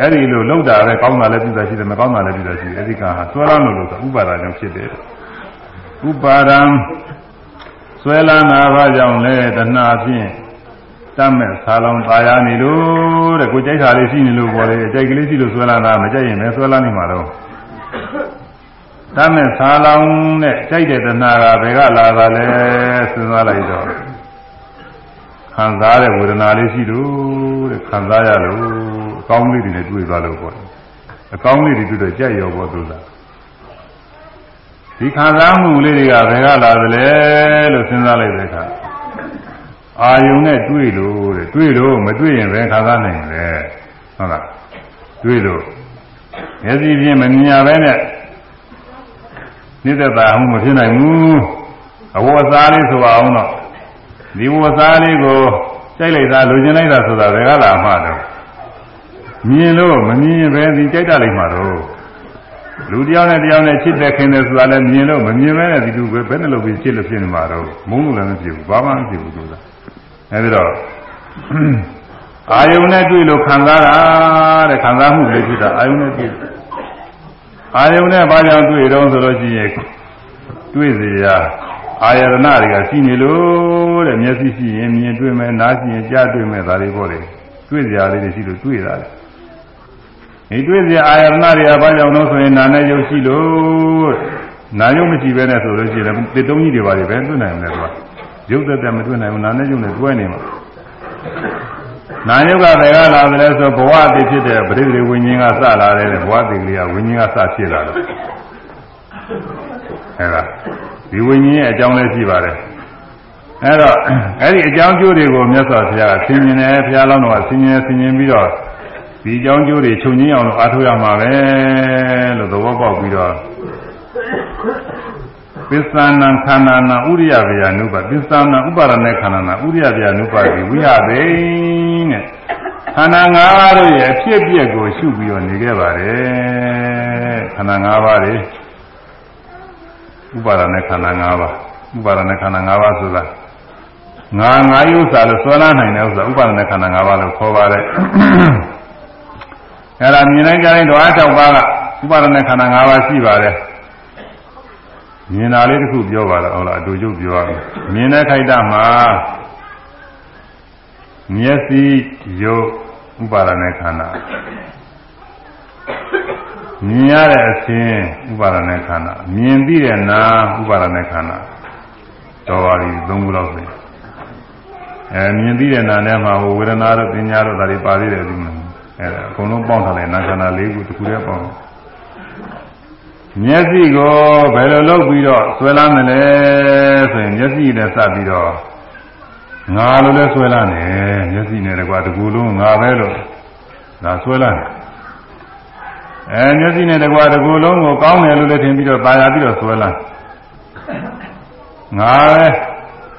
အဲ့ဒီလိုလောက်တာပဲကောင်းတာလည်းပြုတာရှိတယ်မကောင်းတာလည်းပြုတာရှိတယ်အဲ့ဒီကဟာဆွဲလန်းလို့လို့ဆိုဥပါဒာကြောင့်ဖြစ်တယ်ဥပါဒံဆွဲလန်းတာဘာကြောင့်လဲတဏှာဖြင့် တတ်မဲ့ဆာလောင်ပါရနေလို့တဲ့ကိုကြိုက်တာလေးရှိနေလို့ပေါ်တယ်ကြိုက်ကလေးရှိလို့ဆွဲလန်းတာမကြိုက်ရင်လည်းဆွဲလန်းနေမှာတော့တတ်မဲ့ဆာလောင်နဲ့ကြိုက်တဲ့တဏှာကဘယ်ကလာတာလဲစဉ်းစားလိုက်တော့ခံစားတဲ့ဝေဒနာလေးရှိလို့တဲ့ခံစားရလို့အကောင်းလေးတွေနဲ့တွေ့သွားလို့ပေါ့အကောင်းလေးတွေတွေ့တော့ကြက်ရောပေါ့သူလားဒီခံစားမှုလေးတွေကဘယ်ကလာသလဲလို့စဉ်းစားလိုက်တဲ့အခါ အာယုံနဲ့တွေ့လို့တဲ့တွေ့လို့မတွေ့ရင်ဘယ်ခံစားနိုင်လဲဟုတ်လားတွေ့လို့မျက်စိဖြင့်မမြင်ရဘဲနဲ့နိစ္စတာမှုမဖြစ်နိုင်ဘူးအဝတ်အစားလေးဆိုအောင်တော့ဒီဝစားလေးကိုကြိုက်လိုက်တာလူကျင်လိုက်တာဆိုတာဘယ်ကလာမှတော့မြင်လို့မမြင်ရင်ပဲဒီကြိုက်တာလိုက်မှတော့လူတယောက်နဲ့တယောက်နဲ့ချစ်တဲ့ခင်တယ်ဆိုတာလည်းမြင်လို့မမြင်ပဲနဲ့ဒီလူပဲဘယ်နဲ့လုပ်ပြီးချစ်လို့ဖြစ်နေမှာတော့မုန်းလို့လည်းမဖြစ်ဘူးဘာမှမဖြစ်ဘူးသူက အဲဒီတော့အာယုန်နဲ့တွေ့လို့ခံစားတာတဲ့ခံစားမှုလေးဖြစ်တာအာယုန်နဲ့တွေ့အာယုန်နဲ့ဘာကြောင့်တွေ့တော့ဆိုလို့ရှိရင်တွေ့စေရအာယရဏတွေကရှိနေလို့တဲ့မျက်စိရှိရင်မြင်တွေ့မယ်နားရှိရင်ကြားတွေ့မယ်ဒါတွေပေါ့လေတွေ့ကြလေးတွေရှိလို့တွေ့တာလေဒီတွေ့ကြအာယရဏတွေကဘာကြောင့်လို့ဆိုရင်နာနဲ့ရုပ်ရှိလို့နာရုပ်မရှိဘဲနဲ့ဆိုလို့ရှိရင်တစ်တုံးကြီးတွေပါလေပဲတွေ့နိုင်မယ်ကွာ ရုပ်သက်သက်မတွေ့နိုင်ဘူးနာနဲ့ရုပ်နဲ့တွဲနေမှာနာယုတ်ကဘယ်ကလာသလဲဆိုဘဝအသေးဖြစ်တဲ့ပရိသေဝိညာဉ်ကစလာတယ်ဘဝအသေးကလေးကဝိညာဉ်ကစဖြစ်လာတယ်အဲဒါဒီဝိညာဉ်ရဲ့အကြောင်းလည်းရှိပါတယ်အဲတော့အဲ့ဒီအကြောင်းကျိုးတွေကိုမြတ်စွာဘုရားဆင်ញင်တယ်ဘုရားလောင်းတော်ကဆင်ញင်ဆင်ញင်ပြီးတော့ဒီအကြောင်းကျိုးတွေခြုံငင်းအောင်လို့အားထုတ်ရမှာပဲလို့သဘောပေါက်ပြီးတော့ ပစ္စနံခန္ဓာနာဥရိယဗျာနုပပစ္စနံဥပါရณะခန္ဓာနာဥရိယဗျာနုပတိဝိဟသိနဲ့ခန္ဓာ၅ပါးတို့ရဲ့အဖြစ်အပျက်ကိုရှုပြီးတော့နေခဲ့ပါတယ်ခန္ဓာ၅ပါးတွေဥပါဒณะခန္ဓာ၅ပါး ဥပါဒณะခန္ဓာ၅ပါးဆိုတာငါငါယုဥစ္စာလို့ဆွဲလာနိုင်တဲ့ဥစ္စာဥပါဒณะခန္ဓာ၅ပါးလို့ခေါ်ပါတယ်အဲ့ဒါမြင်လိုက်ကြတဲ့ဓဝါ၆ပါးကဥပါဒณะခန္ဓာ၅ပါးရှိပါတယ် မြင်တာလေးတစ်ခုပြောပါလားဟုတ်လားအတူတူပြောရမယ်မြင်တဲ့ခိုက်တာမှာမျက်စိရုပ်ဥပါဒနဲ့ခန္ဓာမြင်ရတဲ့အခြင်းဥပါဒနဲ့ခန္ဓာမြင်သိတဲ့နာဥပါဒနဲ့ခန္ဓာတော်ပါပြီသုံးခုလောက်ပဲအဲမြင်သိတဲ့နာနဲ့မှာဟိုဝေဒနာတို့ပညာတို့ဒါတွေပါသေးတယ်ဒီမှာအဲအကုန်လုံးပေါင်းထားတယ်နာခန္ဓာ၄ခုတစ်ခုတည်းပေါင်းတယ် မျက်စိကိုဘယ်လိုလုပ်ပြီးတော့ဆွဲလန်းမလဲဆိုရင်မျက်စိနဲ့စပ်ပြီးတော့ငါလိုလဲဆွဲလန်းတယ်မျက်စိနဲ့တကွာတကူလုံးငါပဲလို့ဒါဆွဲလန်းတယ်အဲမျက်စိနဲ့တကွာတကူလုံးကိုကောင်းတယ်လို့လည်းထင်ပြီးတော့ပါရပြီးတော့ဆွဲလန်းငါပဲ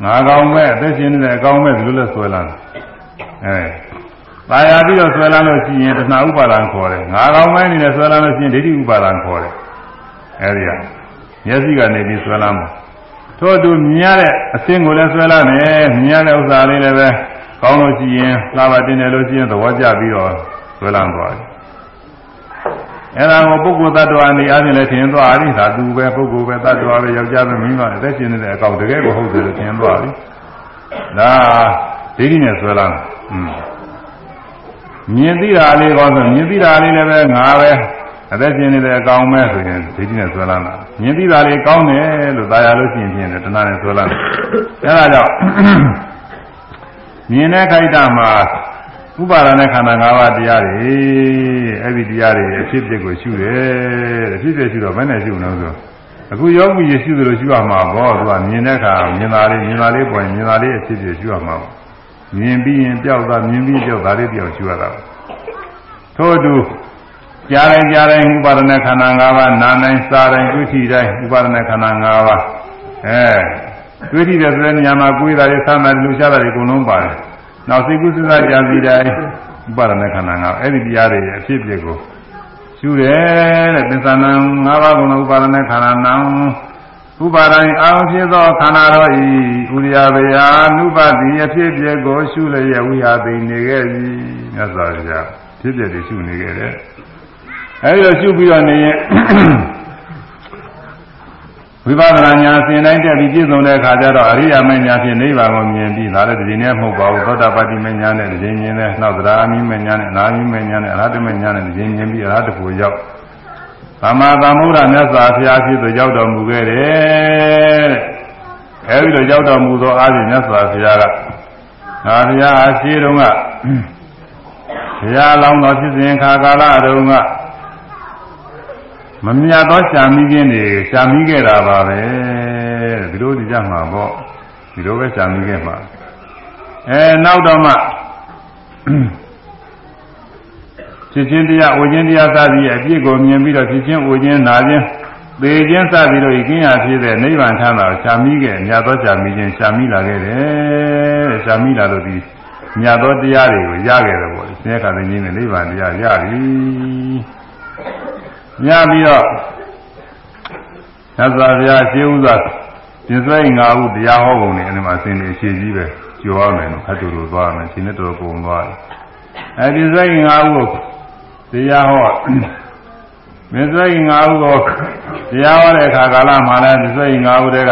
ငါကောင်းမဲ့အသက်ရှင်နေတဲ့အကောင်းမဲ့ဒီလိုလဲဆွဲလန်းအဲပါရပြီးတော့ဆွဲလန်းလို့ရှိရင်တဏှာဥပါဒံခေါ်တယ်ငါကောင်းမဲ့အနေနဲ့ဆွဲလန်းလို့ရှိရင်ဒိဋ္ဌိဥပါဒံခေါ်တယ် အဲဒီကမျက်စိကနေပြီးဆွဲလန်းမှာထို့သူမြင်ရတဲ့အစင်းကိုလည်းဆွဲလန်းတယ်မြင်ရတဲ့ဥစ္စာလေးလည်းပဲကောင်းလို့ရှိရင်လာပါတင်တယ်လို့ရှိရင်သဘောကျပြီးတော့ဆွဲလန်းသွားတယ်အဲ့ဒါကိုပုဂ္ဂိုလ်တ attva အနေအချင်းလည်းထင်သွားပြီဒါသူပဲပုဂ္ဂိုလ်ပဲတ attva ပဲယောက်ျားပဲမိန်းမပဲအသက်ရှင်နေတဲ့အကောင်တကယ်ကိုဟုတ်တယ်လို့ထင်သွားပြီဒါဒိဋ္ဌိနဲ့ဆွဲလန်းอืมမြင်သိတာလေးကောဆိုမြင်သိတာလေးလည်းပဲငါပဲ အသက်ရှင်နေတဲ့အကောင်ပဲဆိုရင်ဒိဋ္ဌိနဲ့ဆွဲလန်းတာမြင်သိတာလေးကောင်းတယ်လို့သာယာလို့ရှိရင်ဖြင့်တဏှာနဲ့ဆွဲလန်းတယ်အဲဒါကြောင့်မြင်တဲ့ခိုက်တာမှာဥပါဒနဲ့ခန္ဓာ၅ပါးတရားတွေအဲ့ဒီတရားတွေအဖြစ်အပျက်ကိုရှုတယ်အဖြစ်အပျက်ရှုတော့ဘယ်နဲ့ရှုလို့ဆိုအခုယောဂီရရှုသလိုရှုရမှာပေါ့သူကမြင်တဲ့အခါမြင်တာလေးမြင်တာလေးပေါ်ရင်မြင်တာလေးအဖြစ်အပျက်ရှုရမှာပေါ့မြင်ပြီးရင်ပြောက်တာမြင်ပြီးပြောက်တာလေးပြောက်ရှုရတာထို့အတူ ကြားတိုင်းကြားတိုင်းဥပါဒနဲ့ခန္ဓာ၅ပါးနာတိုင်းစားတိုင်းတွေ့ထိတိုင်းဥပါဒနဲ့ခန္ဓာ၅ပါးအဲတွေ့ထိတဲ့ဆိုတဲ့နေရာမှာကိုယ်တာတွေဆမ်းတာလူရှားတာတွေအကုန်လုံးပါတယ်နောက်စိတ်ကူးစဉ်းစားကြံစီတိုင်းဥပါဒနဲ့ခန္ဓာ၅ပါးအဲ့ဒီတရားတွေအဖြစ်အပျက်ကိုရှုတယ်တဲ့သစ္စာနံ၅ပါးကုဏဥပါဒနဲ့ခန္ဓာနံဥပါဒံအာဖြစ်သောခန္ဓာတော်ဤဥရိယဗျာနုပတိအဖြစ်အပျက်ကိုရှုလျက်ဝိဟာသိနေခဲ့ပြီမြတ်စွာဘုရားဖြစ်ပျက်တွေရှုနေခဲ့တယ် အဲဒီလိုရှုပြီးတော့နေရင်ဝိပဿနာဉာဏ်စဉ်တိုင်းတက်ပြီးပြည့်စုံတဲ့အခါကျတော့အရိယာမဉာဏ်ဖြင့်နိဗ္ဗာန်ကိုမြင်ပြီးဒါလည်းဒီနေ့မဟုတ်ပါဘူးသောတာပတ္တိမဉာဏ်နဲ့ဒီမြင်တဲ့နောက်သရအမိမဉာဏ်နဲ့အနာမိမဉာဏ်နဲ့အရဟတမဉာဏ်နဲ့ဒီမြင်ပြီးအရဟတကိုရောက်သမ္မာသမ္ဗုဒ္ဓမြတ်စွာဘုရားဖြစ်သူရောက်တော်မူခဲ့တယ်တဲ့အဲဒီလိုရောက်တော်မူသောအားဖြင့်မြတ်စွာဘုရားကငါဘုရားအရှိတုန်းကဘုရားလောင်းတော်ဖြစ်စဉ်ခါကာလတုန်းက မမြတ်သောရှာမိခြင်းတွေရှာမိခဲ့တာပါပဲဒီလိုဒီကြမှာပေါ့ဒီလိုပဲရှာမိခဲ့မှာအဲနောက်တော့မှဖြစ်ချင်းတရားဝိခြင်းတရားစသည်အပြစ်ကိုမြင်ပြီးတော့ဖြစ်ချင်းဝိခြင်းနာခြင်းသေခြင်းစသည်တို့ဤကင်းရာဖြစ်တဲ့နိဗ္ဗာန်ထမ်းတာရှာမိခဲ့မြတ်သောရှာမိခြင်းရှာမိလာခဲ့တယ်ရှာမိလာလို့ဒီမြတ်သောတရားတွေကိုရခဲ့တယ်ပေါ့ဆင်းရဲခါသိခြင်းနဲ့နိဗ္ဗာန်တရားရပြီ ညပြီးတော့သစ္စာဗျာရှင်းဥစွာပြင်စွဲငါဟုတရားဟောပုံနဲ့အဲဒီမှာအစဉ်နေအရှိကြီးပဲကြော်ရမယ်လို့ခတ်တူလိုသွားမယ်ရှင်နဲ့တော်ပုံသွားတယ်အဲဒီစွဲငါဟုတရားဟောမင်းစွဲငါဟုကိုတရားဟောတဲ့အခါကာလမှာလည်းဒီစွဲငါဟုတွေက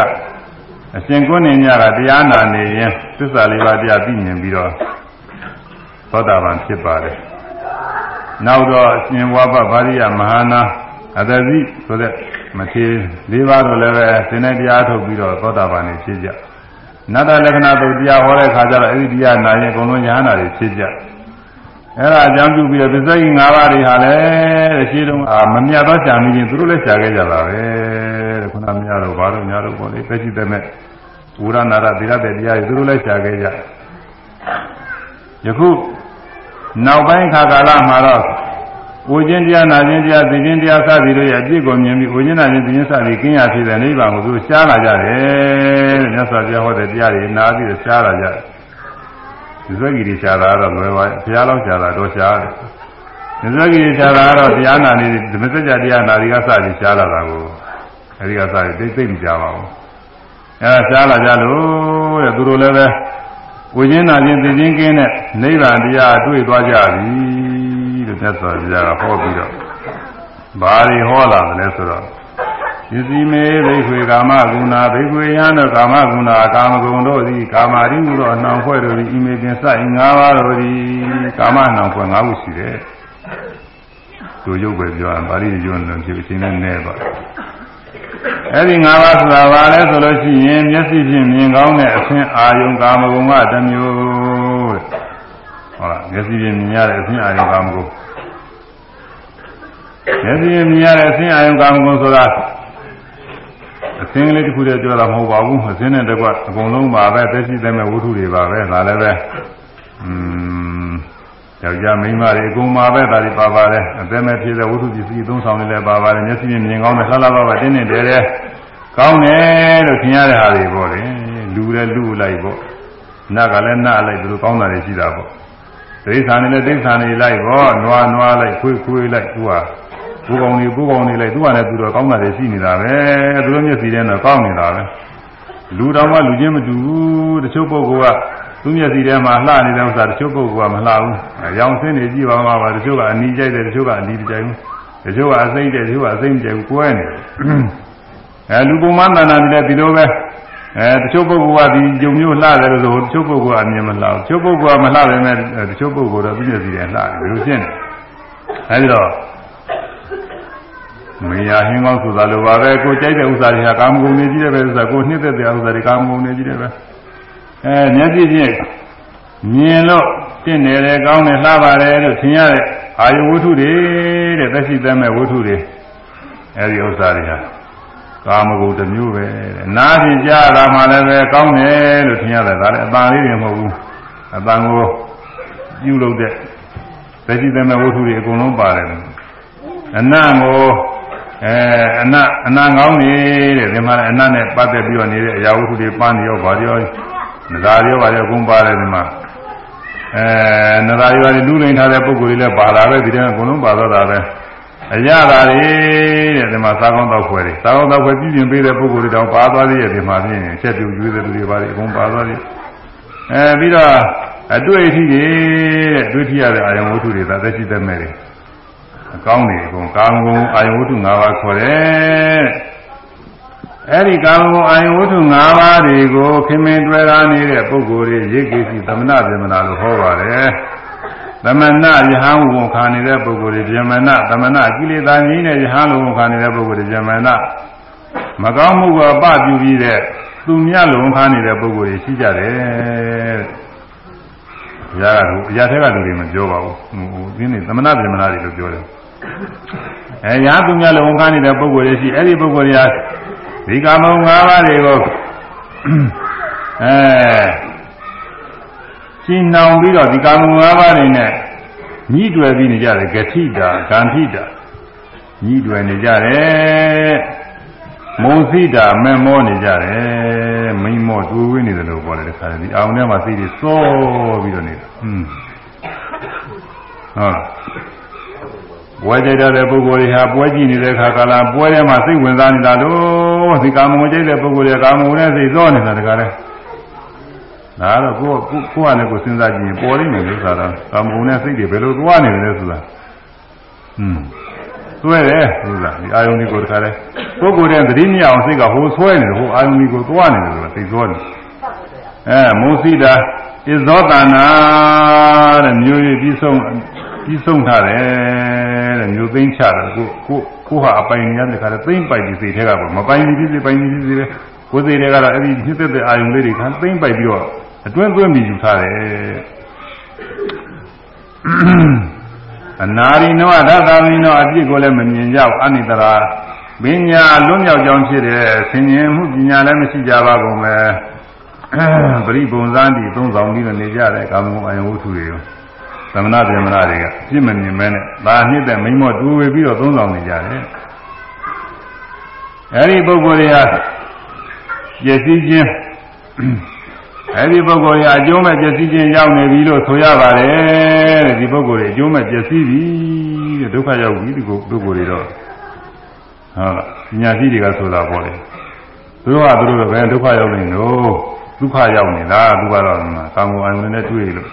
အရှင်ကုဏ္ဏညကတရားနာနေရင်သစ္စာလေးပါးတရားသိမြင်ပြီးတော့သောတာပန်ဖြစ်ပါတယ် နောက်တော့အရှင်ဝါပဗာရိယမဟာနာအတသိဆိုတဲ့မထေလေးပါးတို့လည်းပဲသင်တဲ့တရားထုတ်ပြီးတော့သောတာပန်နေဖြစ်ကြနတ္တလက္ခဏာတုတရားဟောတဲ့အခါကျတော့အဲ့ဒီတရားနာရင်အကုန်လုံးညာနာတွေဖြစ်ကြအဲ့ဒါအကြောင်းပြုပြီးတော့သစ္စာကြီး၅ပါးတွေဟာလည်းရှင်းတော့အာမမြတ်သောရှာမိချင်းသူတို့လည်းရှာခဲ့ကြတာပဲတဲ့ခုနမရတော့ဘာလို့ညာတော့ပေါ့လေသက်ရှိတဲ့မဲ့ဝရနာရသီရတဲ့တရားတွေသူတို့လည်းရှာခဲ့ကြယခု နောက်ပိုင်းခါကာလမှာတော့ဝိခြင်းတရားနာခြင်းတရားသိခြင်းတရားစသည်တို့ရဲ့အပြစ်ကိုမြင်ပြီးဝိခြင်းနာခြင်းသိခြင်းစသည်ကင်းရဖြစ်တဲ့နိဗ္ဗာန်ကိုသူရှားလာကြတယ်မြတ်စွာဘုရားဟောတဲ့တရားတွေနာပြီးရှားလာကြတယ်ဒီစွဲကြီးတွေရှားတာတော့လွယ်ပါဘုရားလောက်ရှားတာတော့ရှားတယ်ဒီစွဲကြီးတွေရှားတာကတော့တရားနာနေဓမ္မစကြာတရားနာတွေကစသည်ရှားလာတာကိုအဲဒီကစသည်သိသိမကြပါဘူးအဲရှားလာကြလို့တဲ့သူတို့လည်းပဲ ဝိညာဉ်နာချင်းသိချင်းကင်းတဲ့နိဗ္ဗာန်တရားတွေ့သွားကြပြီလို့သက်စွာဘုရားကဟောပြီးတော့ဘာတွေဟောလာတယ်လဲဆိုတော့ယသိမေဘိခွေကာမဂုဏဘိခွေယံတို့ကာမဂုဏကာမဂုဏတို့သည်ကာမာရိမှုတို့အနှောင်ဖွဲ့တို့သည်ဤမေပင်စဤ၅ပါးတို့သည်ကာမနှောင်ဖွဲ့၅ခုရှိတယ်သူရုပ်ပဲပြောရင်ပါဠိကျွန်းလို့ဖြစ်အချင်းနဲ့နဲပါ အဲ့ဒီ၅ပါးဆိုတာဘာလဲဆိုလို့ရှိရင်မျက်စိဖြင့်မြင်ကောင်းတဲ့အဆင်းအာယုံကာမဂုဏ်ကတစ်မျိုးတဲ့ဟုတ်လားမျက်စိဖြင့်မြင်ရတဲ့အဆင်းအာယုံကာမဂုဏ်မျက်စိဖြင့်မြင်ရတဲ့အဆင်းအာယုံကာမဂုဏ်ဆိုတာအစင်းကလေးတစ်ခုတည်းပြောတာမဟုတ်ပါဘူးအစင်းနဲ့တကွအကုန်လုံးပါပဲသက်ရှိတဲ့မဲ့ဝတ္ထုတွေပါပဲဒါလည်းပဲอืม ယောက်ျားမိန်းမတွေအကုန်ပါပဲဒါတွေပါပါတယ်အသက်မဲ့ဖြစ်တဲ့ဝတ္ထုပစ္စည်းသုံးဆောင်တွေလည်းပါပါတယ်မျက်စိနဲ့မြင်ကောင်းတဲ့လှလှပပတင်းတင်းတဲတဲကောင်းတယ်လို့ခင်ရတဲ့ဟာတွေပေါ့လေလူလည်းလူလိုက်ပေါ့နတ်ကလည်းနတ်လိုက်ဒီလိုကောင်းတာတွေရှိတာပေါ့ဒိဋ္ဌာန်တွေလည်းဒိဋ္ဌာန်တွေလိုက်ပေါ့နွားနွားလိုက်ခွေးခွေးလိုက်သူကပူကောင်းတွေပူကောင်းတွေလိုက်သူကလည်းသူတော့ကောင်းတာတွေရှိနေတာပဲသူတို့မျက်စိထဲတော့ကောင်းနေတာပဲလူတော်မှလူချင်းမတူဘူးတချို့ပုဂ္ဂိုလ်က သူမျက်စိထဲမှာလှနေတဲ့ဥစ္စာတချို့ပုဂ္ဂိုလ်ကမလှဘူး။ရောင်စင်းနေကြည့်ပါမှာပါတချို့ကအနီးကြိုက်တယ်တချို့ကအနီးကြိုက်ဘူး။တချို့ကအစိမ့်တယ်တချို့ကအစိမ့်ကြိုက်ဘူးကွဲနေတယ်။အဲလူပုံမှန်တဏ္ဍာတွေလည်းဒီလိုပဲအဲတချို့ပုဂ္ဂိုလ်ကဒီဂျုံမျိုးလှတယ်လို့ဆိုတချို့ပုဂ္ဂိုလ်ကအမြင်မလှဘူး။တချို့ပုဂ္ဂိုလ်ကမလှပဲနဲ့တချို့ပုဂ္ဂိုလ်တော့သူမျက်စိထဲလှတယ်ဘယ်လိုဖြစ်နေ။အဲဒီတော့မယာဟင်းကောင်းဆိုတာလိုပါပဲကိုကြိုက်တဲ့ဥစ္စာတွေကကာမဂုဏ်တွေကြီးတယ်ပဲဥစ္စာကိုနှစ်သက်တဲ့ဥစ္စာတွေကာမဂုဏ်တွေကြီးတယ်ပဲ အဲမျက်စိဖြင့်မြင်လို့တင့်နေတယ်ကောင်းတယ်လှပါတယ်လို့ထင်ရတဲ့အာယဝတ္ထုတွေတဲ့သက်ရှိသက်မဲ့ဝတ္ထုတွေအဲဒီဥစ္စာတွေဟာကာမဂုဏ်တစ်မျိုးပဲတဲ့နားဖြင့်ကြားတာမှလည်းပဲကောင်းတယ်လို့ထင်ရတယ်ဒါလည်းအပန်လေးတွေမဟုတ်ဘူးအပန်ကိုပြုလုပ်တဲ့သက်ရှိသက်မဲ့ဝတ္ထုတွေအကုန်လုံးပါတယ်အနံ့ကိုအဲအနအနာငောင်းနေတဲ့ဒီမှာအနနဲ့ပတ်သက်ပြီးတော့နေတဲ့အရာဝတ္ထုတွေပန်းနေရောဗာရော နဂါရောဗာရောအကုန်ပါတယ်ဒီမှာအဲနဂါရောတွေလူလိန်ထားတဲ့ပုံကိုယ်တွေလည်းပါလာပဲဒီတဲ့အကုန်လုံးပါတော့တာပဲအရသာတွေတဲ့ဒီမှာသာကောင်းတော့ခွဲတယ်သာကောင်းတော့ခွဲပြည်ပြင်ပေးတဲ့ပုံကိုယ်တွေတောင်ပါသွားသေးရဲ့ဒီမှာပြင်းရင်ချက်ပြုတ်ကျွေးတဲ့လူတွေပါလေအကုန်ပါသွားသေးအဲပြီးတော့အတွေ့အထိတွေတဲ့တွေ့ထိရတဲ့အာယုံဝတ္ထုတွေသာသက်ရှိသက်မဲ့တယ်အကောင်းနေကုန်ကာမဂုဏ်အာယဝတ္ထု၅ပါးခေါ်တယ် အဲ့ဒီကာမဂုဏ်အာယဝတ္ထု၅ပါးတွေကိုခင်မင်တွေ့ရနေတဲ့ပုဂ္ဂိုလ်တွေရိတ်ကိစီသမဏဗေမနာလို့ဟောပါတယ်သမဏယဟန်ဝန်ခံနေတဲ့ပုဂ္ဂိုလ်တွေဗေမနာသမဏကိလေသာကြီးနဲ့ယဟန်လုံးဝန်ခံနေတဲ့ပုဂ္ဂိုလ်တွေဗေမနာမကောင်းမှုကပပြုပြီးတဲ့သူမြတ်လုံးခံနေတဲ့ပုဂ္ဂိုလ်တွေရှိကြတယ်ဘုရားကဘုရားထက်ကလူတွေမပြောပါဘူးဟိုဒီနေ့သမဏဗေမနာတွေလို့ပြောတယ်အဲညာသူများလုံးကားနေတဲ့ပုဂ္ဂိုလ်တွေရှိအဲ့ဒီပုဂ္ဂိုလ်တွေက ဒီကာမုံ၅ပါးတွေကိုအဲရှင်းနှောင်ပြီးတော့ဒီကာမုံ၅ပါးတွေနဲ့ညှိတွယ်ပြီးနေကြတယ်ဂတိတာဂန္ဓိတာညှိတွယ်နေကြတယ်မုံစိတာမမောနေကြတယ်မိန်မောတူဝင်းနေတယ်လို့ပြောတယ်ဒီခါဒီအောင်ထဲမှာစိတ်တွေစောပြီးတော့နေတာဟွန်းဟုတ် ပွဲကြိုက်တဲ့ပုဂ္ဂိုလ်တွေဟာပွဲကြည့်နေတဲ့အခါကာလပွဲထဲမှာစိတ်ဝင်စားနေတာလို့ဒီကာမဂုဏ်ကြိုက်တဲ့ပုဂ္ဂိုလ်တွေကာမဂုဏ်နဲ့စိတ်သောနေတာတကားလဲဒါတော့ကိုယ်ကိုယ်ကလည်းကိုယ်စဉ်းစားကြည့်ရင်ပေါ်နေတယ်လို့ဆိုတာကာမဂုဏ်နဲ့စိတ်တွေဘယ်လိုသွားနေလဲဆိုတာဟွန်းဆွဲတယ်ဆိုတာဒီအာယုန်ဒီကိုတကားလဲပုဂ္ဂိုလ်တဲ့သတိမြအောင်စိတ်ကဟိုဆွဲနေတယ်ဟိုအာယုန်ဒီကိုသွားနေတယ်ဆိုတာစိတ်သောနေအဲမုစိတာဣဇောတနာတဲ့မျိုးရည်ပြီးဆုံး ပြီးဆုံးထားတယ်တဲ့မျိုးသိမ့်ချတယ်ကိုကိုကိုဟာအပိုင်ရတဲ့ခါလဲသိမ့်ပိုက်ပြီးစိတ်ထဲကပေါ့မပိုင်ပြီးဖြစ်ပိုင်ပြီးဖြစ်ပဲကိုယ်စိတ်ထဲကတော့အဲ့ဒီဖြစ်တဲ့အာယုံလေးတွေခံသိမ့်ပိုက်ပြီးတော့အတွင်းသွင်းပြီးယူထားတယ်အနာရိနောအဒသာမိနောအပြစ်ကိုလည်းမမြင်ကြဘူးအနိတရာပညာလွတ်မြောက်ကြောင်းဖြစ်တဲ့ဆင်ញင်မှုပညာလည်းမရှိကြပါဘူးမယ်ပရိပုံစံဒီသုံးဆောင်ပြီးတော့နေကြတဲ့ကာမဂုဏ်အယုဝတ္ထုတွေ သမဏဗေမနာတွေကပြစ်မမြင်မဲနဲ့ဒါနှစ်တဲ့မိမောတူဝေပြီးတော့သုံးဆောင်နေကြတယ်အဲဒီပုဂ္ဂိုလ်တွေကပျက်စီးခြင်းအဲဒီပုဂ္ဂိုလ်တွေအကျိုးမဲ့ပျက်စီးခြင်းရောက်နေပြီလို့ဆိုရပါတယ်တဲ့ဒီပုဂ္ဂိုလ်တွေအကျိုးမဲ့ပျက်စီးပြီတဲ့ဒုက္ခရောက်ပြီဒီပုဂ္ဂိုလ်တွေတော့ဟုတ်လားပညာရှိတွေကဆိုတာပေါ့လေသူတို့ကသူတို့ပဲဒုက္ခရောက်နေလို့ဒုက္ခရောက်နေတာသူကတော့ကာမဂုဏ်အာယုန်နဲ့တွေ့လို့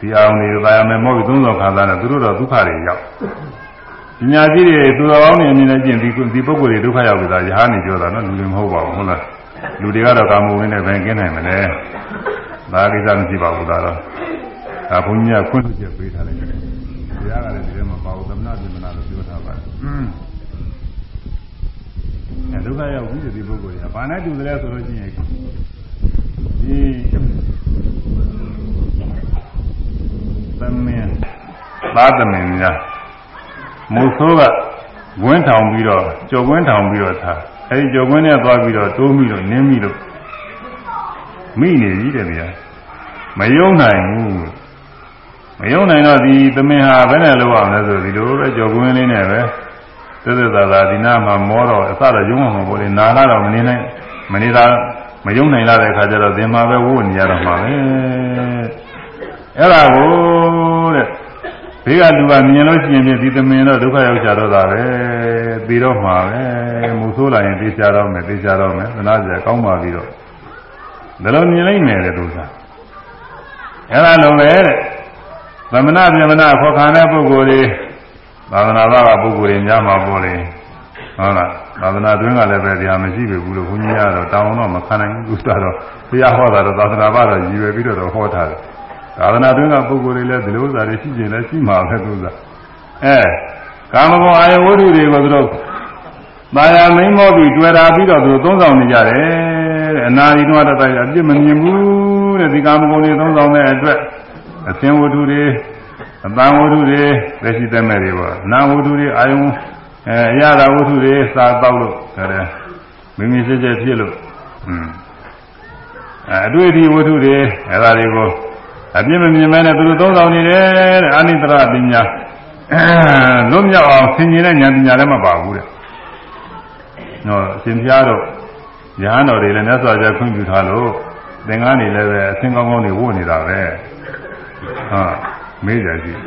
ဒီအာယုန်တွေသာယာမယ်မဟုတ်ဘူးသုံးဆောင်ခံစားနေသူတို့တော့ဒုက္ခတွေရောက်ပညာရှိတွေသူတော်ကောင်းတွေအနေနဲ့ကျင့်ဒီဒီပုဂ္ဂိုလ်တွေဒုက္ခရောက်ပြီသားရဟန်းနေပြောတာနော်လူတွေမဟုတ်ပါဘူးဟုတ်လားလူတွေကတော့ကာမဂုဏ်နဲ့ပဲကင်းနိုင်မလဲဒါကိစ္စမရှိပါဘူးဒါတော့ဒါဘုန်းကြီးကခွင့်လွှတ်ချက်ပေးထားလိုက်တယ်တရားကလည်းဒီထဲမှာပါဘူးသမဏပြမနာလို့ပြောထားပါတယ်အဲဒုက္ခရောက်ပြီဒီပုဂ္ဂိုလ်တွေကဘာနဲ့တူတယ်လဲဆိုလို့ရှိရင်ဒီ သမင်းသာသမင်းများမုဆိုးကဝင်းထောင်ပြီးတော့ကြော်ဝင်းထောင်ပြီးတော့ထားအဲဒီကြော်ဝင်းနဲ့သွားပြီးတော့တိုးမိလို့နင်းမိလို့မိနေပြီတဲ့ဗျာမယုံနိုင်ဘူးမယုံနိုင်တော့ဒီသမင်းဟာဘယ်နဲ့လုပ်အောင်လဲဆိုဒီလိုပဲကြော်ဝင်းလေးနဲ့ပဲသက်သက်သာသာဒီနာမှာမောတော့အစတော့ယုံမှာမဟုတ်လေနာလာတော့မနေနိုင်မနေတာမယုံနိုင်လာတဲ့ခါကျတော့သင်မှာပဲဝို့နေရတော့မှာပဲ အဲ့ဒါကိုတဲ့ဘေးကလူကမြင်လို့ရှိရင်ဒီသမင်တော့ဒုက္ခရောက်ကြတော့တာပဲပြီးတော့မှာပဲမူဆိုးလာရင်သိကြတော့မယ်သိကြတော့မယ်သနာကြကောင်းပါပြီတော့ဒါလိုမြင်လိုက်မယ်တဲ့သူကအဲ့ဒါလိုပဲတဲ့သမဏပြမနာခေါ်ခံတဲ့ပုဂ္ဂိုလ်တွေသာသနာ့ဘာကပုဂ္ဂိုလ်တွေများမှာပေါ့လေဟုတ်လားသာသနာတွင်းကလည်းပဲတရားမရှိပြီဘူးလို့ဘုန်းကြီးကတော့တောင်းတော့မခံနိုင်ဘူးသူကတော့ဘုရားဟောတာတော့သာသနာ့ဘာတော့ရည်ရွယ်ပြီးတော့ဟောထားတယ် သာသနာတွင်းကပုဂ္ဂိုလ်တွေလည်းဒီလိုဥစ္စာတွေရှိကျင်လည်းရှိမှာပဲသူကအဲကာမဂုဏ်အာယဝတ္ထုတွေကိုသူတို့တာယာမိန်မောပြီးတွေ့တာပြီးတော့သူသုံးဆောင်နေကြတယ်တဲ့အနာရီတော့တည်းအပြစ်မမြင်ဘူးတဲ့ဒီကာမဂုဏ်တွေသုံးဆောင်တဲ့အတွက်အသင်ဝတ္ထုတွေအတန်ဝတ္ထုတွေလက်ရှိသက်မဲ့တွေပေါ့နာဝတ္ထုတွေအာယုံအဲအရာဝတ္ထုတွေစာတောက်လို့ဒါလည်းမိမိစစ်စစ်ဖြစ်လို့อืมအဲအတွေ့အထိဝတ္ထုတွေအဲဒါတွေကို အပြစ်မမြင်မဲနဲ့သူတို့သုံးဆောင်နေတယ်တဲ့အနိတရပညာအဲလွတ်မြောက်အောင်ဆင်ခြင်တဲ့ဉာဏ်ပညာလည်းမပါဘူးတဲ့။ဟောအရှင်ဘုရားတို့ရဟန်းတော်တွေလည်းမြတ်စွာဘုရားခွင့်ပြုထားလို့သင်္ကန်းတွေလည်းပဲအသင်ကောင်းကောင်းတွေဝတ်နေတာပဲ။ဟာမေးကြကြည့်။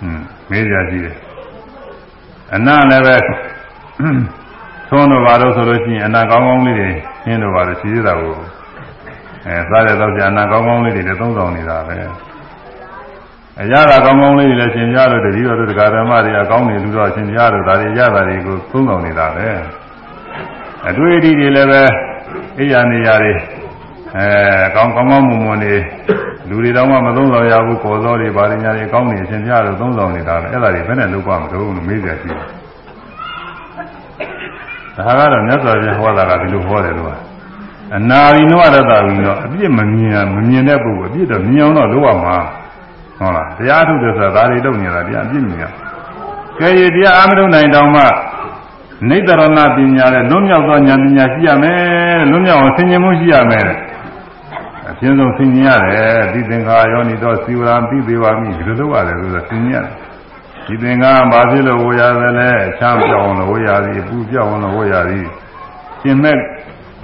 ဟွန်းမေးကြကြည့်တယ်။အနလည်းပဲသွန်းတော့ပါတော့ဆိုလို့ရှိရင်အနာကောင်းကောင်းလေးတွေရှင်းတော့ပါတော့ရှိသေးတာကို အဲစားတဲ့တော့ကြာနာကောင်းကောင်းလေးတွေလည်းသုံးဆောင်နေတာပဲအရာကကောင်းကောင်းလေးတွေလည်းရှင်ပြလို့တတိတော်တို့ဒကာဓမ္မတွေအကောင်းနေလူတော်ရှင်ပြလို့ဒါတွေရတာတွေကိုသုံးဆောင်နေတာပဲအတွေ့အထိတွေလည်းပဲအိယာနေရာတွေအဲကောင်းကောင်းကောင်းမွန်မွန်နေလူတွေတော့မှမသုံးဆောင်ရဘူးကော်စောတွေဗာရညာတွေကောင်းနေရှင်ပြလို့သုံးဆောင်နေတာပဲအဲ့ဒါတွေဘယ်နဲ့လုပ်ပါမလို့လို့မေးကြရှိတယ်ဒါကတော့မြတ်စွာဘုရားဟောတာကဒီလိုဟောတယ်လို့ အနာရီနောရတ္တပြီးတော့အပြစ်မမြင်မမြင်တဲ့ပုဂ္ဂိုလ်အပြစ်တော့မြင်အောင်တော့လုပ်ရမှာဟုတ်လားတရားထုတ်တယ်ဆိုတာဒါတွေလုပ်နေတာတရားအပြစ်မြင်ရကဲရတရားအမထုတ်နိုင်တောင်မှနိတရဏပညာနဲ့လွတ်မြောက်သောဉာဏ်ပညာရှိရမယ်လွတ်မြောက်အောင်ဆင်ခြင်မှုရှိရမယ်အပြင်းဆုံးဆင်ခြင်ရတယ်ဒီသင်္ခါယောနိသောစီဝရံပိသေးဝါမိဒီလိုလုပ်ရတယ်ဆိုတော့ဆင်ခြင်ရတယ်ဒီသင်္ခါဘာဖြစ်လို့ဝေရသလဲချမ်းပြောင်းလို့ဝေရသည်အပူပြောင်းလို့ဝေရသည်ရှင်မဲ့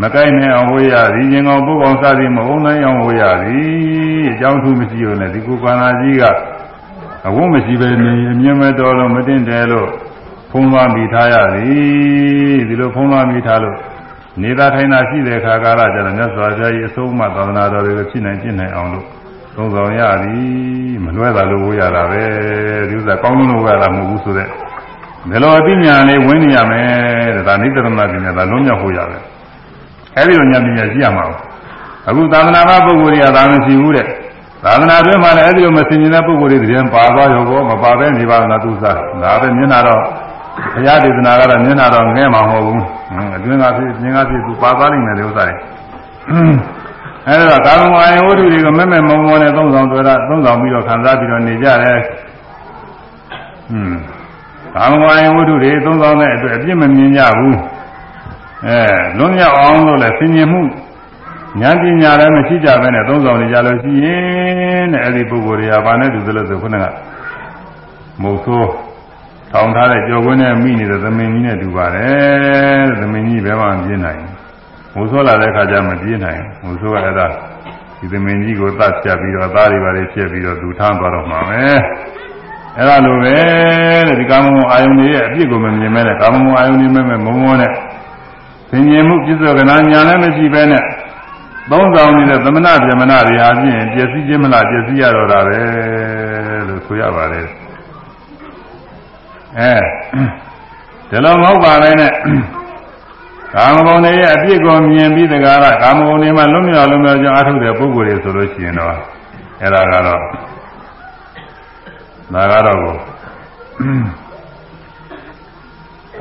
မကိုင်းနဲ့အောင်ဝေးရသည်ရင်ကောင်ပုဂ္ဂိုလ်စသည်မဟုတ်နိုင်အောင်ဝေးရသည်အကြောင်းထူးမရှိလို့နဲ့ဒီကုကန္နာကြီးကအဝတ်မရှိပဲနေအမြင်မဲ့တော်လို့မတင်တယ်လို့ဖုံးလွှမ်းမိထားရသည်ဒီလိုဖုံးလွှမ်းမိထားလို့နေသာထိုင်တာရှိတဲ့ခါကာလကျတော့မြတ်စွာဘုရားကြီးအဆုံးအမသာသနာတော်တွေကိုဖြစ်နိုင်ပြနိုင်အောင်လို့သုံးဆောင်ရသည်မလွဲတာလို့ဝေးရတာပဲဒီဥစ္စာကောင်းလို့ဝေးရတာမဟုတ်ဘူးဆိုတဲ့ဘယ်လိုအသိဉာဏ်လေးဝင်နေရမယ်တဲ့ဒါနိတ္တရဏပညာဒါလုံးမြောက်ဖို့ရတယ် အဲဒီလိုဉာဏ်ပညာရှိရမှာအခုသာသနာ့ဘပုဂ္ဂိုလ်တွေကသာမရှိဘူးတဲ့သာသနာ့တွင်မှလည်းအဲဒီလိုမစင်ကျင်တဲ့ပုဂ္ဂိုလ်တွေတည်းပါသွားရောဘောမပါပဲနေပါလားသူစားဒါပဲမျက်နာတော့ဘုရားဒေသနာကတော့မျက်နာတော့ငဲမှာမဟုတ်ဘူးအတွင်းကဖြစ်မြင်ကဖြစ်သူပါသွားနိုင်တယ်ဥစ္စာတွေအဲဒါကာမဂုဏ်အယဝတ္ထုတွေကမဲ့မဲ့မုံမောနဲ့သုံးဆောင်တွေ့တာသုံးဆောင်ပြီးတော့ခံစားပြီးတော့နေကြတယ်ဟွန်းကာမဂုဏ်အယဝတ္ထုတွေသုံးဆောင်တဲ့အတွက်အပြစ်မမြင်ကြဘူး အဲလွန်မြောက်အောင်လို့လဲဆင်ញင်မှုဉာဏ်ပညာလည်းမရှိကြဘဲနဲ့သုံးဆောင်နေကြလို့ရှိရင်တဲ့အဲ့ဒီပုဂ္ဂိုလ်တွေကဘာနဲ့တူသလဲဆိုခုနကမုတ်ဆိုးထောင်ထားတဲ့ကြော်ကွင်းနဲ့မိနေတဲ့သမင်ကြီးနဲ့တူပါတယ်သမင်ကြီးဘယ်မှမပြင်းနိုင်မုတ်ဆိုးလာတဲ့ခါကျမပြင်းနိုင်မုတ်ဆိုးကအဲ့ဒါဒီသမင်ကြီးကိုသတ်ဖြတ်ပြီးတော့အသားတွေပါလေဖြတ်ပြီးတော့သူထမ်းသွားတော့မှာပဲအဲ့ဒါလိုပဲတဲ့ဒီကာမဂုဏ်အာယုန်တွေရဲ့အပြစ်ကိုမမြင်မဲနဲ့ကာမဂုဏ်အာယုန်တွေမဲ့မဲ့မုံမောနဲ့ သင်ញင်မှုပြစ္ဆောကနာညာလည်းမရှိဘဲနဲ့သုံးဆောင်နေတဲ့သမဏဗြဟ္မဏတွေဟာဖြင့်ပျက်စီးခြင်းမလားပျက်စီးရတော့တာပဲလို့ဆိုရပါတယ်အဲဒီလိုမဟုတ်ပါပဲနဲ့ကာမဂုဏ်တွေရဲ့အပြစ်ကိုမြင်ပြီးတကားကကာမဂုဏ်တွေမှာလွတ်မြောက်လွတ်မြောက်ကြောင်းအထုတ်တဲ့ပုဂ္ဂိုလ်တွေဆိုလို့ရှိရင်တော့အဲ့ဒါကတော့ဒါကတော့ကို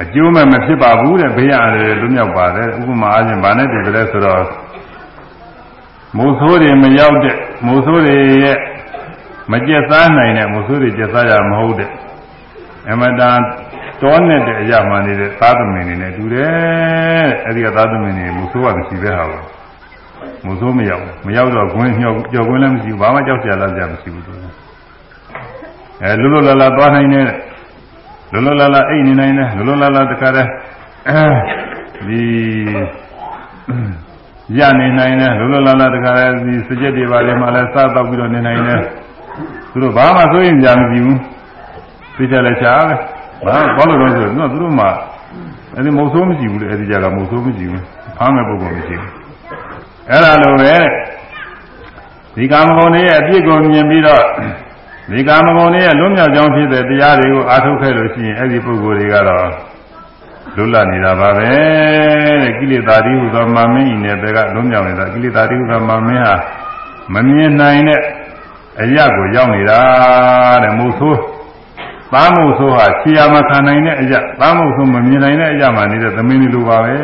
အကျိုးမဲ့မဖြစ်ပါဘူးတဲ့ဘေးရတယ်လွတ်မြောက်ပါတယ်ဥပမာအားဖြင့်ဗာနဲ့တည်တယ်ဆိုတော့မိုးဆိုးတွေမရောက်တဲ့မိုးဆိုးတွေရဲ့မကျက်စားနိုင်တဲ့မိုးဆိုးတွေကျက်စားရမဟုတ်တဲ့အမတန်တောနဲ့တဲ့အရာမှနေတဲ့သာသမင်တွေနဲ့တူတယ်အဲဒီကသာသမင်တွေမိုးဆိုးကမရှိပဲဟာဘူးမိုးဆိုးမရောက်မရောက်တော့ခွင်းညှောက်ကြော်ခွင်းလည်းမရှိဘူးဘာမှကြောက်ကြလားကြမရှိဘူးသူအဲလွတ်လွတ်လပ်လပ်သွားနိုင်တယ်လွတ် လွတ်လပ်လပ်အိတ်နေနိုင်တယ်လွတ်လွတ်လပ်လပ်တခါတည်းအဲဒီရနေနိုင်တယ်လွတ်လွတ်လပ်လပ်တခါတည်းဒီစကြက်တွေပါလေမှလည်းစားတော့ပြီးတော့နေနိုင်တယ်သူတို့ဘာမှဆိုရင်ကြာမရှိဘူးသိကြလဲချားပဲဘာဘာလို့လဲဆိုတော့သူတို့မှအဲဒီမုတ်ဆိုးမရှိဘူးလေအဲဒီကြကမုတ်ဆိုးမရှိဘူးဖားမဲ့ပုဂ္ဂိုလ်မရှိဘူးအဲ့ဒါလိုပဲဒီကာမဂုဏ်တွေရဲ့အပြစ်ကိုမြင်ပြီးတော့ ဒီကာမဂုဏ်တွေရဲ့လွတ်မြောက်ကြောင်းဖြစ်တဲ့တရားတွေကိုအားထုတ်ခဲ့လို့ရှိရင်အဲ့ဒီပုဂ္ဂိုလ်တွေကတော့လွတ်လပ်နေတာပါပဲတဲ့ကိလေသာတိဟုသောမမင်းဤနဲ့ဘက်ကလွတ်မြောက်နေတာကိလေသာတိဟုသောမမင်းဟာမမြင်နိုင်တဲ့အရာကိုရောက်နေတာတဲ့မို့ဆိုးသားမို့ဆိုးဟာခြေရာမခံနိုင်တဲ့အရာသားမို့ဆိုးမမြင်နိုင်တဲ့အရာမှနေတဲ့သမင်းလိုပါပဲ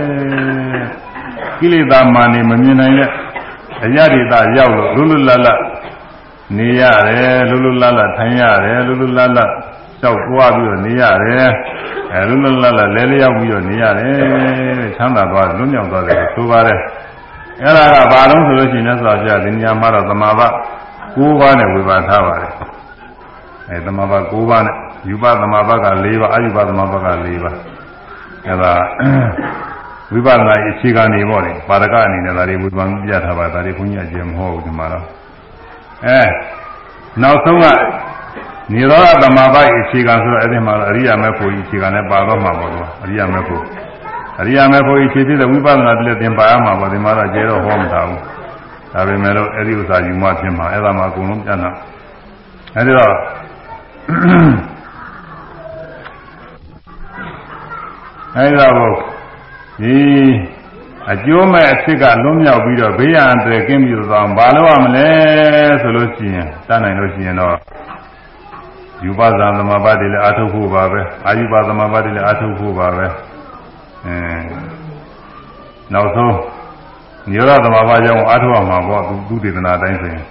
ကိလေသာမာနေမမြင်နိုင်တဲ့အရာတွေသာရောက်လို့လွတ်လွတ်လပ်လပ် နေရတယ်လွတ်လွတ်လပ်လပ်ထိုင်ရတယ်လွတ်လွတ်လပ်လပ်လျှောက်ပွားပြီးတော့နေရတယ်အဲလွတ်လွတ်လပ်လပ်လဲလျောက်ပြီးတော့နေရတယ်ချမ်းသာသွားလွတ်မြောက်သွားတယ်ဆိုပါတယ်အဲ့ဒါကဘာလို့ဆိုလို့ရှိရင်လည်းဆိုပြဒီနေရာမှာတော့သမာဘ9ပါးနဲ့ဝေဘာထားပါတယ်အဲသမာဘ9ပါးနဲ့ယူပသမာဘက4ပါးအယူပသမာဘက4ပါးအဲ့ဒါဝိပဿနာအခြေခံနေပေါ့လေပါရကအနေနဲ့ဒါတွေဝေဘာပြထားပါဒါတွေခွန်ကြီးအကျယ်မဟုတ်ဘူးဒီမှာတော့ အဲနောက်ဆုံးကနိရောဓသမဘာယအခြေခံဆိုတော့အဲ့ဒီမှာအရိယာမေဖို့အခြေခံနဲ့ပါတော့မှာပေါ့ကွာအရိယာမေဖို့အရိယာမေဖို့အခြေဖြစ်တဲ့ဝိပဿနာတည်းသင်ပါရမှာပေါ့ဒီမှာတော့ကျေတော့ဟောမထားဘူးဒါပေမဲ့လို့အဲ့ဒီဥစ္စာယူမှဖြစ်မှာအဲ့ဒါမှအကုန်လုံးပြန်တော့အဲ့ဒီတော့အဲ့ဒါကိုဒီ အကျိုးမဲ့အဖြစ်ကလွတ်မြောက်ပြီးတော့ဘေးရန်တွေကင်းပြီးတော့ဘာလို့ရမလဲဆိုလို့ရှိရင်တတ်နိုင်လို့ရှိရင်တော့ယူပဇာသမဘာတိလည်းအာထုတ်ဖို့ပါပဲအာယူပသမဘာတိလည်းအာထုတ်ဖို့ပါပဲအဲနောက်ဆုံးညောရသမဘာကြောင့်အာထုတ်ရမှာပေါ့သူသူဒေသနာတိုင်းဆိုရင်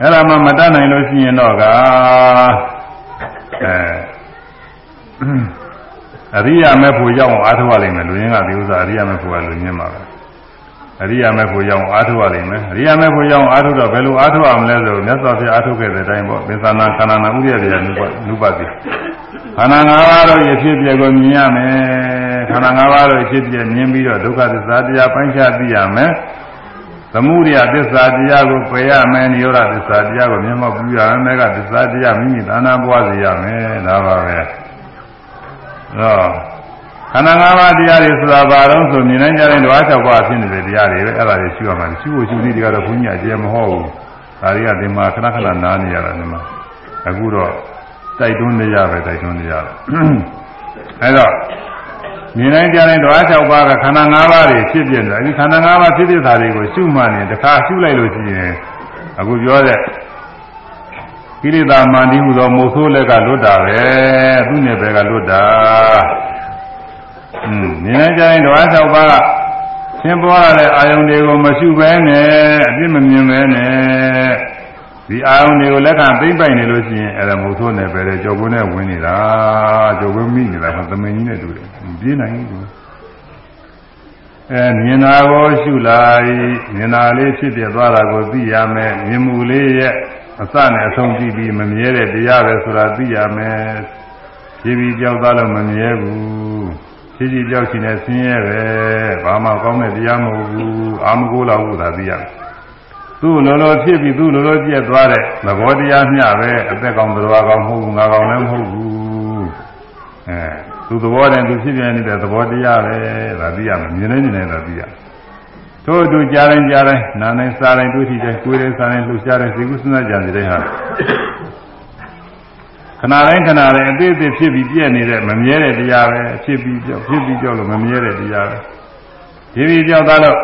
အဲ့ဒါမှမတတ်နိုင်လို့ရှိရင်တော့ကအဲ အရိယာမေဖို့ရောက်အောင်အားထုတ်ရလိမ့်မယ်လူရင်းကဒီဥစ္စာအရိယာမေဖို့ကလူညင်းပါပဲအရိယာမေဖို့ရောက်အောင်အားထုတ်ရလိမ့်မယ်အရိယာမေဖို့ရောက်အောင်အားထုတ်တော့ဘယ်လိုအားထုတ်ရမလဲဆိုမြတ်စွာဘုရားအားထုတ်ခဲ့တဲ့အတိုင်းပေါ့သင်္သနာခန္ဓာနာဥရပြနုပနုပတိခန္ဓာ၅ပါးတော့ရဖြစ်ပြကိုမြင်ရမယ်ခန္ဓာ၅ပါးတော့ဖြစ်ပြမြင်ပြီးတော့ဒုက္ခသစ္စာတရားပိုင်းခြားသိရမယ်သမုဒယသစ္စာတရားကိုပယ်ရမယ်နိရောဓသစ္စာတရားကိုမျက်မှောက်ပြုရမယ်ကသစ္စာတရားမိမိသာနာပွားစေရမယ်ဒါပါပဲ ဟောခန္ဓာ၅ပါးတရားတွေဆိုတာဘာလို့ဆိုမြင်နိုင်ကြတဲ့ဓဝါ၆ပါးဖြစ်နေတဲ့တရားတွေပဲအဲ့ဒါတွေရှိရမှာရှိဖို့ရှိနေဒီကတော့ဘုန်းကြီးအကျယ်မဟုတ်ဘူးဒါတွေကဒီမှာခဏခဏနားနေရတာဒီမှာအခုတော့တိုက်တွန်းနေရပဲတိုက်တွန်းနေရတယ်အဲ့တော့မြင်နိုင်ကြတဲ့ဓဝါ၆ပါးကခန္ဓာ၅ပါးတွေဖြစ်ပြနေတာဒီခန္ဓာ၅ပါးဖြစ်ဖြစ်တာတွေကိုရှုမှတ်နေတခါရှုလိုက်လို့ရှိရင်အခုပြောတဲ့ ကိရိတာမာတိဟုသောမိုးဆိုးလက်ကလွတ်တာပဲသူနဲ့ပဲကလွတ်တာอืมမြင်နေကြရင်ဓဝါ၆ပါးသင်ပေါ်လာတဲ့အာယုန်တွေကိုမရှုဘဲနဲ့အပြစ်မမြင်ဘဲနဲ့ဒီအာယုန်တွေကိုလက်ခံသိမ့်ပိုင်နေလို့ရှိရင်အဲ့ဒါမိုးဆိုးနဲ့ပဲလေကြော်ကွင်းနဲ့ဝင်နေတာကြော်ကွင်းမိနေတာကသမင်ကြီးနဲ့တူတယ်ပြေးနိုင်ဘူးအဲမြင်တာကိုရှုလိုက်မြင်တာလေးဖြစ်ပြသွားတာကိုသိရမယ်မြင်မှုလေးရဲ့ အစနဲ့အဆုံးကြည့်ပြီးမမြဲတဲ့တရားပဲဆိုတာသိရမယ်ဖြည်းဖြည်းကြောက်သားလို့မမြဲဘူးဖြည်းဖြည်းကြောက်ရှင်နဲ့ဆင်းရဲပဲဘာမှကောင်းတဲ့တရားမဟုတ်ဘူးအာမကိုးလောက်ဘူးသာသိရသူ့လိုလိုဖြစ်ပြီးသူ့လိုလိုပြက်သွားတဲ့သဘောတရားမျှပဲအသက်ကောင်းသတော်ကောင်းမဟုတ်ဘူးငါကောင်းလည်းမဟုတ်ဘူးအဲသူသူသဘောတည်းသူဖြစ်ပြနေတဲ့သဘောတရားပဲဒါသိရမယ်မြင်နေမြင်နေတာသိရထို့အ တူကြားတိုင်းကြားတိုင်းနားတိုင်းစားတိုင်းတွေ့ထိတိုင်းကိုယ်တိုင်းစားတိုင်းလှူရှားတိုင်းစိတ်ကူးစဉ်းစားကြံတဲ့ဟာခဏတိုင်းခဏတိုင်းအသေးသေးဖြစ်ပြီးပြည့်နေတဲ့မမြဲတဲ့တရားပဲဖြစ်ပြီးကြောက်ဖြစ်ပြီးကြောက်လို့မမြဲတဲ့တရားပဲဒီပြီးကြောက်သားလို့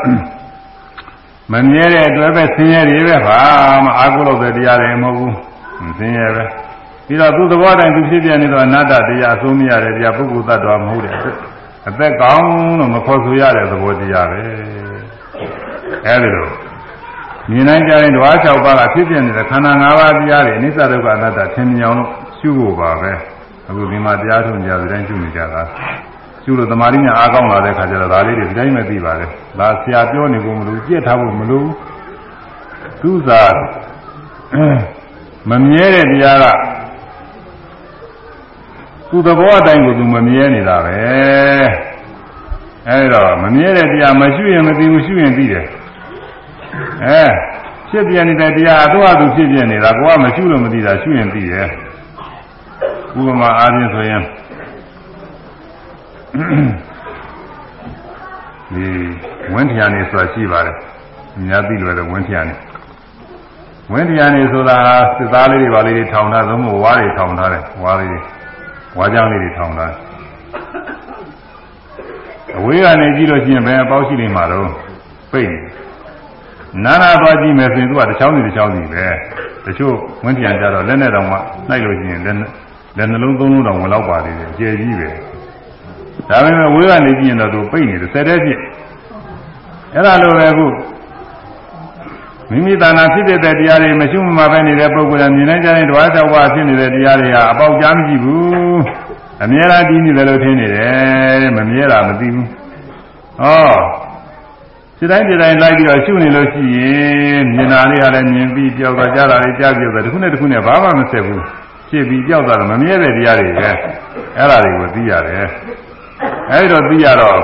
မမြဲတဲ့အတွက်ပဲဆင်းရဲတွေပဲပါမအားကိုးလို့တဲ့တရားတွေမဟုတ်ဘူးဆင်းရဲပဲပြီးတော့သူ့သဘောတိုင်းသူဖြစ်ပြနေတော့အနတ္တတရားအဆုံးမရတဲ့တရားပုဂ္ဂိုလ်သတ္တဝါမဟုတ်တဲ့အသက်ကောင်းလို့မခေါ်ဆိုရတဲ့သဘောတရားပဲ အဲဒီလိုမြင်နိုင်ကြရင်ဓဝါ၆ပါးကဖြစ်ပြနေတဲ့ခန္ဓာ၅ပါးတရားတွေအနိစ္စဒုက္ခအနတ္တသင်မြင်အောင်လို့ရှုဖို့ပါပဲအခုဒီမှာတရားထုံကြတဲ့တိုင်းရှုနေကြတာရှုလို့သမာဓိနဲ့အားကောင်းလာတဲ့ခါကျတော့ဒါလေးတွေဒီတိုင်းမသိပါနဲ့ဒါဆရာပြောနေဖို့မလို့ကြက်ထားဖို့မလို့သူစားမမြဲတဲ့တရားကသူ့သဘောအတိုင်းကိုသူမမြဲနေတာပဲအဲဒါမမြဲတဲ့တရားမရှိရင်မသိဘူးရှိရင်သိတယ် အဲဖြစ်ပြနေတဲ့တရားအတော့အသူဖြစ်ပြနေတာကိုကမရှိလို့မသိတာရှိရင်သိတယ်ဥပမာအားဖြင့်ဆိုရင်ဒီဝင်းထရာနေဆိုတာရှိပါတယ်အများသိလွယ်တဲ့ဝင်းထရာနေဝင်းထရာနေဆိုတာစစ်သားလေးတွေပါလေးတွေထောင်ထားသုံးဖို့ဝါးတွေထောင်ထားတယ်ဝါးလေးတွေဝါးကြောင်းလေးတွေထောင်ထားအဝေးကနေကြည့်လို့ရှိရင်ဘယ်အပေါက်ရှိနေမှာတော့ပိတ်နေ နာနာသွားကြည့်မယ်ဆိုရင်သူကတစ်ချောင်းစီတစ်ချောင်းစီပဲတချို့ဝင်းပြန်ကြတော့လက်နဲ့တောင်မှနှိုက်လို့ရှိရင်လက်လက်နှလုံးသုံးလုံးတောင်ဝင်တော့ပါသေးတယ်ကျယ်ကြီးပဲဒါပေမဲ့ဝေးကနေကြည့်ရင်တော့သူပိတ်နေတယ်ဆယ်တဲ့ဖြစ်အဲ့ဒါလိုပဲခုမိမိတဏ္ဍာဖြစ်တဲ့တရားတွေမရှိမှမပဲနေတဲ့ပုဂ္ဂိုလ်ကမြင်နိုင်ကြတဲ့ဓဝါ၆ပါးဖြစ်နေတဲ့တရားတွေဟာအပေါက်ကြားမရှိဘူးအမြဲတမ်းတည်နေတယ်လို့ထင်နေတယ်မမြဲတာမသိဘူးဟော စိတ်တိုင်းစိတ်တိုင်းလိုက်ပြီးတော့ရှုနေလို့ရှိရင်မြင်တာလေးကလည်းမြင်ပြီးကြောက်တော့ကြားတာလေးကြားပြောတယ်တစ်ခုနဲ့တစ်ခုနဲ့ဘာမှမဆက်ဘူးဖြစ်ပြီးကြောက်တာမမြဲတဲ့တရားတွေပဲအဲ့ဒါတွေကိုသိရတယ်အဲ့ဒီတော့သိရတော့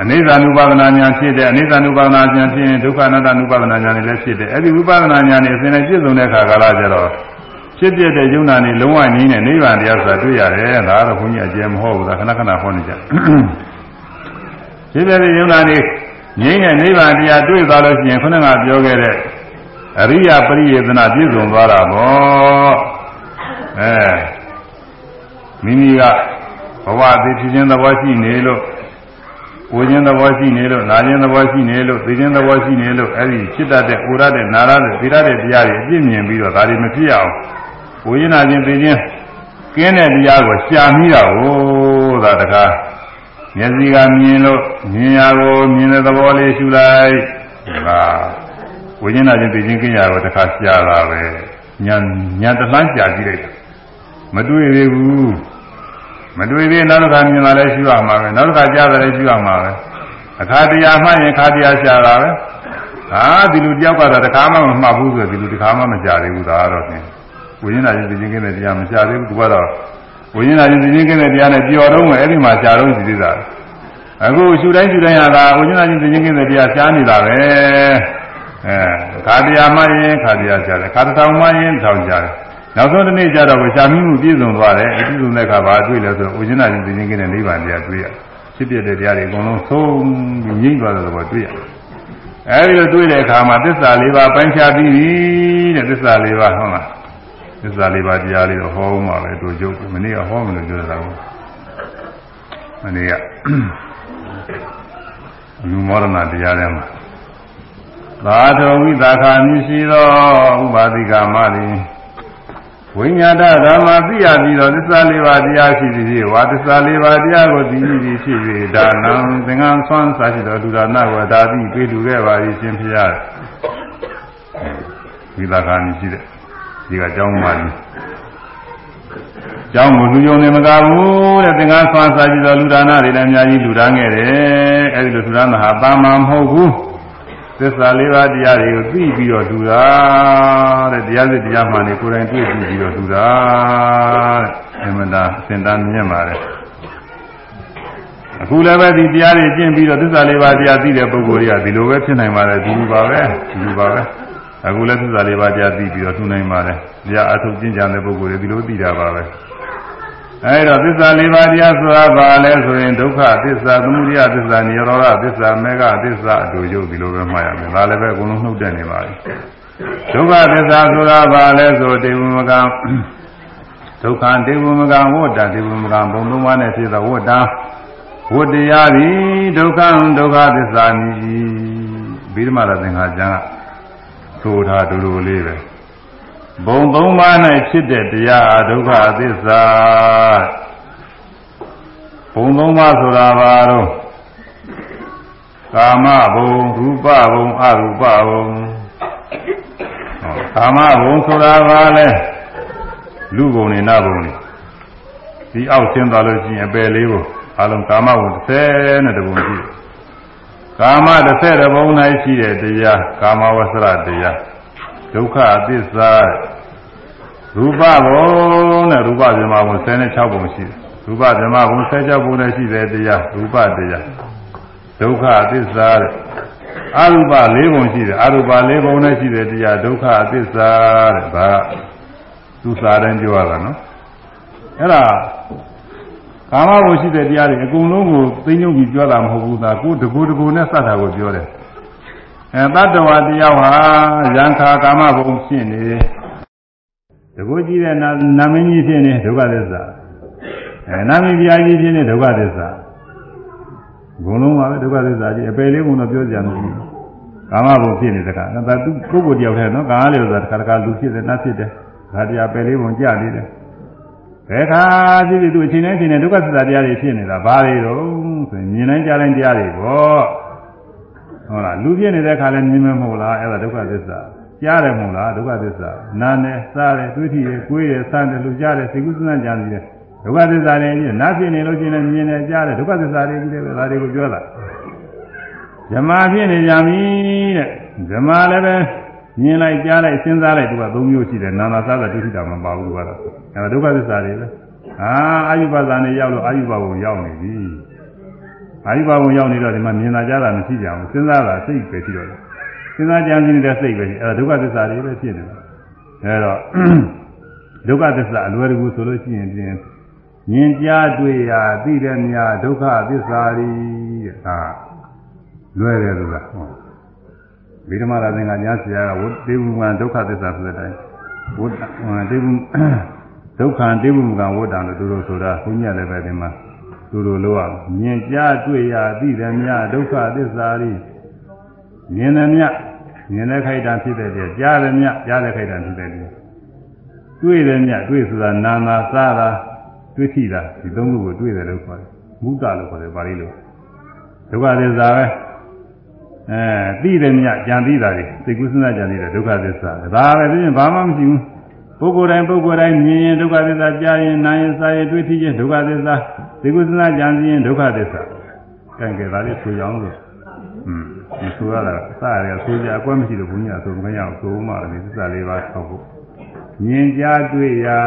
အနိစ္စ ानु ပါဒနာညာဖြစ်တယ်အနိစ္စ ानु ပါဒနာညာဖြစ်ရင်ဒုက္ခအနတ္တ ानु ပါဒနာညာလည်းဖြစ်တယ်အဲ့ဒီဝိပဿနာညာနဲ့အစဉ်နဲ့ပြည့်စုံတဲ့အခါကာလကျတော့ဖြစ်ပြတဲ့ယုံနာနေလုံးဝငြိမ်းတဲ့နိဗ္ဗာန်တရားဆိုတာတွေ့ရတယ်ဒါကတော့ဘုန်းကြီးအကျယ်မဟုတ်ဘူးဒါခဏခဏဟောနေကြဖြစ်ပြတဲ့ယုံနာနေ ငြိမ်းတဲ့နိဗ္ဗာန်တရားတွေ့သွားလို့ရှိရင်ခုနကပြောခဲ့တဲ့အရိယာပရိယေသနာပြည့်စုံသွားတာပေါ့အဲမိမိကဘဝအသေးဖြစ်ခြင်းသဘောရှိနေလို့ကိုခြင်းသဘောရှိနေလို့နာခြင်းသဘောရှိနေလို့သိခြင်းသဘောရှိနေလို့အဲ့ဒီဖြစ်တတ်တဲ့ဥရတဲ့နာရတဲ့သိရတဲ့တရားတွေအပြည့်မြင်ပြီးတော့ဒါတွေမဖြစ်အောင်ကိုခြင်းနာခြင်းသိခြင်းကင်းတဲ့တရားကိုရှာမိတာကိုသာတကား မျက်စိကမြင်လို့မြင်ရကိုမြင်တဲ့သဘောလေးရှုလိုက်ဒါဝိညာဉ်နာခြင်းသိခြင်းကင်းရကိုတခါရှားတာပဲညာညာတလှမ်းရှားကြည့်လိုက်မတွေ့သေးဘူးမတွေ့သေးနောက်တစ်ခါမြင်လာလဲရှုရမှာပဲနောက်တစ်ခါကြားတယ်ရှုရမှာပဲအခါတရားမှရင်ခါတရားရှားတာပဲဟာဒီလူတယောက်ကတော့တခါမှမမှတ်ဘူးဆိုဒီလူတခါမှမကြားသေးဘူးဒါကတော့ဖြင့်ဝိညာဉ်နာခြင်းသိခြင်းကင်းတဲ့တရားမရှားသေးဘူးသူကတော့ ဝိညာဉ်နာခြင်းသိခြင်းကင်းတဲ့တရားနဲ့ပျော်တော့မယ်အဲ့ဒီမှာရှားတော့စီသေးတာအခုရှုတိုင်းရှုတိုင်းဟာဝိညာဉ်နာခြင်းသိခြင်းကင်းတဲ့တရားရှားနေတာပဲအဲခါတရားမှရင်ခါတရားရှားတယ်ခါတစ်ထောင်မှရင်တစ်ထောင်ရှားတယ်နောက်ဆုံးတစ်နေ့ကျတော့ရှားမိမှုပြည့်စုံသွားတယ်အပြည့်စုံတဲ့အခါဘာတွေ့လဲဆိုဝိညာဉ်နာခြင်းသိခြင်းကင်းတဲ့နိဗ္ဗာန်တရားတွေ့ရဖြစ်ပြတဲ့တရားတွေအကုန်လုံးဆုံးပြီးငြိမ့်သွားတဲ့သဘောတွေ့ရအဲဒီလိုတွေ့တဲ့အခါမှာသစ္စာလေးပါးပိုင်းခြားပြီးပြီတဲ့သစ္စာလေးပါးဟုတ်လား သစ္စာလေးပါးတရားလေးတော့ဟောမှာပဲတို့ကျုပ်မနေ့ကဟောမလို့ပြောတာကိုမနေ့ကလူမောရဏတရားထဲမှာသာထောဝိသခာမြရှိသောဥပါတိကမသည်ဝိညာတဓမ္မသိရပြီးတော့သစ္စာလေးပါးတရားရှိသည်ဖြင့်ဝါသစ္စာလေးပါးတရားကိုသိပြီးဖြစ်၍ဒါနံသင်္ကန်းဆွမ်းစားရှိတော်လူဒါနကိုဒါသိပြေလူခဲ့ပါ၏ရှင်ဖျားဝိသခာမြရှိတဲ့ ဒီကအကြောင်းမှကြီးကျောင်းကိုလူယုံနေမကဘူးတဲ့သင်္ကန်းဆွမ်းစားရှိတော်လူဒါနတွေလည်းအများကြီးလူဒါငယ်တယ်အဲဒီလိုလူဒါနဟာတာမန်မဟုတ်ဘူးသစ္စာလေးပါးတရားတွေကိုသိပြီးတော့လူတာတဲ့တရားစစ်တရားမှန်တွေကိုယ်တိုင်တွေ့ပြီးတော့လူတာတဲ့အမှန်တရားစင်တန်းမြင်ပါတယ်အခုလည်းပဲဒီတရားတွေကျင့်ပြီးတော့သစ္စာလေးပါးတရားသိတဲ့ပုဂ္ဂိုလ်တွေကဒီလိုပဲဖြစ်နိုင်ပါတယ်ဒီလိုပါပဲဒီလိုပါပဲ အခုလည်းသစ္စာလေးပါးတရားသိပြီးတော့ထူနိုင်ပါတယ်တရားအထုတ်ကျင့်ကြတဲ့ပုဂ္ဂိုလ်တွေဒီလိုသိတာပါပဲအဲဒါသစ္စာလေးပါးတရားဆိုတာဘာလဲဆိုရင်ဒုက္ခသစ္စာသမုဒယသစ္စာនិရောဓသစ္စာမေဃသစ္စာအတူရုပ်ဒီလိုပဲမှတ်ရမယ်ဒါလည်းပဲအကုန်လုံးနှုတ်တက်နေပါပြီဒုက္ခသစ္စာဆိုတာဘာလဲဆိုတေဝမကံဒုက္ခတေဝမကံဝဋ္တတေဝမကံဘုံသုံးပါးနဲ့ဖြစ်သောဝဋ္တဝတ္တရားသည်ဒုက္ခဒုက္ခသစ္စာနိဗိဓမာရသင်္ခါကျမ်းက ဆိုထားတူတူလေးပဲဘုံသုံးပါး၌ဖြစ်တဲ့တရားဒုက္ခသစ္စာဘုံသုံးပါးဆိုတာဘာတော့ကာမဘုံရူပဘုံအရူပဘုံကာမဘုံဆိုတာဘာလဲလူဘုံနဲ့နဘုံနဲ့ဒီအောက်ဆင်းသွားလို့ရှိရင်အပယ်လေးဘုံအလုံးကာမဘုံ30နဲ့တဘုံရှိတယ် ကာမ30တဘုံ၌ရှိတဲ့တရားကာမဝဆရတရားဒုက္ခသစ္စာရူပဘုံနဲ့ရူပဇမဘုံ16ဘုံရှိတယ်ရူပဇမဘုံ16ဘုံနဲ့ရှိတဲ့တရားရူပတရားဒုက္ခသစ္စာတဲ့အရူပ၄ဘုံရှိတယ်အရူပ၄ဘုံနဲ့ရှိတဲ့တရားဒုက္ခသစ္စာတဲ့ဒါကသူစာတန်းပြောရတာနော်အဲ့ဒါ ကာမဘုံရှိတဲ့တရားတွေအကုန်လုံးကိုသိညုံပြီးပြောတာမဟုတ်ဘူးသာကိုတကူတကူနဲ့စတာကိုပြောတယ်အဲတတ္တဝါတရားဟာရံခါကာမဘုံဖြစ်နေတကူကြည့်တဲ့နာနာမင်းကြီးဖြစ်နေဒုက္ခသစ္စာအဲနာမင်းပြာကြီးဖြစ်နေဒုက္ခသစ္စာဘုံလုံးပါပဲဒုက္ခသစ္စာကြီးအပယ်လေးဘုံတော့ပြောကြမှာမဟုတ်ဘူးကာမဘုံဖြစ်နေတဲ့ကဒါသူပုဂ္ဂိုလ်တယောက်တည်းနော်ကာမလေးဆိုတာတစ်ခါတစ်ခါလူဖြစ်တယ်နတ်ဖြစ်တယ်ဒါတရားပယ်လေးဘုံကြနေတယ် ဘယ်ခါဖြစ်ဖြစ်သူအချိန်တိုင်းအချိန်တိုင်းဒုက္ခသစ္စာတရားတွေဖြစ်နေတာဘာတွေတော့ဆိုရင်မြင်တိုင်းကြားတိုင်းတရားတွေပေါ့ဟုတ်လားလူပြည့်နေတဲ့ခါလဲမြင်မမဟုတ်လားအဲ့ဒါဒုက္ခသစ္စာကြားတယ်မဟုတ်လားဒုက္ခသစ္စာနားနဲ့စားတယ်တွေးထိရကိုယ်ရစမ်းတယ်လူကြားတယ်စိတ်ကူးစဉ်းစားကြံနေတယ်ဒုက္ခသစ္စာတွေကြီးနားဖြစ်နေလို့ရှိရင်မြင်တယ်ကြားတယ်ဒုက္ခသစ္စာတွေကြီးတယ်ပဲဒါတွေကိုပြောတာဇမာဖြစ်နေကြပြီတဲ့ဇမာလည်းပဲ မြင်လိုက်ကြားလိုက်စဉ်းစားလိုက်သူက၃မျိုးရှိတယ်နာနာစားတာဒုက္ခတာမပါဘူးကတော့အဲဒါဒုက္ခသစ္စာတွေပဲအာအာယုဘဇာနေရောက်လို့အာယုဘဘုံရောက်နေပြီအာယုဘဘုံရောက်နေတော့ဒီမှာမြင်တာကြားတာမရှိကြဘူးစဉ်းစားတာစိတ်ပဲရှိတော့တယ်စဉ်းစားကြံစည်နေတဲ့စိတ်ပဲရှိအဲဒါဒုက္ခသစ္စာတွေပဲဖြစ်နေတယ်အဲတော့ဒုက္ခသစ္စာအလွယ်တကူဆိုလို့ရှိရင်ပြင်မြင်ကြားတွေ့ရာသိတဲ့များဒုက္ခသစ္စာတွေတဲ့ဒါလွယ်တယ်လို့လား ဗိဓမာရသင်္ကညာဆရာကဝတေဝမဒုက္ခသစ္စာဆိုတဲ့အတိုင်းဝတေဝဒုက္ခတေဝမကဝတ္တံလို့သူတို့ဆိုတာဘုညာလည်းပဲဒီမှာသူတို့လိုရမြင်ကြားတွေ့ရာသိတဲ့များဒုက္ခသစ္စာတွေမြင်တဲ့မြမြင်တဲ့ခိုက်တာဖြစ်တဲ့တည်းကြားတဲ့မြကြားတဲ့ခိုက်တာဖြစ်တဲ့တည်းတွေ့တဲ့မြတွေ့ဆိုတာနာနာစားတာတွေ့ထိတာဒီသုံးခုကိုတွေ့တယ်လို့ခေါ်တယ်မုဒ္ဒလို့ခေါ်တယ်ပါဠိလိုဒုက္ခသစ္စာပဲ အဲသိတယ်မြကြံသိတာတွေသိကုသနာကြံသိတယ်ဒုက္ခသစ္စာဒါပဲသိရင်ဘာမှမရှိဘူးပုဂ္ဂိုလ်တိုင်းပုဂ္ဂိုလ်တိုင်းမြင်ရင်ဒုက္ခသစ္စာကြားရင်နားရင်စားရင်တွေ့ထိရင်ဒုက္ခသစ္စာသိကုသနာကြံသိရင်ဒုက္ခသစ္စာကံကြတာလေးဆိုရအောင်လို့อืมဒီဆိုရတာစရရဆိုကြအကွက်မရှိလို့ဘုရားဆိုမရအောင်ဆိုမှလည်းသစ္စာလေးပါဆောက်ဖို့ မြင်ကြားတွေ့ရာ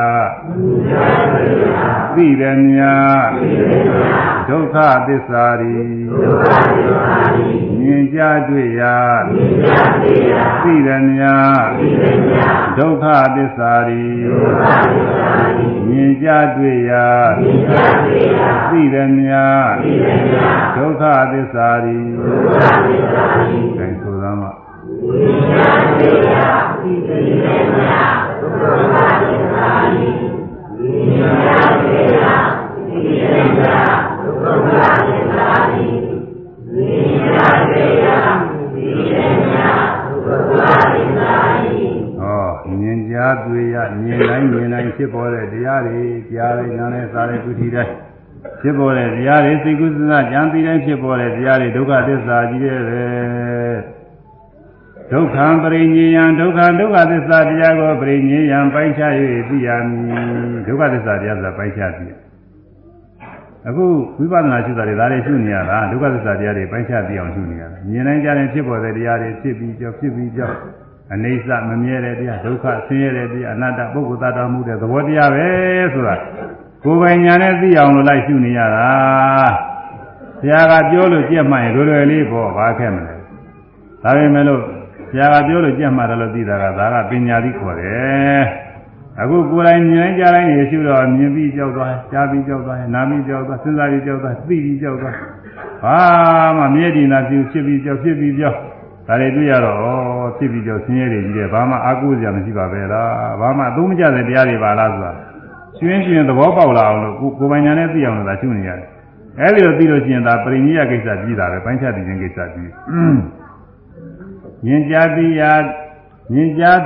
သိတယ်များဒုက္ခသစ္စာရီမြင်ကြားတွေ့ရာသိတယ်များဒုက္ခသစ္စာရီမြင်ကြားတွေ့ရာသိတယ်များဒုက္ခသစ္စာရီဒါဆိုသမှာမြင်ကြားတွေ့ရာသိတယ်များဟောမြင်ကြားတွေ့ရမြင်တိုင်းမြင်တိုင်း ဖြစ်ပေါ်တဲ့တရားတွေကြားရနာနဲ့စားတဲ့ဒုတိတိုင်းဖြစ်ပေါ်တဲ့တရားတွေစိတ်ကူးစဉ်းစားကြံပြီးတိုင်းဖြစ်ပေါ်တဲ့တရားတွေဒုက္ခသစ္စာကြီးတဲ့ပဲ ဒုက္ခံပရိညေယံဒုက္ခဒုက္ခသစ္စာတရားကိုပရိညေယံပိုင်းခြား၍သိရမည်ဒုက္ခသစ္စာတရားဆိုတာပိုင်းခြားသိအခုဝိပဿနာရှုတာတွေဒါတွေရှုနေရတာဒုက္ခသစ္စာတရားတွေပိုင်းခြားသိအောင်ရှုနေရတာမြင်နိုင်ကြတဲ့ဖြစ်ပေါ်တဲ့တရားတွေဖြစ်ပြီးကြောဖြစ်ပြီးကြောအနေစမမြဲတဲ့တရားဒုက္ခဆင်းရဲတဲ့တရားအနတ္တပုဂ္ဂိုလ်သတ္တမှုတဲ့သဘောတရားပဲဆိုတာကိုယ်ပိုင်ညာနဲ့သိအောင်လို့လိုက်ရှုနေရတာဆရာကပြောလို့ကြက်မှန်ရင်လွယ်လွယ်လေးပေါ့ဘာခဲ့မလဲဒါပေမဲ့လို့ ဆရာကပြောလို့ကြက်မှာတယ်လို့သိတာကဒါကပညာသိခေါ်တယ်အခုကိုယ်တိုင်မြင်ကြားတိုင်းရရှိတော့မြင်ပြီးကြောက်သွားကြားပြီးကြောက်သွားနားပြီးကြောက်သွားစဉ်းစားပြီးကြောက်သွားသိပြီးကြောက်သွားဘာမှမြဲတည်နာပြုဖြစ်ပြီးကြောက်ဖြစ်ပြီးကြောက်ဒါတွေတွေ့ရတော့ဩဖြစ်ပြီးကြောက်ဆင်းရဲတွေကြီးတယ်ဘာမှအာကိုးစရာမရှိပါပဲလားဘာမှအသုံးမကျတဲ့တရားတွေပါလားဆိုတာရှင်ရှင်သဘောပေါက်လာအောင်လို့ကိုယ်ပိုင်ညာနဲ့သိအောင်လို့သာရှုနေရတယ်အဲဒီလိုသိလို့ရှိရင်ဒါပရိနိယကိစ္စကြီးတာပဲပိုင်းခြားတည်ခြင်းကိစ္စကြီး မြင်ကြားပြီးရမြင်ကြား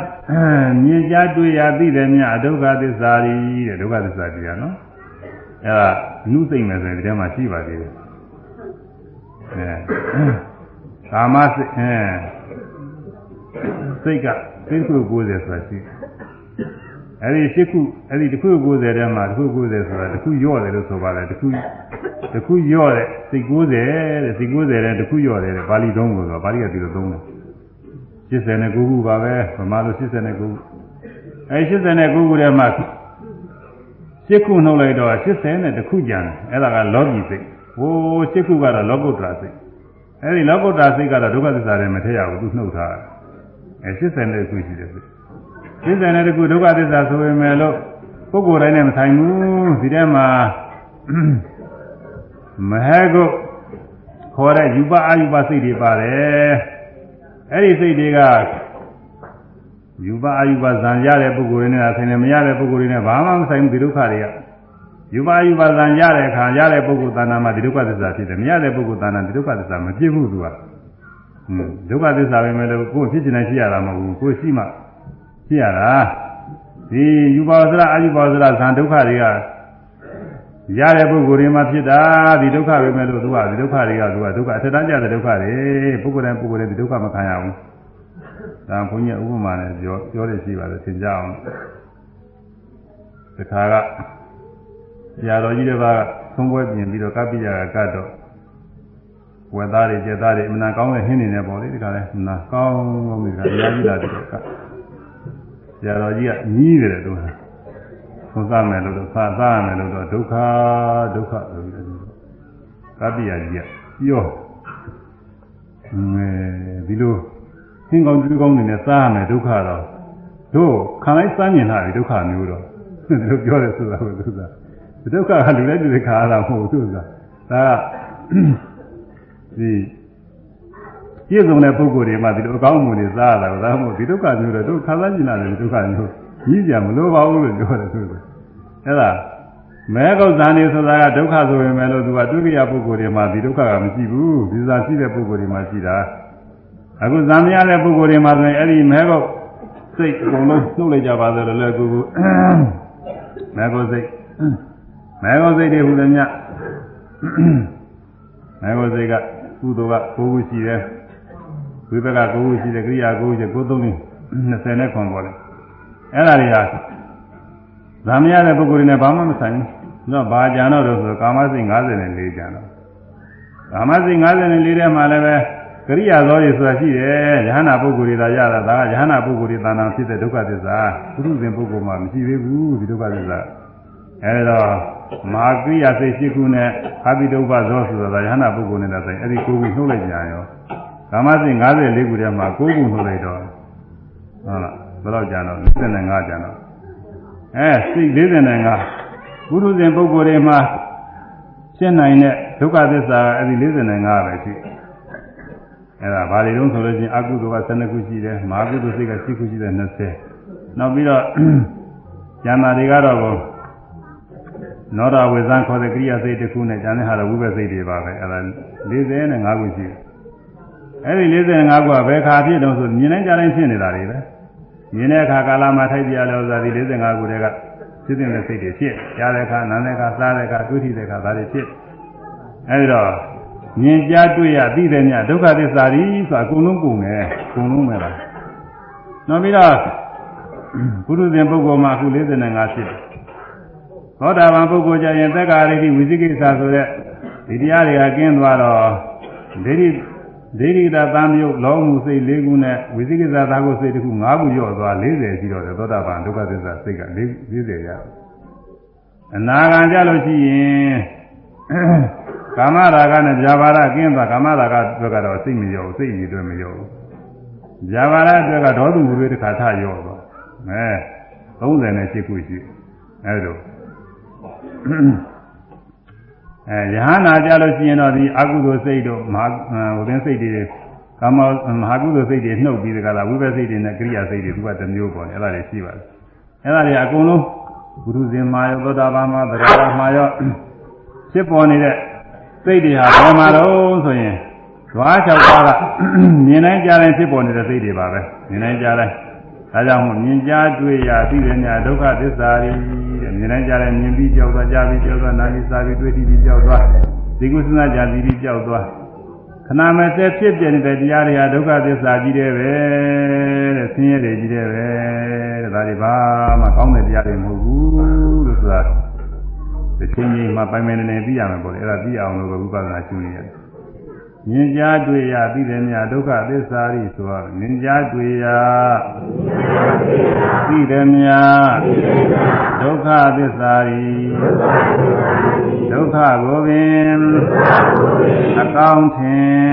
မြင်ကြားတွေ့ရသိတယ်မြအဒုက္ခသစ္စာကြီးတဲ့ဒုက္ခသစ္စာကြီးရနော်အဲဒါနုသိမ့်မယ်ဆိုရင်ဒီထဲမှာရှိပါသေးတယ်အဲကာမစိတ်အဲစိတ်ကစိတ်ခု90ဆိုတာရှိအဲ့ဒီစိတ်ခုအဲ့ဒီတစ်ခု90ထဲမှာတစ်ခု90ဆိုတာတစ်ခုရော့တယ်လို့ဆိုပါတယ်တစ်ခုတစ်ခုရော့တဲ့စိတ်90တဲ့စိတ်90တဲ့တစ်ခုရော့တယ်တဲ့ပါဠိသုံးလို့ဆိုပါဠိကဒီလိုသုံးတယ် 89ခုပါပဲဗမာလို89ခုအဲ89ခုထဲမှာ8ခုနှုတ်လိုက်တော့80နဲ့တစ်ခုကျန်တယ်အဲ့ဒါကလောကီစိတ်ဟို8ခုကတော့လောကုတ္တရာစိတ်အဲ့ဒီလောကုတ္တရာစိတ်ကတော့ဒုက္ခသစ္စာတွေမထည့်ရဘူးသူနှုတ်ထားတယ်အဲ80နဲ့တစ်ခုရှိတယ်စိတ်80နဲ့တစ်ခုဒုက္ခသစ္စာဆိုပေမဲ့လို့ပုဂ္ဂိုလ်တိုင်းနဲ့မဆိုင်ဘူးဒီထဲမှာမဟကုခေါ်တဲ့ယူပအာယူပစိတ်တွေပါတယ် အဲ့ဒီစိတ်တွေကယူပအာယူပဇံရတဲ့ပုဂ္ဂိုလ်တွေနဲ့ဆိုင်နေမရတဲ့ပုဂ္ဂိုလ်တွေနဲ့ဘာမှမဆိုင်ဘူးဒီဒုက္ခတွေကယူပအာယူပဇံရတဲ့အခါရတဲ့ပုဂ္ဂိုလ်တဏ္ဍာမှာဒီဒုက္ခသစ္စာဖြစ်တယ်မရတဲ့ပုဂ္ဂိုလ်တဏ္ဍာဒီဒုက္ခသစ္စာမဖြစ်ဘူးသူကဟွန်းဒုက္ခသစ္စာပဲမဲ့လို့ကိုယ်ဖြစ်နေရှိရတာမဟုတ်ဘူးကိုယ်ရှိမှဖြစ်ရတာဒီယူပါဝဇ္ဇရာအာယူပါဝဇ္ဇရာဇံဒုက္ခတွေက ရတဲ့ပုဂ္ဂိုလ်တွေမှာဖြစ်တာဒီဒုက္ခပဲမဲ့လို့သူကဒီဒုက္ခတွေကသူကဒုက္ခအထက်တန်းကျတဲ့ဒုက္ခတွေပုဂ္ဂိုလ်တိုင်းပုဂ္ဂိုလ်တိုင်းဒီဒုက္ခမခံရဘူးဒါဘုန်းကြီးဥပမာနဲ့ပြောပြောရရှိပါတယ်သင်ကြအောင်တခါကဆရာတော်ကြီးတစ်ပါးကသုံးပွဲပြင်ပြီးတော့ကပ္ပိယကကတ်တော့ဝက်သားတွေကျက်သားတွေအမှန်ကောင်းတဲ့ဟင်းနေနေပေါ့လေဒီကလည်းနာကောင်းကောင်းဒီကအများကြီးလာတယ်ကဆရာတော်ကြီးကညီးတယ်တော့သုံးစား မယ်လို့တော့စားစားမယ်လို့တော့ဒုက္ခဒုက္ခဆိုပြီးတော့ကပ္ပိယကြီးကပြောအဲဒီလိုသင်ကောင်းဒီကောင်းနေနဲ့စားရမယ်ဒုက္ခတော့တို့ခံလိုက်စားမြင်လာပြီဒုက္ခမျိုးတော့ဒီလိုပြောတယ်ဆိုတာကိုသူကဒုက္ခကလူလည်းလူတွေခါရတာမဟုတ်ဘူးသူကဒါကဒီပြည့်စုံတဲ့ပုဂ္ဂိုလ်တွေမှဒီလိုအကောင်းမှုတွေစားရတာကဒါမှမဟုတ်ဒီဒုက္ခမျိုးတော့တို့ခံစားကျင်လာတယ်ဒုက္ခမျိုးကြီးကြမလို့ပါဘူးလို့ပြောတယ်သူက အဲ့ဒါမဲကုတ်ဇာနေဆိုတာကဒုက္ခဆိုပေမဲ့လို့သူကဒုက္ခရပုဂ္ဂိုလ်တွေမှာဒီဒုက္ခကမရှိဘူးဒီစားရှိတဲ့ပုဂ္ဂိုလ်တွေမှာရှိတာအခုဇာမရတဲ့ပုဂ္ဂိုလ်တွေမှာဆိုရင်အဲ့ဒီမဲကုတ်စိတ်အကုန်လုံးနှုတ်လိုက်ကြပါသလိုလေကူကူမဲကုတ်စိတ်မဲကုတ်စိတ်တွေဟူသည်မြမဲကုတ်စိတ်ကကုသိုလ်က9ခုရှိတယ်ဝိပက9ခုရှိတယ်ကရိယာ9ခုရှိ9သုံး20နဲ့ခွန်ပေါ်တယ်အဲ့ဒါတွေက ဇာမရတဲ့ပုဂ္ဂိုလ်တွေနဲ့ဘာမှမဆိုင်ဘူးတော့ဘာကြံတော့လို့ဆိုကာမစိတ်54ကြံတော့ကာမစိတ်54ထဲမှာလည်းပဲကရိယာသောတွေဆိုတာရှိတယ်ယဟနာပုဂ္ဂိုလ်တွေသာရတာဒါကယဟနာပုဂ္ဂိုလ်တွေသာနာဖြစ်တဲ့ဒုက္ခသစ္စာပုရုဇဉ်ပုဂ္ဂိုလ်မှာမရှိသေးဘူးဒီဒုက္ခသစ္စာအဲဒါမဟာကိယစိတ်ရှိခုနဲ့အာပိတုပ္ပဇောဆိုတာယဟနာပုဂ္ဂိုလ်နဲ့သာဆိုင်အဲ့ဒီကိုယ်ကိုနှုတ်လိုက်ကြရောကာမစိတ်54ခုထဲမှာကိုယ်ကိုနှုတ်လိုက်တော့ဟုတ်လားဘယ်တော့ကြာတော့55ကြာတော့ အဲစိတ်45ပုရုဇဉ်ပုဂ္ဂိုလ်တွေမှာရှင်းနိုင်တဲ့ဒုက္ခသစ္စာအဲ့ဒီ45ပဲရှိအဲ့ဒါဘာတွေတုံးဆိုလို့ချင်းအကုသိုလ်က12ခုရှိတယ်မဟာကုသိုလ်စိတ်က10ခုရှိတယ်20နောက်ပြီးတော့ဉာဏ်သာတွေကတော့နောရဝေဇံခေါ်တဲ့ကိရိယာစိတ်တစ်ခုနဲ့ဉာဏ်နဲ့ဟာတော့ဝိပ္ပစိတ်တွေပါပဲအဲ့ဒါ45ခုရှိတယ်အဲ့ဒီ45ခုကဘယ်ခါဖြစ်တုံးဆိုမြင်နိုင်ကြတိုင်းဖြစ်နေတာတွေပဲ မြင်တဲ့အခါကာလမှာထိုက်ပြရလို့ဆိုတာဒီ45ခုတည်းကဖြစ်တဲ့စိတ်တွေဖြစ်ကြားတဲ့အခါနားတဲ့အခါစားတဲ့အခါတွေးထိတဲ့အခါဒါတွေဖြစ်အဲဒီတော့မြင်ကြားတွေ့ရသိတဲ့မြဒုက္ခသစ္စာကြီးဆိုတာအကုန်လုံးကုန်တယ်အကုန်လုံးပဲလားနောက်ပြီးတော့ပုရုဇဉ်ပုဂ္ဂိုလ်မှာအခု45ဖြစ်တယ်သောတာပန်ပုဂ္ဂိုလ်ကျရင်သက္ကာရိတိဝိသိကိစ္စဆိုတဲ့ဒီတရားတွေကကျင်းသွားတော့ဒိဋ္ဌိ ဒိဋ္ဌိတာသံယုတ်လောမှုစိတ်၄ခုနဲ့ဝိသိကိစ္စသာကိုစိတ်တစ်ခု၅ခုရော့သွား40ရှိတော့တယ်သောတာပန်ဒုက္ခသစ္စာစိတ်က40ရအနာဂံကြလို့ရှိရင်ကာမရာဂနဲ့ဇာဘာရကင်းသွားကာမရာဂအတွက်ကတော့စိတ်မရောစိတ်ရည်တွေမရောဇာဘာရအတွက်ကဒေါသမှုတွေတစ်ခါထရောသွားအဲသ38ခုရှိအဲလို အဲယဟနာကြလို့ရှိရင်တော့ဒီအကုသိုလ်စိတ်တို့မဟာဟိုတဲ့စိတ်တွေကာမမဟာကုသိုလ်စိတ်တွေနှုတ်ပြီးတကလားဝိပဿစိတ်တွေနဲ့ကရိယာစိတ်တွေသူကတစ်မျိုးပေါ့လေအဲ့ဒါတွေရှိပါတယ်အဲ့ဒါတွေအကုန်လုံးဘုရုဇင်မာယောသောတာပန်မှာသရဂမှာရောဖြစ်ပေါ်နေတဲ့စိတ်တွေဟာဘယ်မှာတော့ဆိုရင်ဓဝါ၆ပါးကမြင်တိုင်းကြားတိုင်းဖြစ်ပေါ်နေတဲ့စိတ်တွေပါပဲမြင်တိုင်းကြားတိုင်း ဒါကြောင့်မို့မြင်ကြားတွေ့ရသိတဲ့ညာဒုက္ခသစ္စာတွေတဲ့မြင်တိုင်းကြားတိုင်းမြင်ပြီးကြောက်သွားကြားပြီးကြောက်သွားနားပြီးစားပြီးတွေ့ပြီးကြောက်သွားဒီကုသနာကြာပြီးကြောက်သွားခဏမဲ့သက်ဖြစ်ပြနေတဲ့တရားတွေဟာဒုက္ခသစ္စာကြီးတယ်ပဲတဲ့ဆင်းရဲတွေကြီးတယ်ပဲတဲ့ဒါတွေဘာမှကောင်းတဲ့တရားတွေမဟုတ်ဘူးလို့ဆိုတာတစ်ချိန်ချင်းမှပိုင်ပိုင်နေနေသိရမယ်ပေါ့လေအဲ့ဒါသိအောင်လို့ဝိပဿနာရှုနေရတယ် မြင်ကြားတွေ့ရသိတယ်များဒုက္ခသစ္စာရိဆိုတော့မြင်ကြားတွေ့ရသိတယ်များဒုက္ခသစ္စာရိဒုက္ခကိုပင်အကောင်းထင်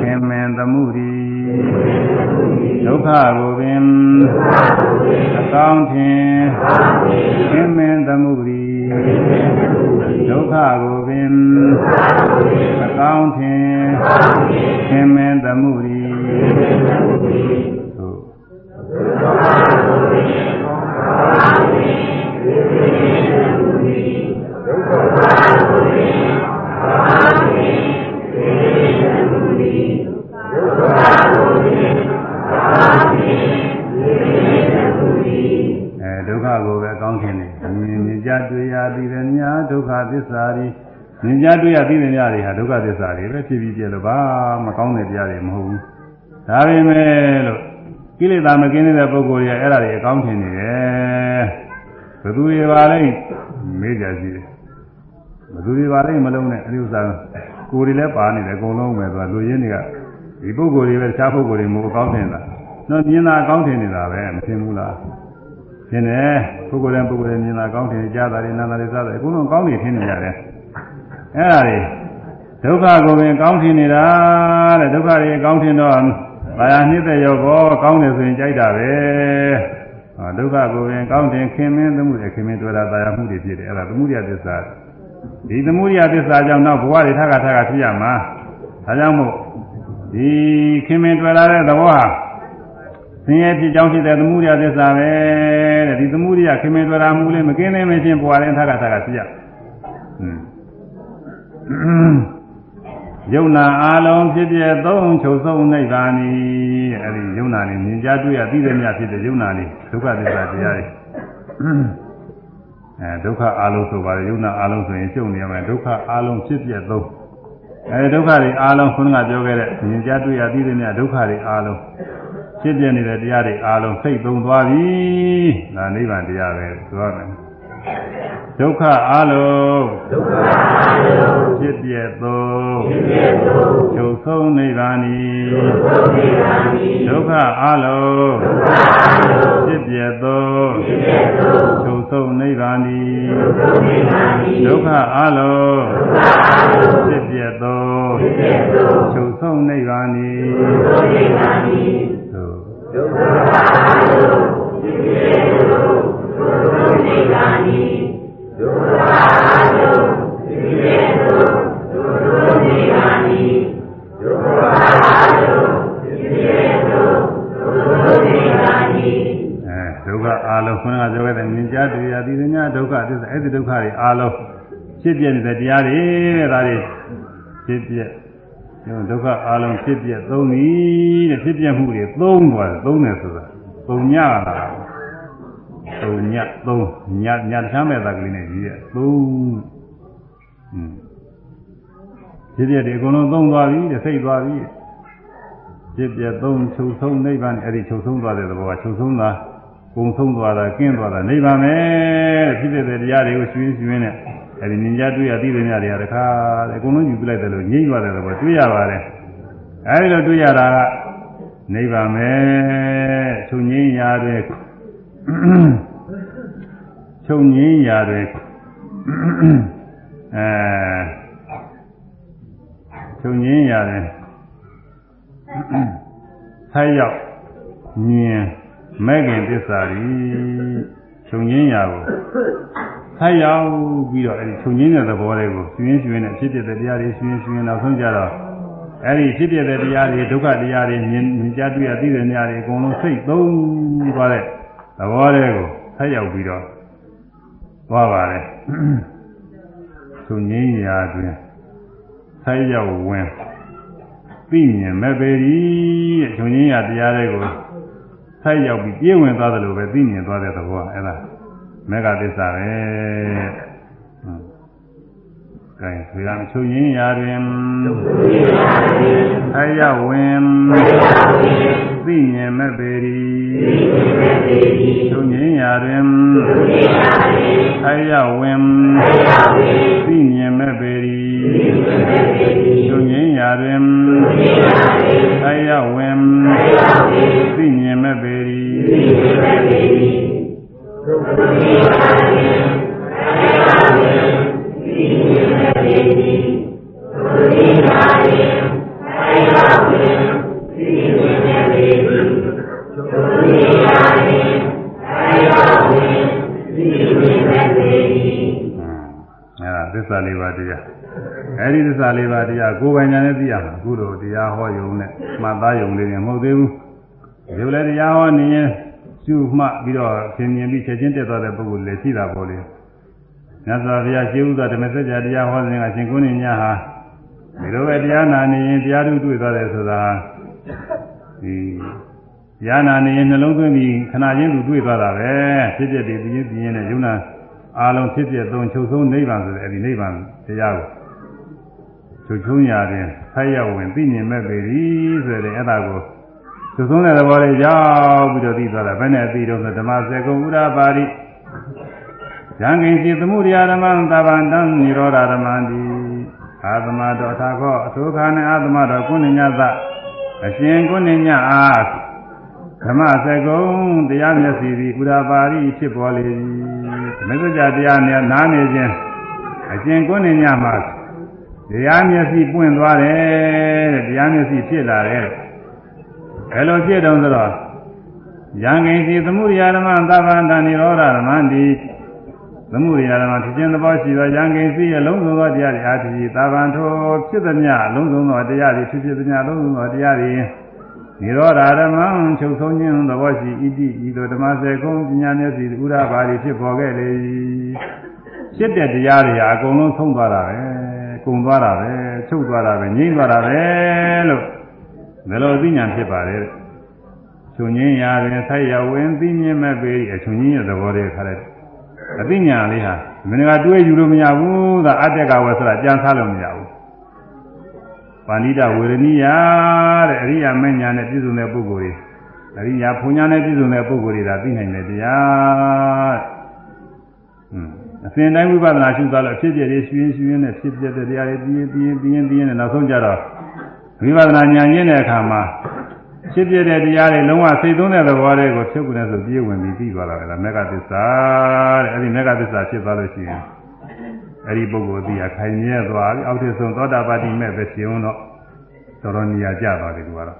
ခင်မင်သမှုရိဒုက္ခကိုပင်အကောင်းထင်ခင်မင်သမှုရိ ဒုက္ခကိုပင်အကောင်းထင်ခင်မင်သမှုရိသို့အဲ တွေ့ရပြီးတဲ့များဒုက္ခသစ္စာတွေမြင်ကြတွေ့ရပြီးတဲ့များတွေဟာဒုက္ခသစ္စာတွေပဲဖြစ်ပြီးပြလို့ဘာမကောင်းတဲ့တရားတွေမဟုတ်ဘူးဒါပေမဲ့လို့ကိလေသာမကင်းတဲ့ပုဂ္ဂိုလ်တွေအဲ့ဒါတွေအကောင်းထင်နေတယ်ဘယ်သူတွေပါလဲမေးကြစီတယ်ဘယ်သူတွေပါလဲမလုံးနဲ့အဲဒီဥစ္စာကိုယ်တွေလည်းပါနေတယ်အကုန်လုံးပဲသူကလူရင်းတွေကဒီပုဂ္ဂိုလ်တွေပဲတခြားပုဂ္ဂိုလ်တွေမဟုတ်အကောင်းထင်တာတော့မြင်တာအကောင်းထင်နေတာပဲမထင်ဘူးလား ထင်တယ်ပုဂ္ဂိုလ်တိုင်းပုဂ္ဂိုလ်တိုင်းမြင်တာအကောင်းထင်ကြားတာတွေနားတာတွေစားတယ်အကုန်လုံးအကောင်းနေထင်နေရတယ်အဲ့ဒါတွေဒုက္ခကိုပင်ကောင်းထင်နေတာတဲ့ဒုက္ခတွေကောင်းထင်တော့ဘာယာနှိမ့်တဲ့ရောကောကောင်းတယ်ဆိုရင်ကြိုက်တာပဲဟောဒုက္ခကိုပင်ကောင်းတင်ခင်မင်းသမှုတွေခင်မင်းတွေ့တာတာယာမှုတွေဖြစ်တယ်အဲ့ဒါသမှုရိယသစ္စာဒီသမှုရိယသစ္စာကြောင့်တော့ဘဝတွေထပ်ခါထပ်ခါဖြစ်ရမှာဒါကြောင့်မို့ဒီခင်မင်းတွေ့လာတဲ့သဘောဟာ ဆင်းရဲဖြစ်ကြောင်းဖြစ်တဲ့သမှုရိယသစ္စာပဲတဲ့ဒီသမှုရိယခင်မင်းတွေ့တာမှုလေးမကင်းသေးမချင်းဘဝတွေထပ်ခါထပ်ခါဖြစ်ရอืมယုံနာအာလုံးဖြစ်ပြသုံးချုပ်ဆုံးနိဗ္ဗာန်ဤအဲဒီယုံနာနေမြင်ကြတွေ့ရသိတဲ့မြဖြစ်တဲ့ယုံနာနေဒုက္ခသစ္စာတရားတွေအဲဒုက္ခအာလုံးဆိုပါတယ်ယုံနာအာလုံးဆိုရင်ကျုံနေရမယ်ဒုက္ခအာလုံးဖြစ်ပြသုံးအဲဒုက္ခတွေအာလုံးခုနကပြောခဲ့တဲ့မြင်ကြတွေ့ရသိတဲ့မြဒုက္ခတွေအာလုံး ဖြစ်ပြနေတဲ့တရားတွေအာလုံးစိတ်သုံးသွားပြီဒါနိဗ္ဗာန်တရားပဲဆိုရမယ်ဒုက္ခအလုံးဒုက္ခအလုံးဖြစ်ပြသောဖြစ်ပြသောချုပ်ဆုံးနိဗ္ဗာန်ဤချုပ်ဆုံးနိဗ္ဗာန်ဤဒုက္ခအလုံးဒုက္ခအလုံးဖြစ်ပြသောဖြစ်ပြသောချုပ်ဆုံးနိဗ္ဗာန်ဤချုပ်ဆုံးနိဗ္ဗာန်ဤဒုက္ခအလုံးဒုက္ခအလုံးဖြစ်ပြသောဖြစ်ပြသောချုပ်ဆုံးနိဗ္ဗာန်ဤချုပ်ဆုံးနိဗ္ဗာန်ဤ သို့ဒုက္ခအလုံးဖြစ်ပြသောချုပ်ဆုံးနိဗ္ဗာန်ဤဒုက္ခအလုံးသိတဲ့သို့ဒုက္ခနိဗ္ဗာန်ဤဒုက္ခအလုံးသိတဲ့သို့ဒုက္ခနိဗ္ဗာန်ဤအဲဒုက္ခအလုံးခွန်းကပြောခဲ့တဲ့မြင်ကြားတွေ့ရသည်ညာဒုက္ခသစ္စာအဲ့ဒီဒုက္ခတွေအလုံးဖြစ်ပြနေတဲ့တရားတွေတဲ့ဒါတွေဖြစ်ပြဒုက္ခ အလုံးဖြစ်ပြသုံးပြီတဲ့ဖြစ်ပြမှုတွေသုံးသွားတယ်သုံးတယ်ဆိုတာသုံးညလာတာသုံးညသုံးညညချမ်းမဲ့သားကလေးနဲ့ကြီးရသုံးอืมဖြစ်ပြတယ်အကုန်လုံးသုံးသွားပြီတဲ့စိတ်သွားပြီဖြစ်ပြသုံးချုပ်ဆုံးနိဗ္ဗာန်အဲ့ဒီချုပ်ဆုံးသွားတဲ့သဘောကချုပ်ဆုံးတာကုံဆုံးသွားတာကင်းသွားတာနိဗ္ဗာန်ပဲဖြစ်ဖြစ်တဲ့တရားတွေကိုရှင်ရှင်နဲ့ အဲ့ဒီမြင်ကြတွေ့ရသိတဲ့ညတွေကတခါအကုန်လုံးယူပြလိုက်တယ်လို့ငြိမ့်သွားတဲ့သဘောတွေ့ရပါတယ်အဲ့ဒီလိုတွေ့ရတာကနိဗ္ဗာန်ပဲချုပ်ငြိမ်းရာတွေချုပ်ငင်းရာတွေအဲချုပ်ငင်းရာတွေဆက်ရောက်မြင်မဲ့ခင်သစ္စာကြီး ခြုံငင်းရာကိုဆက်ရောက်ပြီးတော့အဲဒီခြုံငင်းတဲ့သဘောတွေကိုရှင်ရှင်ရှင်နဲ့ဖြစ်ဖြစ်တဲ့တရားတွေရှင်ရှင်ရှင်နောက်ဆုံးကြတော့အဲဒီဖြစ်ဖြစ်တဲ့တရားတွေဒုက္ခတရားတွေမြင်မြင်ကြတွေ့ရသိတဲ့နေရာတွေအကုန်လုံးစိတ်သုံးသွားတဲ့သဘောတွေကိုဆက်ရောက်ပြီးတော့သွားပါတယ်ခြုံငင်းရာတွင်ဆက်ရောက်ဝင်သိမြင်မဲ့ပေရီတဲ့ခြုံငင်းရာတရားတွေကို ဆက်ရောက်ပြီးပြည့်ဝင်သွားတယ်လို့ပဲသိမြင်သွားတဲ့သဘောအဲ့ဒါမေဃသစ္စာပဲကဲဆိုရမယ်ချုပ်ရင်းရာတွင်ဆက်ရောက်ဝင်သိမြင်မဲ့ပေရီချုပ်ရင်းရာတွင်ဆက်ရောက်ဝင်သိမြင်မဲ့ပေရီချုပ်ရင်းရာတွင်ဆက်ရောက်ဝင်သိမြင်မဲ့ပေရီသုခတိပါတိသာယဝေသိမြင်မဲ့ပေရီ သုခတိပါတိသာယဝေသိမြင်မဲ့ပေရီသုခတိပါတိသာယဝေသိမြင်မဲ့ပေရီအဲဒါသစ္စာလေးပါးတရားအဲဒီသစ္စာလေးပါးတရားကိုယ်ပိုင်ညာနဲ့သိရမှာအခုလိုတရားဟောယုံနဲ့မှတ်သားယုံလေးနဲ့မဟုတ်သေးဘူး ဒီလိုလည်းတရားဟောနေရင်ကျူမှပြီးတော့သင်မြင်ပြီးချက်ချင်းတက်သွားတဲ့ပုဂ္ဂိုလ်လည်းရှိတာပေါ့လေမြတ်စွာဘုရားရှင်းဥစွာဓမ္မစကြာတရားဟောစဉ်ကရှင်ကုဏ္ဏညဟာဒီလိုပဲတရားနာနေရင်တရားထုတွေ့သွားတယ်ဆိုတာဒီတရားနာနေရင်နှလုံးသွင်းပြီးခဏချင်းသူတွေ့သွားတာပဲဖြစ်ဖြစ်ပြီးပြင်းပြင်းနဲ့ယုံနာအာလုံးဖြစ်ဖြစ်သုံးချုပ်ဆုံးနိဗ္ဗာန်ဆိုတဲ့အဲဒီနိဗ္ဗာန်တရားကိုချုပ်ချုံးရာတွင်ဆက်ရောက်ဝင်သိမြင်မဲ့ပေသည်ဆိုတဲ့အဲ့ဒါကို သူဆုံးတဲ့သဘောလေးရောက်ပြီးတော့သိသွားတာဘယ်နဲ့သိတော့ဆိုဓမ္မစေကုဥရာပါရိယံကိစီသမှုရိယဓမ္မသဗ္ဗန္တံនិရောဓဓမ္မံတိအာသမတော်ထာခောအထုခာနဲ့အာသမတော်ကုဏ္ဏညသအရှင်ကုဏ္ဏညအားဓမ္မစေကုတရားမျက်စီသည်ဥရာပါရိဖြစ်ပေါ်လေသည်ဓမ္မစကြာတရားနဲ့နားနေခြင်းအရှင်ကုဏ္ဏညမှာတရားမျက်စိပွင့်သွားတယ်တဲ့တရားမျက်စိဖြစ်လာတယ် ဘယ်လိုဖြစ်တုံးဆိုတော့ယံကိစီသမှုရိယာဓမ္မသဗ္ဗန္တနိရောဓဓမ္မန္တိသမှုရိယာဓမ္မဖြစ်ခြင်းသဘောရှိသောယံကိစီအလုံးစုံသောတရားတွေအာတိသဗ္ဗန္ထိုဖြစ်သမျှအလုံးစုံသောတရားတွေဖြစ်ဖြစ်သမျှအလုံးစုံသောတရားတွေနိရောဓဓမ္မချုပ်ဆုံးခြင်းသဘောရှိဣတိဤသို့ဓမ္မစေကုံပညာမျက်စိဥရပါတိဖြစ်ပေါ်ခဲ့လေဖြစ်တဲ့တရားတွေဟာအကုန်လုံးဆုံးသွားတာပဲကုန်သွားတာပဲချုပ်သွားတာပဲငြိမ့်သွားတာပဲလို့ ဘယ်လိုအသိဉာဏ်ဖြစ်ပါလဲချုပ်ငင်းရာတွင်ဆိုက်ရဝင်သိမြင်မဲ့ပေအချုပ်ငင်းရဲ့သဘောတွေခါတဲ့အသိဉာဏ်လေးဟာမင်းကတွေးယူလို့မရဘူးသာအတ္တကဝဆိုတာကြံစားလို့မရဘူးပါဏိတဝေရဏိယတဲ့အရိယာမဉ္ဇဏ်နဲ့ပြည့်စုံတဲ့ပုဂ္ဂိုလ်တွေအရိယာဘုံညာနဲ့ပြည့်စုံတဲ့ပုဂ္ဂိုလ်တွေဒါသိနိုင်တယ်တရားอืมအစဉ်တိုင်းဝိပဿနာရှုသွားလို့ဖြစ်ပြတွေရှင်ရှင်နဲ့ဖြစ်ပြတဲ့တရားတွေပြင်းပြင်းပြင်းပြင်းနဲ့နောက်ဆုံးကြတော့ ဝိပဿနာဉာဏ်ရင်းတဲ့အခါမှာဖြစ်ပြတဲ့တရားတွေလုံးဝစိတ်သုံးတဲ့သဘောတွေကိုဖြုတ်ကုန်တဲ့ဆိုပြေးဝင်ပြီးပြီးသွားတာလေမေဃသစ္စာတဲ့အဲဒီမေဃသစ္စာဖြစ်သွားလို့ရှိရင်အဲဒီပုဂ္ဂိုလ်ဒီအခိုင်မြဲသွားပြီအောက်ထစ်ဆုံးသောတာပတိမဲ့ပဲရှင်အောင်တော့တော်တော်နေရာကျသွားတယ်သူကတော့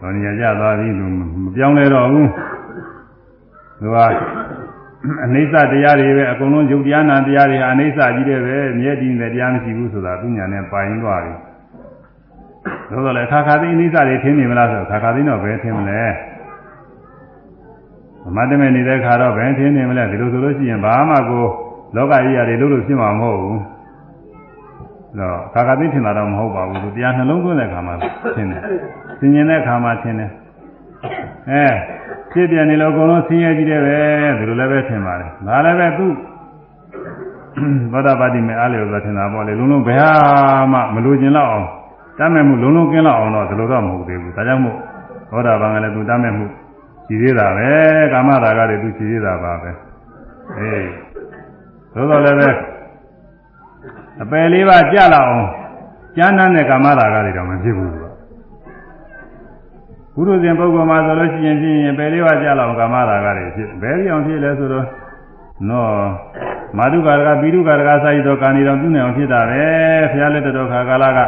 တော်နေရာကျသွားပြီသူမပြောင်းလဲတော့ဘူးသူကအနိစ္စတရားတွေပဲအကုန်လုံးယုတ်တရားနာတရားတွေဟာအနိစ္စကြီးတယ်ပဲမြဲတည်နေတဲ့တရားမရှိဘူးဆိုတာသူညာနဲ့ပိုင်သွားပြီ သို့တော်လည်းခါခါသိအနိစ္စတွေထင်နေမလားဆိုခါခါသိတော့ဘယ်ထင်မလဲမတ်တမဲနေတဲ့ခါတော့ဘယ်ထင်နေမလဲဒီလိုဆိုလို့ရှိရင်ဘာမှကိုလောကကြီးရတယ်လို့လို့ဖြစ်မှာမဟုတ်ဘူးတော့ခါခါသိထင်တာတော့မဟုတ်ပါဘူးသူတရားနှလုံးသွင်းတဲ့ခါမှာထင်တယ်သင်ញင်တဲ့ခါမှာထင်တယ်အဲဖြစ်ပြနေလို့အကုန်လုံးဆင်းရဲကြည့်တယ်ပဲဒီလိုလည်းပဲထင်ပါတယ်ဒါလည်းပဲသူသောတာပတိမေအားလျော်စွာထင်တာပေါ့လေလုံးလုံးဘယ်ဟာမှမလိုချင်တော့အောင် တမ်းမဲ့မှုလုံးလုံးကင်းတော့အောင်တော့ဒီလိုတော့မဟုတ်သေးဘူးဒါကြောင့်မို့သောတာပန်ကလည်းသူတမ်းမဲ့မှုရှိသေးတာပဲကာမရာဂတွေသူရှိသေးတာပါပဲအေးသို့တော်လည်းပဲအပယ်လေးပါကြလာအောင်ကျမ်းမ်းတဲ့ကာမရာဂတွေတော့မဖြစ်ဘူးဘုရုဇဉ်ပုဂ္ဂိုလ်မှာဆိုလို့ရှိရင်ဖြင့်ပယ်လေးပါးကြလောက်ကာမရာဂတွေဖြစ်ဘယ်ဒီအောင်ဖြစ်လဲဆိုတော့နောမာတုကာရကပိတုကာရကစာရတော်ကာဏီတော်ပြုနေအောင်ဖြစ်တာပဲဘုရားလက်တော်ခါကာလက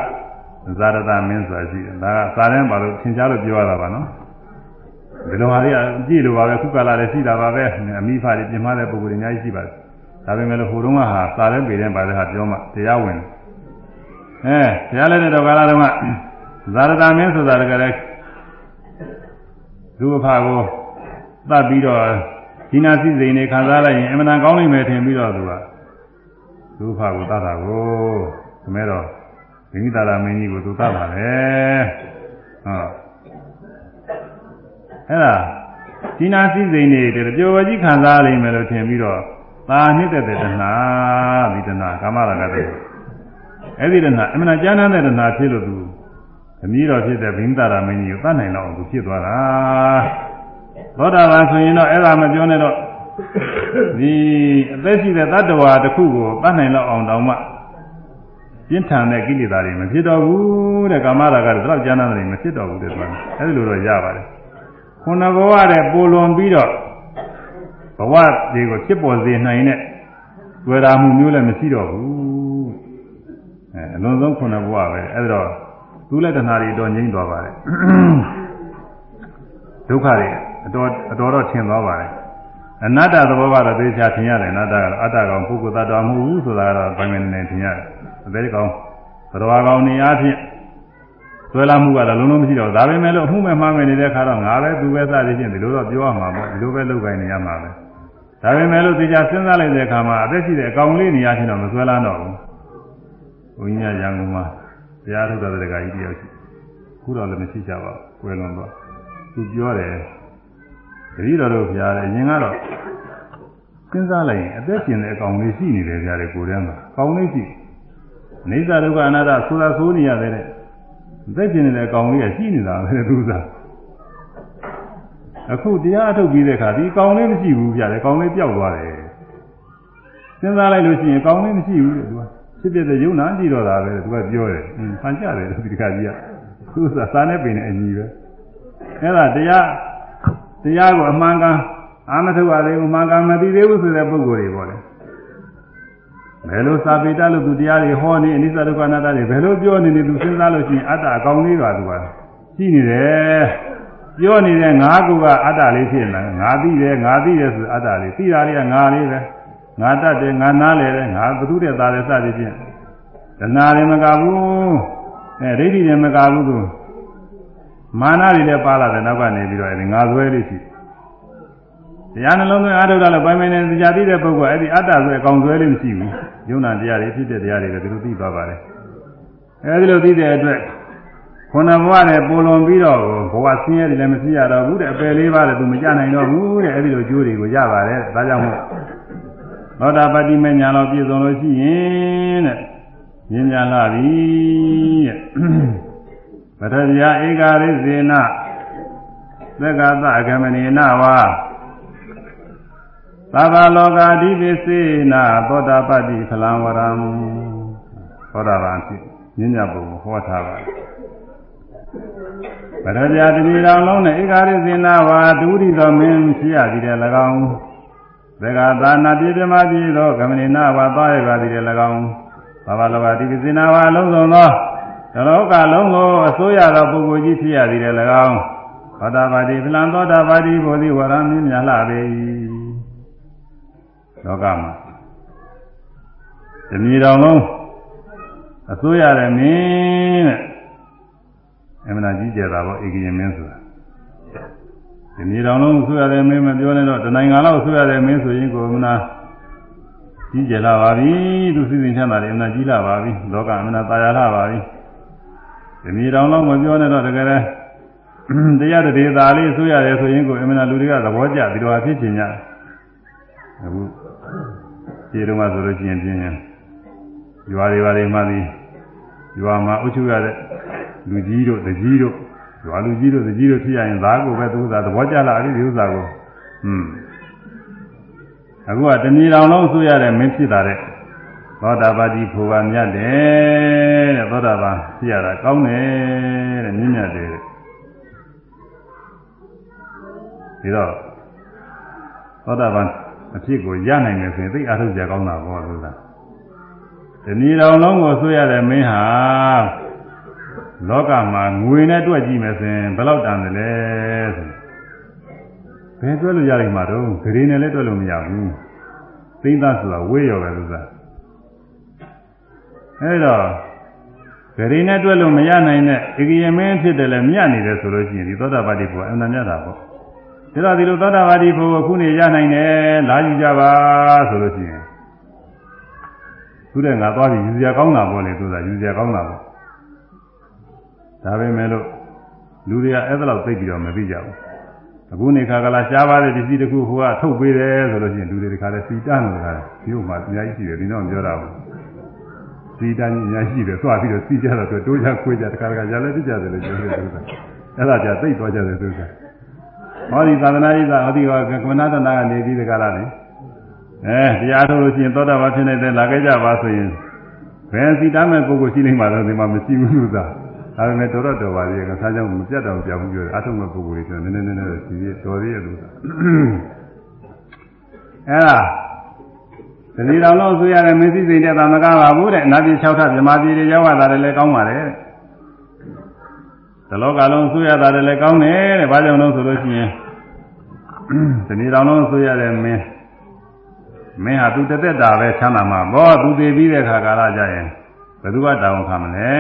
ဇာရတမင်းဆိုတာရှိတယ်ဒါကစာတန်းပါလို့သင်ကြားလို့ပြောရတာပါနော်ဒီလိုဟာတွေအကြည့်လိုပါပဲခုကလာလည်းရှိတာပါပဲအမိဖတွေပြင်မတဲ့ပုံစံတွေအများကြီးရှိပါတယ်ဒါပေမဲ့လို့ဟိုတုန်းကဟာစာလဲပေတဲ့ပါတဲ့ဟာပြောမှတရားဝင်အဲတရားလဲတဲ့တော့ကာလတုန်းကဇာရတာမင်းဆိုတာတကယ်လဲသူ့အဖကိုသတ်ပြီးတော့ဒီနာစိစိန်နေခံစားလိုက်ရင်အမှန်တန်ကောင်းနိုင်မယ်ထင်ပြီးတော့သူကသူ့အဖကိုသတ်တာကိုဒါမဲ့တော့ မိမိသားသားမင်းကြီးကိုသူသတ်ပါလေဟုတ်အဲ့ဒါဒီနာစိစိန်နေတဲ့ပျော်ဝကြီးခံစားနိုင်မယ်လို့ထင်ပြီးတော့သာနှစ်တဲ့တဏှာဒီတဏှာကာမရာဂတဲ့အဲ့ဒီတဏှာအမှန်တန်ကျမ်းတဲ့တဏှာဖြစ်လို့သူအမီးတော်ဖြစ်တဲ့ဘိန္ဒရာမင်းကြီးကိုတတ်နိုင်တော့သူဖြစ်သွားတာသောတာပန်ဆိုရင်တော့အဲ့ဒါမပြောနဲ့တော့ဒီအသက်ရှိတဲ့တတ္တဝါတစ်ခုကိုတတ်နိုင်တော့အောင်တောင်မှ ပြင်းထန်တဲ့ကိလေသာတွေမဖြစ်တော့ဘူးတဲ့ကာမရာဂတွေတော့ကျမ်းတဲ့တွေမဖြစ်တော့ဘူးတဲ့ဆိုအဲ့ဒီလိုတော့ရပါတယ်ခုနဘဝတဲ့ပိုလွန်ပြီးတော့ဘဝတွေကိုဖြစ်ပေါ်စေနိုင်တဲ့တွေ့တာမှုမျိုးလည်းမရှိတော့ဘူးအဲအလွန်ဆုံးခုနဘဝပဲအဲ့ဒါတော့သူလည်းတဏှာတွေတော့ငြိမ့်သွားပါတယ်ဒုက္ခတွေအတော်အတော်တော့ထင်သွားပါတယ်အနတ္တသဘောကတော့သိချာထင်ရတယ်အနတ္တကတော့အတ္တကောင်ပုဂ္ဂိုလ်သတ္တဝါမဟုတ်ဘူးဆိုတာကတော့ဗိုင်းမနေနေထင်ရတယ် အသေးကောင်သတ္တဝါကောင်နေအားဖြင့်ဆွဲလာမှုကတော့လုံးလုံးမရှိတော့ဒါပေမဲ့လို့အမှုမဲ့မှားမယ်နေတဲ့ခါတော့ငါပဲသူပဲစသည်ဖြင့်ဒီလိုတော့ပြောရမှာပေါ့ဒီလိုပဲလုပ်ကိုင်နေရမှာပဲဒါပေမဲ့လို့သိချာစဉ်းစားလိုက်တဲ့အခါမှာအသက်ရှိတဲ့အကောင်လေးနေရာချင်းတော့မဆွဲလာတော့ဘူးဘုန်းကြီးကရန်ကုန်မှာတရားထုတ်တဲ့တက္ကကြီးတယောက်ရှိခုတော့လည်းမရှိကြပါဘူးကွယ်လွန်တော့သူပြောတယ်တတိတော်တို့ဖျားတယ်အရင်ကတော့စဉ်းစားလိုက်ရင်အသက်ရှင်တဲ့အကောင်လေးရှိနေတယ်ကြတယ်ကိုယ်ထဲမှာကောင်လေးရှိ နေသဒုက္ခအနာတ္တဆိုတာဆိုးနေရတယ်တဲ့အသက်ရှင်နေတဲ့အကောင်လေးကရှိနေတာပဲသူစားအခုတရားအထုတ်ပြီးတဲ့အခါဒီကောင်လေးမရှိဘူးပြတယ်ကောင်လေးပျောက်သွားတယ်စဉ်းစားလိုက်လို့ရှိရင်ကောင်လေးမရှိဘူးတဲ့သူကဖြစ်ဖြစ်တဲ့ယုံနာကြည့်တော့တာပဲသူကပြောတယ်အင်းဖန်ကြတယ်ဒီတခါကြီးကသူကစာနဲ့ပင်နဲ့အညီပဲအဲ့ဒါတရားတရားကိုအမှန်ကန်အာမထုတ်ရသေးဘူးအမှန်ကန်မသိသေးဘူးဆိုတဲ့ပုဂ္ဂိုလ်တွေပေါ့လေ ဘယ်လိုစာပေတလို့သူတရားတွေဟောနေအနိစ္စဒုက္ခအနတ္တတွေဘယ်လိုပြောနေနေသူစဉ်းစားလို့ရှိရင်အတ္တအကောင်လေးပါသူကရှိနေတယ်ပြောနေတဲ့ငါးခုကအတ္တလေးဖြစ်နေတယ်ငါသိတယ်ငါသိတယ်ဆိုအတ္တလေးသိတာလေးကငါလေးပဲငါတတ်တယ်ငါနားလေတယ်ငါဘုသူတဲ့သားတယ်စသည်ဖြင့်တဏှာတွေမကဘူးအဲဒိဋ္ဌိတွေမကဘူးသူမာနတွေလည်းပါလာတယ်နောက်ကနေပြီးတော့အဲဒီငါဆွဲလေးရှိတ ရားနှလုံးသွင်းအားထုတ်တာလည်းပိုင်ပိုင်နဲ့ကြာသိတဲ့ပုဂ္ဂိုလ်အဲ့ဒီအတ္တဆိုအကောင်ဆွဲလေးမရှိဘူးယုံနာတရားတွေဖြစ်တဲ့တရားတွေကဒီလိုသိသွားပါတယ်အဲဒီလိုသိတဲ့အတွက်ခုနဘဝနဲ့ပိုလွန်ပြီးတော့ဘဝဆင်းရဲတွေလည်းမရှိရတော့ဘူးတဲ့အပယ်လေးပါးလည်းသူမကြနိုင်တော့ဘူးတဲ့အဲဒီလိုအကျိုးတွေကိုရပါတယ်ဒါကြောင့်မို့သောတာပတိမညာတော်ပြည့်စုံလို့ရှိရင်တဲ့ဉာဏ်ညာလာပြီတဲ့ပထဗျာဧကာရိဇေနသက္ကသအဂမနေနဝါ သဗ္ဗလောကာဓိပိစေနသောတာပတိဖလံဝရံသောတာပန်ဖြစ်ဉာဏ်ညာဘုံဟောထားပါတယ်ပထဗျာတတိတော်လုံးနဲ့ဧကာရိဇေနဝါဒုတိသောမင်းရှိရသည်တဲ့၎င်းသက္ကသာနာပြည့်ပြမပြည့်သောကမဏိနာဝါသွားရပါသည်တဲ့၎င်းဘာဝလောကဒီပစ္စနာဝါလုံးစုံသောသလောကလုံးကိုအစိုးရသောပုဂ္ဂိုလ်ကြီးဖြစ်ရသည်တဲ့၎င်းသောတာပတိဗလံသောတာပတိဘုရားဝရမင်းမြတ်လှပေ၏ လောကမှာတမီတော်လုံးအစိုးရတဲ့မင်းတဲ့အမှန်ကြီးကျယ်တာပေါ့ဧကရင်မင်းဆိုတာဒီမြေတော်လုံးဆွရတဲ့မင်းမပြောနဲ့တော့တနိုင်ငံလောက်ဆွရတဲ့မင်းဆိုရင်ကိုမနာကြီးကျယ်လာပါပြီသူစီစဉ်ချမ်းသာတယ်အမှန်ကြီးလာပါပြီလောကအမှန်သာယာလာပါပြီဒီမြေတော်လုံးမပြောနဲ့တော့တကယ်တရားတည်းသာလေးဆွရတယ်ဆိုရင်ကိုအမှန်လူတွေကသဘောကျပြီးတော့ဖြစ်ချင်ကြအခု ဒီတုန်းကဆိုလို့ရှိရင်ပြင်းရင်ရွာတွေပါတွေမှသည်ရွာမှာအုပ်ချုပ်ရတဲ့လူကြီးတို့တကြီးတို့ရွာလူကြီးတို့တကြီးတို့ဖြစ်ရရင်သားကိုပဲသူကသဘောကျလာပြီဒီဥစ္စာကိုဟွန်းအခုကတဏီတော်လုံးဆိုရတဲ့မင်းဖြစ်တာတဲ့သောတာပတိဖို့ကမြတ်တယ်တဲ့သောတာပန်ဖြစ်ရတာကောင်းတယ်တဲ့မြင့်မြတ်တယ်ဒီတော့သောတာပန် အဖြစ်ကိုရနိုင်မယ်ဆိုရင်သိအားထုတ်ကြကောင်းတာပေါ့လို့လားတဏီတော်လုံးကိုဆိုရတဲ့မင်းဟာလောကမှာငွေနဲ့တွက်ကြည့်မယ်ဆိုရင်ဘယ်လောက်တန်တယ်လဲဆိုယ်တွဲလို့ရလိမ့်မှာတော့ဂရေနဲ့လည်းတွဲလို့မရဘူးသိမ့်သားဆိုတာဝေးရောပဲလို့ဆိုတာအဲဒါဂရေနဲ့တွဲလို့မရနိုင်တဲ့ဧကယမင်းဖြစ်တယ်လည်းမြတ်နေတယ်ဆိုလို့ရှိရင်ဒီသောတာပတိဘုရားအမှန်မြတ်တာပေါ့ ဒါတော့ဒီလိုသောတာပတိဘုရားခုနေရနိုင်တယ်လာယူကြပါဆိုလို့ရှိရင်သူတဲ့ငါသွားပြီးယူစရာကောင်းတာပေါ့လေသူကယူစရာကောင်းတာပေါ့ဒါပဲမဲ့လို့လူတွေကအဲ့ဒါလောက်သိပြီးတော့မသိကြဘူးအခုနေခါကလာရှားပါတဲ့ပစ္စည်းတစ်ခုဟိုကထုတ်ပေးတယ်ဆိုလို့ရှိရင်လူတွေတခါလဲစီတန်းလို့တခါလဲဒီဥမှာအများကြီးရှိတယ်ဒီတော့ပြောတာဘူးစီတန်းကြီးအများကြီးရှိတယ်သွားပြီးတော့စီကြတော့တိုးကြခွေးကြတခါတခါရလဲပြကြတယ်လို့ပြောတယ်သူကအဲ့ဒါကြသိသွားကြတယ်သူက ဟောဒီသာသနာ့ဤသာဟောဒီကကမနာတနာကနေပြီးတခါလာတယ်အဲတရားထုတ်လို့ရှိရင်သောတာပန်ဖြစ်နေတဲ့လာခဲ့ကြပါဆိုရင်ဘယ်စီတမ်းမဲ့ပုဂ္ဂိုလ်ရှိနေမှာတော့ဒီမှာမရှိဘူးလို့သာဒါပေမဲ့တော်တော့တော်ပါသေးတယ်ကစားကြောင့်မပြတ်တော့ပြောင်းပြောတယ်အထုံးမဲ့ပုဂ္ဂိုလ်တွေဆိုနည်းနည်းနည်းနည်းစီရတော်သေးရဲ့လို့သာအဲဒါတဏီတော်လို့ဆိုရတယ်မသိစိတ်တဲ့သာမကပါဘူးတဲ့အနာပြေ6ထပ်မြမပြေတွေရောက်လာတယ်လည်းကောင်းပါတယ်တဲ့တ လောကလုံးဆိုရတာလည်းကောင်းတယ်တဲ့ဘာကြောင့်လို့ဆိုလို့ရှိရင်တဏီတော်လုံးဆိုရတဲ့မင်းမင်းဟာသူတသက်တာပဲချမ်းသာမှာဘောသူတည်ပြီးတဲ့ခါကာလကြရင်ဘယ်သူကတောင်းခံမလဲ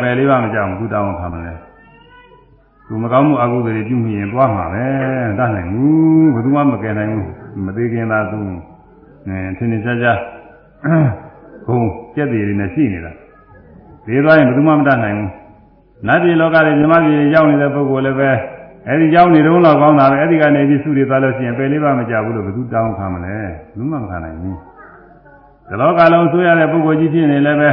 ပယ်လေးပါမကြောက်ဘူးသူတောင်းခံမလဲသူမကောင်းမှုအကုသိုလ်တွေပြုမိရင်သွားမှာပဲတတ်နိုင်ဘူးဘယ်သူမှမကယ်နိုင်ဘူးမသေးခင်သာသူအဲထင်ထင်ရှားရှားဘုံကြက်တွေနဲ့ရှိနေတာဒီသွားရင်ဘယ်သူမှမတတ်နိုင်ဘူး နတ်ပြည်လောကတွေမြမပြည်ရောက်နေတဲ့ပုဂ္ဂိုလ်လည်းပဲအဲဒီရောက်နေတော့တော့ကောင်းတာပဲအဲဒီကနေပြီးစုတွေသွားလို့ရှိရင်ပယ်လေးပါမကြဘူးလို့ဘယ်သူတောင်းခံမလဲဘူးမှမခံနိုင်ဘူးဒီလောကလုံးဆိုရတဲ့ပုဂ္ဂိုလ်ကြီးဖြစ်နေလည်းပဲ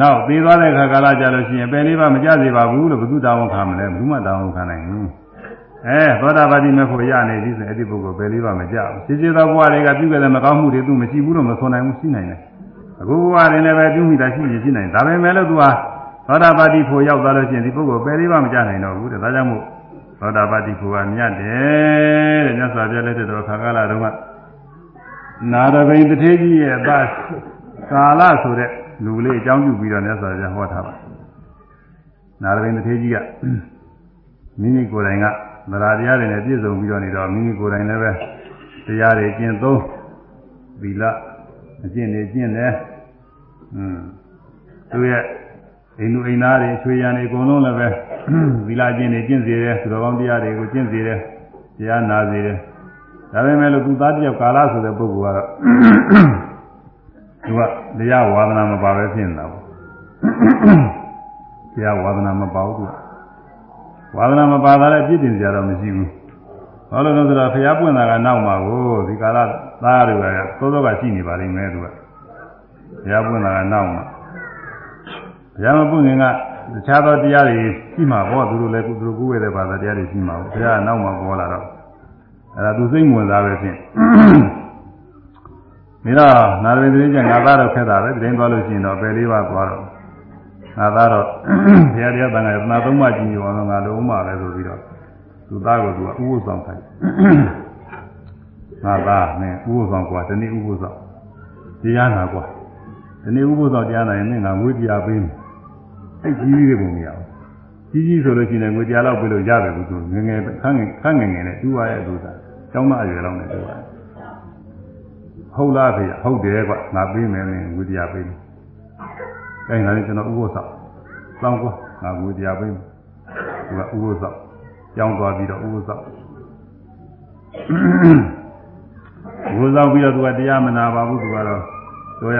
နောက်သေးသွားတဲ့ခါကာလကြလို့ရှိရင်ပယ်လေးပါမကြစေပါဘူးလို့ဘုသူတောင်းခံမလဲဘယ်သူမှတောင်းခံနိုင်ဘူးအဲသောတာပတိမေဖို့ရနေပြီဆိုအဲ့ဒီပုဂ္ဂိုလ်ပယ်လေးပါမကြဘူးရှင်းရှင်းသောဘဝတွေကပြုခဲ့တဲ့မကောင်းမှုတွေသူမရှိဘူးလို့မဆိုနိုင်ဘူးရှိနိုင်တယ်အခုဘဝတွေလည်းပဲပြုမိတာရှိရင်ရှိနိုင်ဒါပေမဲ့လို့သူဟာ သောတာပတိဖို့ရောက်သွားလို့ရှိရင်ဒီပုဂ္ဂိုလ်ပယ်လေးပါမကြနိုင်တော့ဘူးတဲ့ဒါကြောင့်မို့သောတာပတိဖို့ကမြတ်တယ်တဲ့မြတ်စွာဘုရားလက်ထက်တော်ခါကာလတုန်းကနာရဘိန်တထေကြီးရဲ့အသားကာလဆိုတဲ့လူလေးအကြောင်းပြုပြီးတော့မြတ်စွာဘုရားဟောထားပါနာရဘိန်တထေကြီးကမိမိကိုယ်တိုင်ကသရာတရားတွေနဲ့ပြည့်စုံပြီးတော့နေတော့မိမိကိုယ်တိုင်လည်းပဲတရားတွေကျင့်သုံးသီလအကျင့်တွေကျင့်တယ်อืมသူရဲ့ အိမ်လူအိမ်သားတွေချွေရန်တွေအကုန်လုံးလည်းပဲသီလကျင့်တွေကျင့်စေတယ်သူတော်ကောင်းတရားတွေကိုကျင့်စေတယ်တရားနာစေတယ်ဒါပေမဲ့လို့သူသားတယောက်ကာလဆိုတဲ့ပုဂ္ဂိုလ်ကတော့သူကတရားဝါဒနာမပါပဲဖြစ်နေတာပေါ့တရားဝါဒနာမပါဘူးသူကဝါဒနာမပါတာလည်းပြည့်တင်ကြတော့မရှိဘူးဘာလို့လဲဆိုတော့ဖျားပွင့်တာကနောက်မှာကိုဒီကာလသားတွေကသောသောကရှိနေပါလိမ့်မယ်သူကဖျားပွင့်တာကနောက်မှာ ဖျားမပွင့်ခင်ကတခြားသောတရားတွေရှိမှာပေါ့သူတို့လည်းသူတို့ကိုယ်ရတဲ့ဘာသာတရားတွေရှိမှာပေါ့ဖျားကနောက်မှာပေါ်လာတော့အဲ့ဒါသူစိတ်ဝင်စားပဲဖြင့်ပြီးတော့နာရဝိသတိကျငါသားတော့ခက်တာပဲတရင်သွားလို့ရှိရင်တော့ပယ်လေးပါသွားတော့ငါသားတော့ဘုရားတရားတန်ခါရသနာသုံးပါးကြည့်ရောငါလုံးမပဲဆိုပြီးတော့သူသားကိုသူကဥပုသ်ဆောင်ခိုင်းငါသားနဲ့ဥပုသ်ဆောင်ကွာတနေ့ဥပုသ်ဆောင်တရားနာကွာတနေ့ဥပုသ်ဆောင်တရားနာရင်ငါငွေတရားပေးမယ် အဲ့ကြီးကြီးတွေပုံမရဘူးကြီးကြီးဆိုလို့ရှိရင်ငွေတရားလောက်ပေးလို့ရတယ်သူငငယ်ခန်းငယ်ခန်းငယ်ငယ်နဲ့တူရရဲ့သူသားကျောင်းသားအရွယ်လောက်နဲ့တူရတယ်ဟုတ်လားဖေဟုတ်တယ်ကွငါပေးမယ်နဲ့ဝိတရားပေးမယ်။အဲဒါနဲ့ကျွန်တော်ဥပုသ်ဆောက်စောင်းကွာငါဝိတရားပေးမယ်။သူကဥပုသ်ဆောက်ကျောင်းသွားပြီးတော့ဥပုသ်ဆောက်ဝိသောပြီးတော့သူကတရားမနာပါဘူးသူကတော့တော်ရ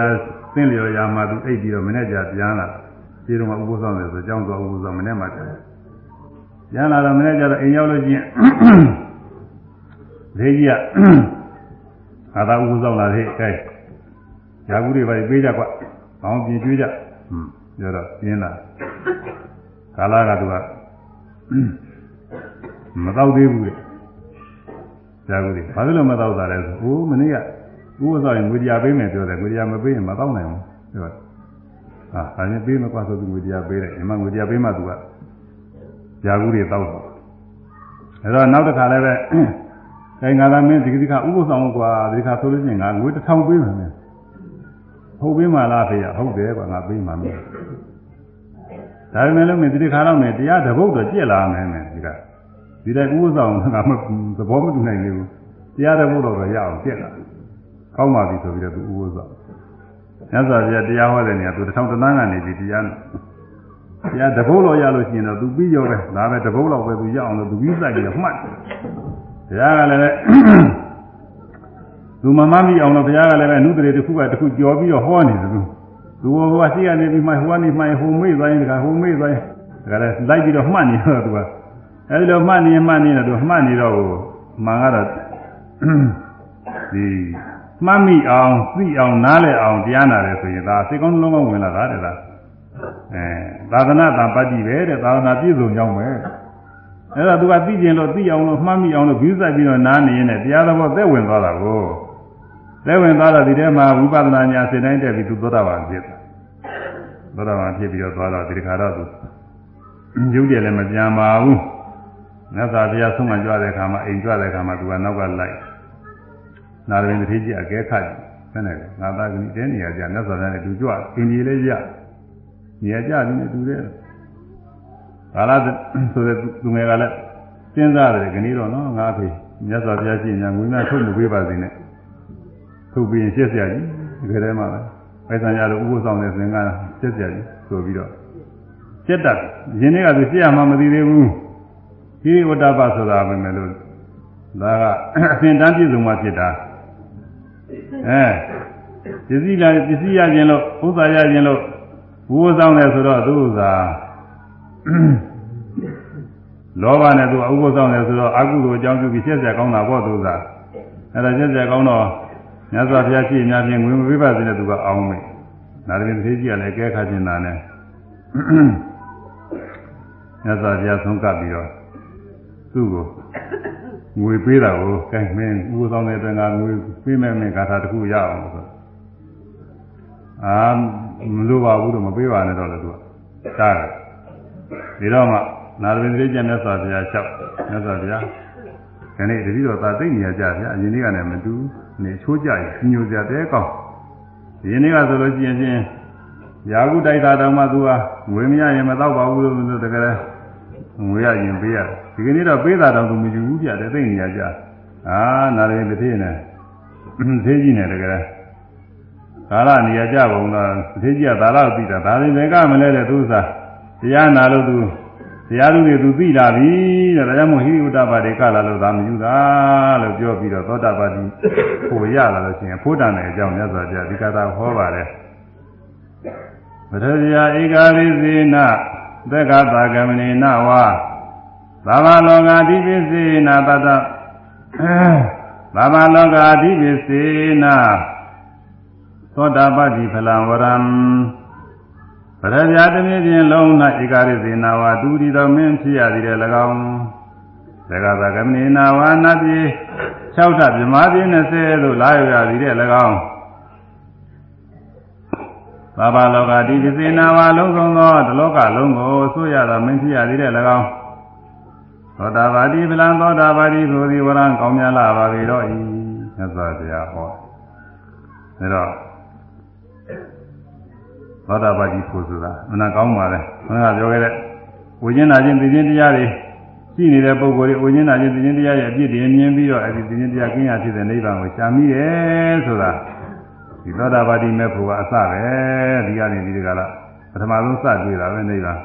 သင်လျော်ရာမှာသူအိပ်ပြီးတော့မနေ့ကျပြန်လာ ဒီတော့မှဥပုသ်ဆောက်တယ်ဆိုကျောင်းသွားဥပုသ်ဆောက်မနေ့မှပြန်ပြန်လာတော့မနေ့ကျတော့အိမ်ရောက်လို့ချင်းဒေကြီးကအာသာဥပုသောက်လာသေးကဲယာကူတွေပါပေးကြကွ။ဘောင်းပြင်ကျွေးကြ။ဟွန်းပြောတော့ပြင်းလာ။ကာလာကသူကမတော့သေးဘူးလေ။ယာကူတွေဘာလို့မတော့တာလဲဆို။အိုးမနေ့ကဥပုသောက်ရင်ငွေတရားပေးမယ်ပြောတယ်ငွေတရားမပေးရင်မတော့နိုင်ဘူး။ပြောတယ်။ ဟာဒါနဲ့ပေးမကွာဆိုသူငွေတရားပေးတယ်။ဒီမှာငွေတရားပေးမှသူကယာကူတွေတောက်တော့။အဲတော့နောက်တစ်ခါလည်းပဲအဲငါသာမင်းဒီကိစ္စဥပုသ်ဆောင်ကွာဒီခါဆိုလို့ရှိရင်ငါငွေတစ်ထောင်ပေးမှာမင်းဟုတ်ပေးမှလားဖေရဟုတ်တယ်ကွာငါပေးမှာမင်းဒါပေမဲ့လို့မင်းဒီခါတော့မင်းတရားတပုတ်တော့ကြက်လာမယ်မင်းဒီကဒီတဲ့ဥပ္ပဆောင်ကမသဘောမတူနိုင်လေဘူးတရားတဲ့ဘုရားတော့ရအောင်ပြက်လာကောင်းပါပြီဆိုပြီးတော့သူဥပ္ပဆောင် မြတ်စွာဘုရားတရားဟောတဲ့နေရာသူတစ်ထောင်တန်းကနေပြီးတရားတရားတပုတ်လောက်ရလို့ရှိရင်တော့သူပြီးရောပဲဒါပဲတပုတ်လောက်ပဲသူရအောင်လို့သူပြီးဆိုင်ပြီးတော့မှတ်တရားကလည်းသူမမမိအောင်လို့ဘုရားကလည်းပဲအနုတရေတစ်ခုကတစ်ခုကြော်ပြီးတော့ဟောနေတယ်သူသူဘဝရှိရနေပြီးမှဟိုကနေမှဟိုမေ့သွားရင်ကဟိုမေ့သွားရင်ဒါကလည်းလိုက်ပြီးတော့မှတ်နေတော့သူကအဲဒီလိုမှတ်နေမှတ်နေတော့သူမှတ်နေတော့မှန်ကတော့ဒီ မှတ်မိအောင်သိအောင်နားလည်အောင်တရားနာတယ်ဆိုရင်ဒါစိတ်ကောင်းလုံးကောင်းဝင်လာတာတဲ့လားအဲသာသနာတံပတ္တိပဲတဲ့သာသနာပြည့်စုံကြောင်းပဲအဲ့တော့သူကသိကျင်လို့သိအောင်လို့မှတ်မိအောင်လို့ပြီးဆိုင်ပြီးတော့နားနေရင်တရားသဘောသက်ဝင်သွားတာကိုသက်ဝင်သွားတော့ဒီထဲမှာဝိပဿနာညာစိတ်တိုင်းတက်ပြီးသူသောတာပန်ဖြစ်သောတာပန်ဖြစ်ပြီးတော့သွားတော့ဒီခါတော့သူရုပ်တယ်လည်းမပြန်ပါဘူးမြတ်စွာဘုရားဆုံးမကြွတဲ့အခါမှာအိမ်ကြွတဲ့အခါမှာသူကနောက်ကလိုက် နာရဝင်းတတိကြီးအကဲခတ်ဘယ်နဲ့လဲငါသားကလေးတဲနေရကြမြတ်စွာဘုရားနဲ့သူကြွအိမ်ကြီးလေးရနေရကြပြီးနေတူတယ်ကာလဆိုတဲ့သူငယ်ကလည်းစဉ်းစားတယ်ခဏတော့နော်ငါဖေမြတ်စွာဘုရားရှိရင်ငွေများထုတ်မပေးပါစေနဲ့ထုတ်ပြီးရင်ရှက်စရာကြီးဒီကလေးမှပဲပိုက်ဆံရလို့ဥပ္ပဆောင်တဲ့သင်္ကန်းရှက်စရာကြီးဆိုပြီးတော့ရှက်တတ်ရင်းတွေကသူရှက်ရမှမသိသေးဘူးဒီဝတ္တပဆိုတာပဲမယ်လို့ဒါကအစဉ်တန်းပြည့်စုံမှဖြစ်တာ အဲပစ္စည်းလာပစ္စည်းရခြင်းလို့ဥစ္စာရခြင်းလို့ဝိုးဆောင်တယ်ဆိုတော့သူဥစ္စာလောဘနဲ့သူအဥပ္ပဆောင်တယ်ဆိုတော့အကုသိုလ်အကြောင်းပြုပြီးရှက်ဆက်ကောင်းတာပေါ့သူဥစ္စာအဲ့ဒါရှက်ဆက်ကောင်းတော့မြတ်စွာဘုရားရှိအများချင်းငွေမပေးပါစေနဲ့သူကအောင်းမယ်ဒါတည်းတစ်သေးကြီးကလည်းအကဲခတ်နေတာနဲ့မြတ်စွာဘုရားဆုံးကပ်ပြီးတော့သူ့ကို ငွေပေးတာကိုကဲမင်းဥပ္ပဆောင်တဲ့အတွင်းကငွေပေးမယ်မင်းဂါထာတစ်ခုရအောင်ဆိုအာမလိုပါဘူးတော့မပေးပါနဲ့တော့လေသူကတားတယ်ဒီတော့မှနာရဝင်းသေးကျန်မြတ်စွာဘုရားလျှောက်မြတ်စွာဘုရားဒီနေ့တတိတော်သာသိနေရကြဗျာအရင်နေ့ကလည်းမတူနေချိုးကြရင်ညိုကြတဲ့ကောင်းဒီနေ့ကဆိုလို့ရှိရင်ချင်းရာဟုတိုက်တာတောင်မှသူကငွေမရရင်မတော့ပါဘူးလို့တကယ်ငွေရရင်ပေးရတယ် ဒီကနေ့တော့ပေးတာတောင်သူမယူဘူးပြတယ်သိနေရကြအာနာရဝင်းတစ်သေးနဲ့သေးကြီးနေတကယ်ကာလနေရာကြပုံတော့သေးကြီးကသာလောက်ပြီးတာဒါရင်လည်းကမလဲတဲ့သူစားတရားနာလို့သူတရားလူတွေသူသိလာပြီတဲ့ဒါကြောင့်မို့ဟိဥဒ္ဒပါတိကလာလို့သာမယူတာလို့ပြောပြီးတော့သောတာပတိကိုရလာလို့ရှိရင်ဖို့တန်တဲ့အကြောင်းမြတ်စွာဘုရားဒီကသာဟောပါတယ်ပထဇာဧကာရိစေနသက္ကတာကမဏိနဝါ သာမလောကာဓိပိစေနတတသာမလောကာဓိပိစေနသောတာပတိဖလံဝရံပရဇာတမည်ဖြင့်လုံး၌ဧကာရိစေနာဝါဒူရီတော်မင်းဖြစ်ရသည်တဲ့၎င်းသက္ကတာကမဏိနာဝါနပြေ6ထပြမပြေ20သို့လာရရသည်တဲ့၎င်းသာဘာလောကတိပစေနာဝါလုံးစုံသောတလောကလုံးကိုဆိုရသောမင်းဖြစ်ရသည်တဲ့၎င်း သောတာပတိဗလံသောတာပတိဆိုသည်ဝရံကောင်းမြတ်လာပါပြီတော့ဤမြတ်စွာဘုရားဟောဒါတော့သောတာပတိဖို့ဆိုတာမနာကောင်းပါလေခဏကပြောခဲ့တဲ့ဝိညာဉ်နာခြင်းသိခြင်းတရားတွေရှိနေတဲ့ပုဂ္ဂိုလ်တွေဝိညာဉ်နာခြင်းသိခြင်းတရားရဲ့အပြစ်တွေမြင်ပြီးတော့အဲဒီသိခြင်းတရားကင်းရဖြစ်တဲ့နိဗ္ဗာန်ကိုရှာမိတယ်ဆိုတာဒီသောတာပတိမဲ့ဖို့ကအစပဲဒီကနေဒီကလာပထမဆုံးစတွေ့တာပဲနိဗ္ဗာန်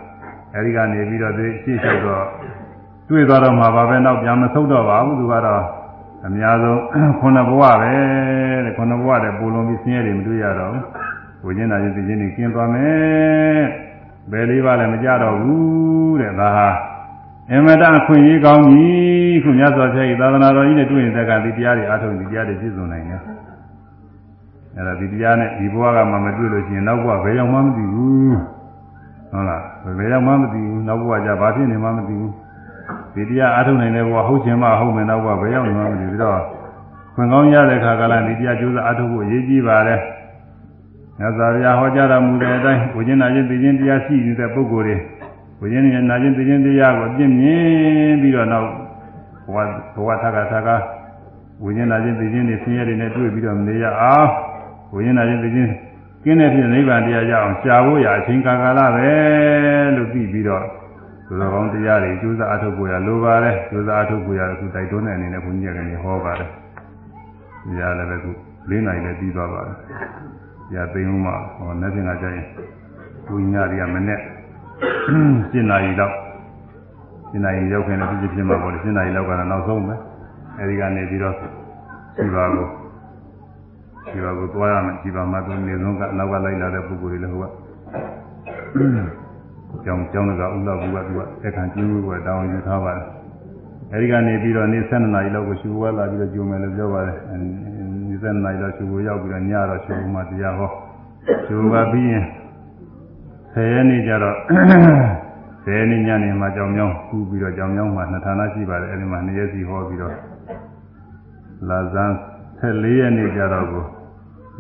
အဲဒီကနေပြီးတော့ဒီရှေ့လျှောက်တော့ တွေ့သွားတော့မှာပါပဲနောက်ပြန်မဆုတ်တော့ပါဘူးသူကတော့အများဆုံးခုနဘဝပဲတဲ့ခုနဘဝတဲ့ပူလုံးပြီးဆင်းရဲတွေမတွေ့ရတော့ဘူးဝိညာဉ်နာခြင်းသိခြင်းတွေကျင်းသွားမယ်ဘယ်လေးပါလဲမကြတော့ဘူးတဲ့ဒါဟာအမတအခွင့်အရေးကောင်းပြီခုမြတ်စွာဘုရား၏သာသနာတော်ကြီးနဲ့တွေ့ရင်တက်ကဒီတရားတွေအားထုတ်ဒီတရားတွေပြည့်စုံနိုင်တယ်အဲ့ဒါဒီတရားနဲ့ဒီဘဝကမှမတွေ့လို့ရှိရင်နောက်ဘဝဘယ်ရောက်မှမသိဘူးဟုတ်လားဘယ်ရောက်မှမသိဘူးနောက်ဘဝကျဘာဖြစ်နေမှမသိဘူး ဒီတရားအားထုတ်နိုင်တဲ့ဘဝဟုတ်ခြင်းမှဟုတ်မယ်နောက်ဘဝဘယ်ရောက်နေမှမသိဘူးပြီးတော့ခွင့်ကောင်းရတဲ့ခါကလည်းဒီတရားကျိုးစားအားထုတ်ဖို့အရေးကြီးပါတယ်မြတ်စွာဘုရားဟောကြားတော်မူတဲ့အတိုင်းဝိညာဉ်နာခြင်းသိခြင်းတရားရှိနေတဲ့ပုဂ္ဂိုလ်တွေဝိညာဉ်နာခြင်းသိခြင်းတရားကိုပြည့်မြင်ပြီးတော့နောက်ဘဝဘဝထကထကဝိညာဉ်နာခြင်းသိခြင်းတွေဆင်းရဲတွေနဲ့တွေ့ပြီးတော့မနေရအောင်ဝိညာဉ်နာခြင်းသိခြင်းကင်းတဲ့ဖြစ်နိဗ္ဗာန်တရားရအောင်ရှားဖို့ရအချိန်ကာလပဲလို့ပြီးပြီးတော့ သူတော်ကောင်းတရားတွေကျိုးစားအထုတ်ကိုရလိုပါတယ်ကျိုးစားအထုတ်ကိုရအခုတိုက်တွန်းတဲ့အနေနဲ့ဘုန်းကြီးကနေဟောပါတယ်။တရားလည်းပဲခု၄နိုင်လည်းပြီးသွားပါတယ်။တရားသိမ်းမှဟောနေ့ပြင်ကကြာရင်ဘုန်းကြီးတွေကမနဲ့ရှင်းနာရီလောက်ရှင်းနာရီရောက်ခင်လည်းပြည့်ပြည့်မှာပေါ့လေရှင်းနာရီလောက်ကတော့နောက်ဆုံးပဲ။အဲဒီကနေပြီးတော့ရှိပါကိုရှိပါကိုသွားရမယ်ရှိပါမှသူနေဆုံးကနောက်ကလိုက်လာတဲ့ပုဂ္ဂိုလ်တွေလည်းဟိုက ကျောင်းကျောင်းကဥလာဘူးကသူကအခန့်ကျင်းဘူးကတောင်းယူထားပါတယ်အဲဒီကနေပြီးတော့နေ့7နာရီလောက်ကိုရှူဝဲလာပြီးတော့ကျုံမယ်လို့ပြောပါတယ်နေ့7နာရီလောက်ရှူဝဲရောက်ပြီးတော့ညတော့ရှူမှတရားဟောရှူကပြီးရင်10ရက်နေ့ကျတော့10ရက်နေ့ညနေမှာကြောင်မြောင်းကူးပြီးတော့ကြောင်မြောင်းမှာနှစ်ဌာနရှိပါတယ်အဲဒီမှာ2ရက်စီဟောပြီးတော့လာဇန်14ရက်နေ့ကျတော့ကို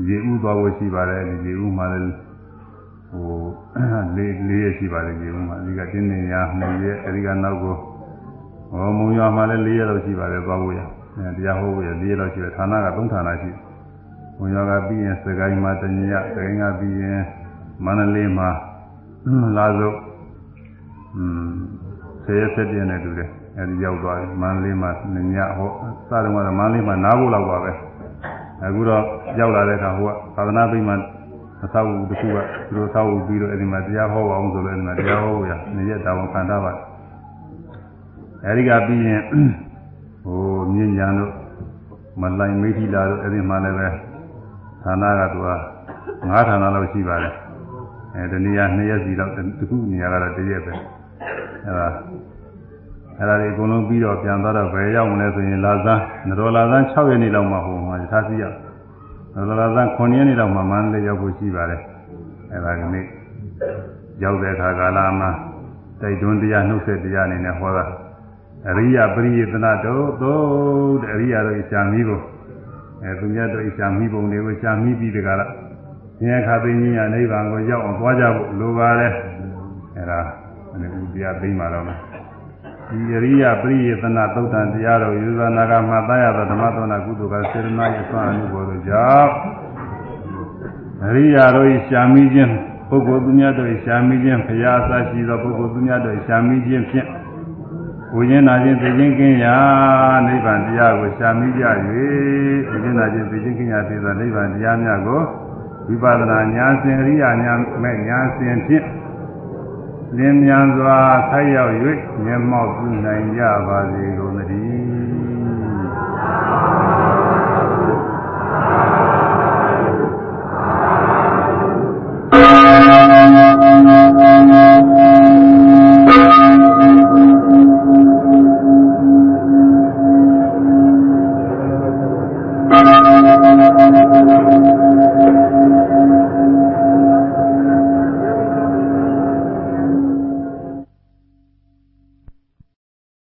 ရေဥသွားဖို့ရှိပါတယ်ဒီရေဥမှာလည်း ဟိုလေးလေးရရှိပါတယ်ဒီဥမှာဒီကတင်းနေရမှုရဲ့အဲဒီကနောက်ကိုဟောမုံရွာမှာလည်းလေးရတော့ရှိပါတယ်သွားဖို့ရအဲတရားဟောဖို့ရလေးရတော့ရှိတယ်ဌာနကသုံးဌာနရှိမုံရွာကပြီးရင်စကိုင်းမှာတညရစကိုင်းကပြီးရင်မန္တလေးမှာလာစို့อืมဆယ်ရက်ဆက်ပြည့်နေတူတယ်အဲဒီရောက်သွားပြီမန္တလေးမှာညညဟောစတယ်ကတော့မန္တလေးမှာနားဖို့လောက်ပါပဲအခုတော့ရောက်လာတဲ့အခါဟိုကသာသနာ့ဘိမှ အသောက်ဦးတစ်ခုကသူတို့သောက်ဦးပြီးတော့အဲဒီမှာတရားဟောအောင်ဆိုလို့အဲဒီမှာတရားဟောဖို့ရနေရက်တာဝန်ခံထားပါအဲဒီကပြီးရင်ဟိုမြင့်ညာတို့မလိုင်မိထီလာတို့အဲဒီမှာလည်းပဲဌာနကသူကငါးဌာနလောက်ရှိပါတယ်အဲဒီနေရာနှစ်ရက်စီတော့တခုနေရာကတော့တရက်ပဲအဲဒါအဲ့ဒါဒီအကုန်လုံးပြီးတော့ပြန်သွားတော့ဘယ်ရောက်မလဲဆိုရင်လာဇန်းနရောလာဇန်း6ရက်နေ့လောက်မှဟိုမှာထားစီရ နရောလာဇန်း9ရက်နေ့လောက်မှမန္တလေးရောက်ဖို့ရှိပါတယ်အဲ့ဒါကနေ့ရောက်တဲ့အခါကာလမှာတိုက်တွန်းတရားနှုတ်ဆက်တရားအနေနဲ့ဟောတာအရိယပရိယတနာတို့သို့တဲ့အရိယတို့ရှာမီးကိုအဲသူများတို့ရှာမီးပုံတွေကိုရှာမီးပြီးတကလားဉာဏ်ခါသိဉာဏ်နိဗ္ဗာန်ကိုရောက်အောင်သွားကြဖို့လိုပါတယ်အဲ့ဒါအနေဥတရားသိမှတော့မယ် ဒီအရိယပရိယေသနာသုတ်တန်တရားတော်ယူဇာနာကမှာတာရသောဓမ္မသောနာကုသိုလ်ကစေရနာရဲ့ဆွမ်းအမှုပေါ်တို့ကြောင့်အရိယာတို့၏ရှာမိခြင်းပုဂ္ဂိုလ်သူများတို့၏ရှာမိခြင်းဖရာအစရှိသောပုဂ္ဂိုလ်သူများတို့၏ရှာမိခြင်းဖြင့်ဝိညာဉ်နာခြင်းသိခြင်းကင်းရာနိဗ္ဗာန်တရားကိုရှာမိကြ၍ဝိညာဉ်နာခြင်းသိခြင်းကင်းရာဖြစ်သောနိဗ္ဗာန်တရားများကိုဝိပဿနာဉာဏ်စဉ်အရိယာဉာဏ်မဲ့ဉာဏ်စဉ်ဖြင့် လင်းမြန်စွာဆက်ရောက်၍မျက်မှောက်ပြုနိုင်ကြပါစေကုန်သတည်း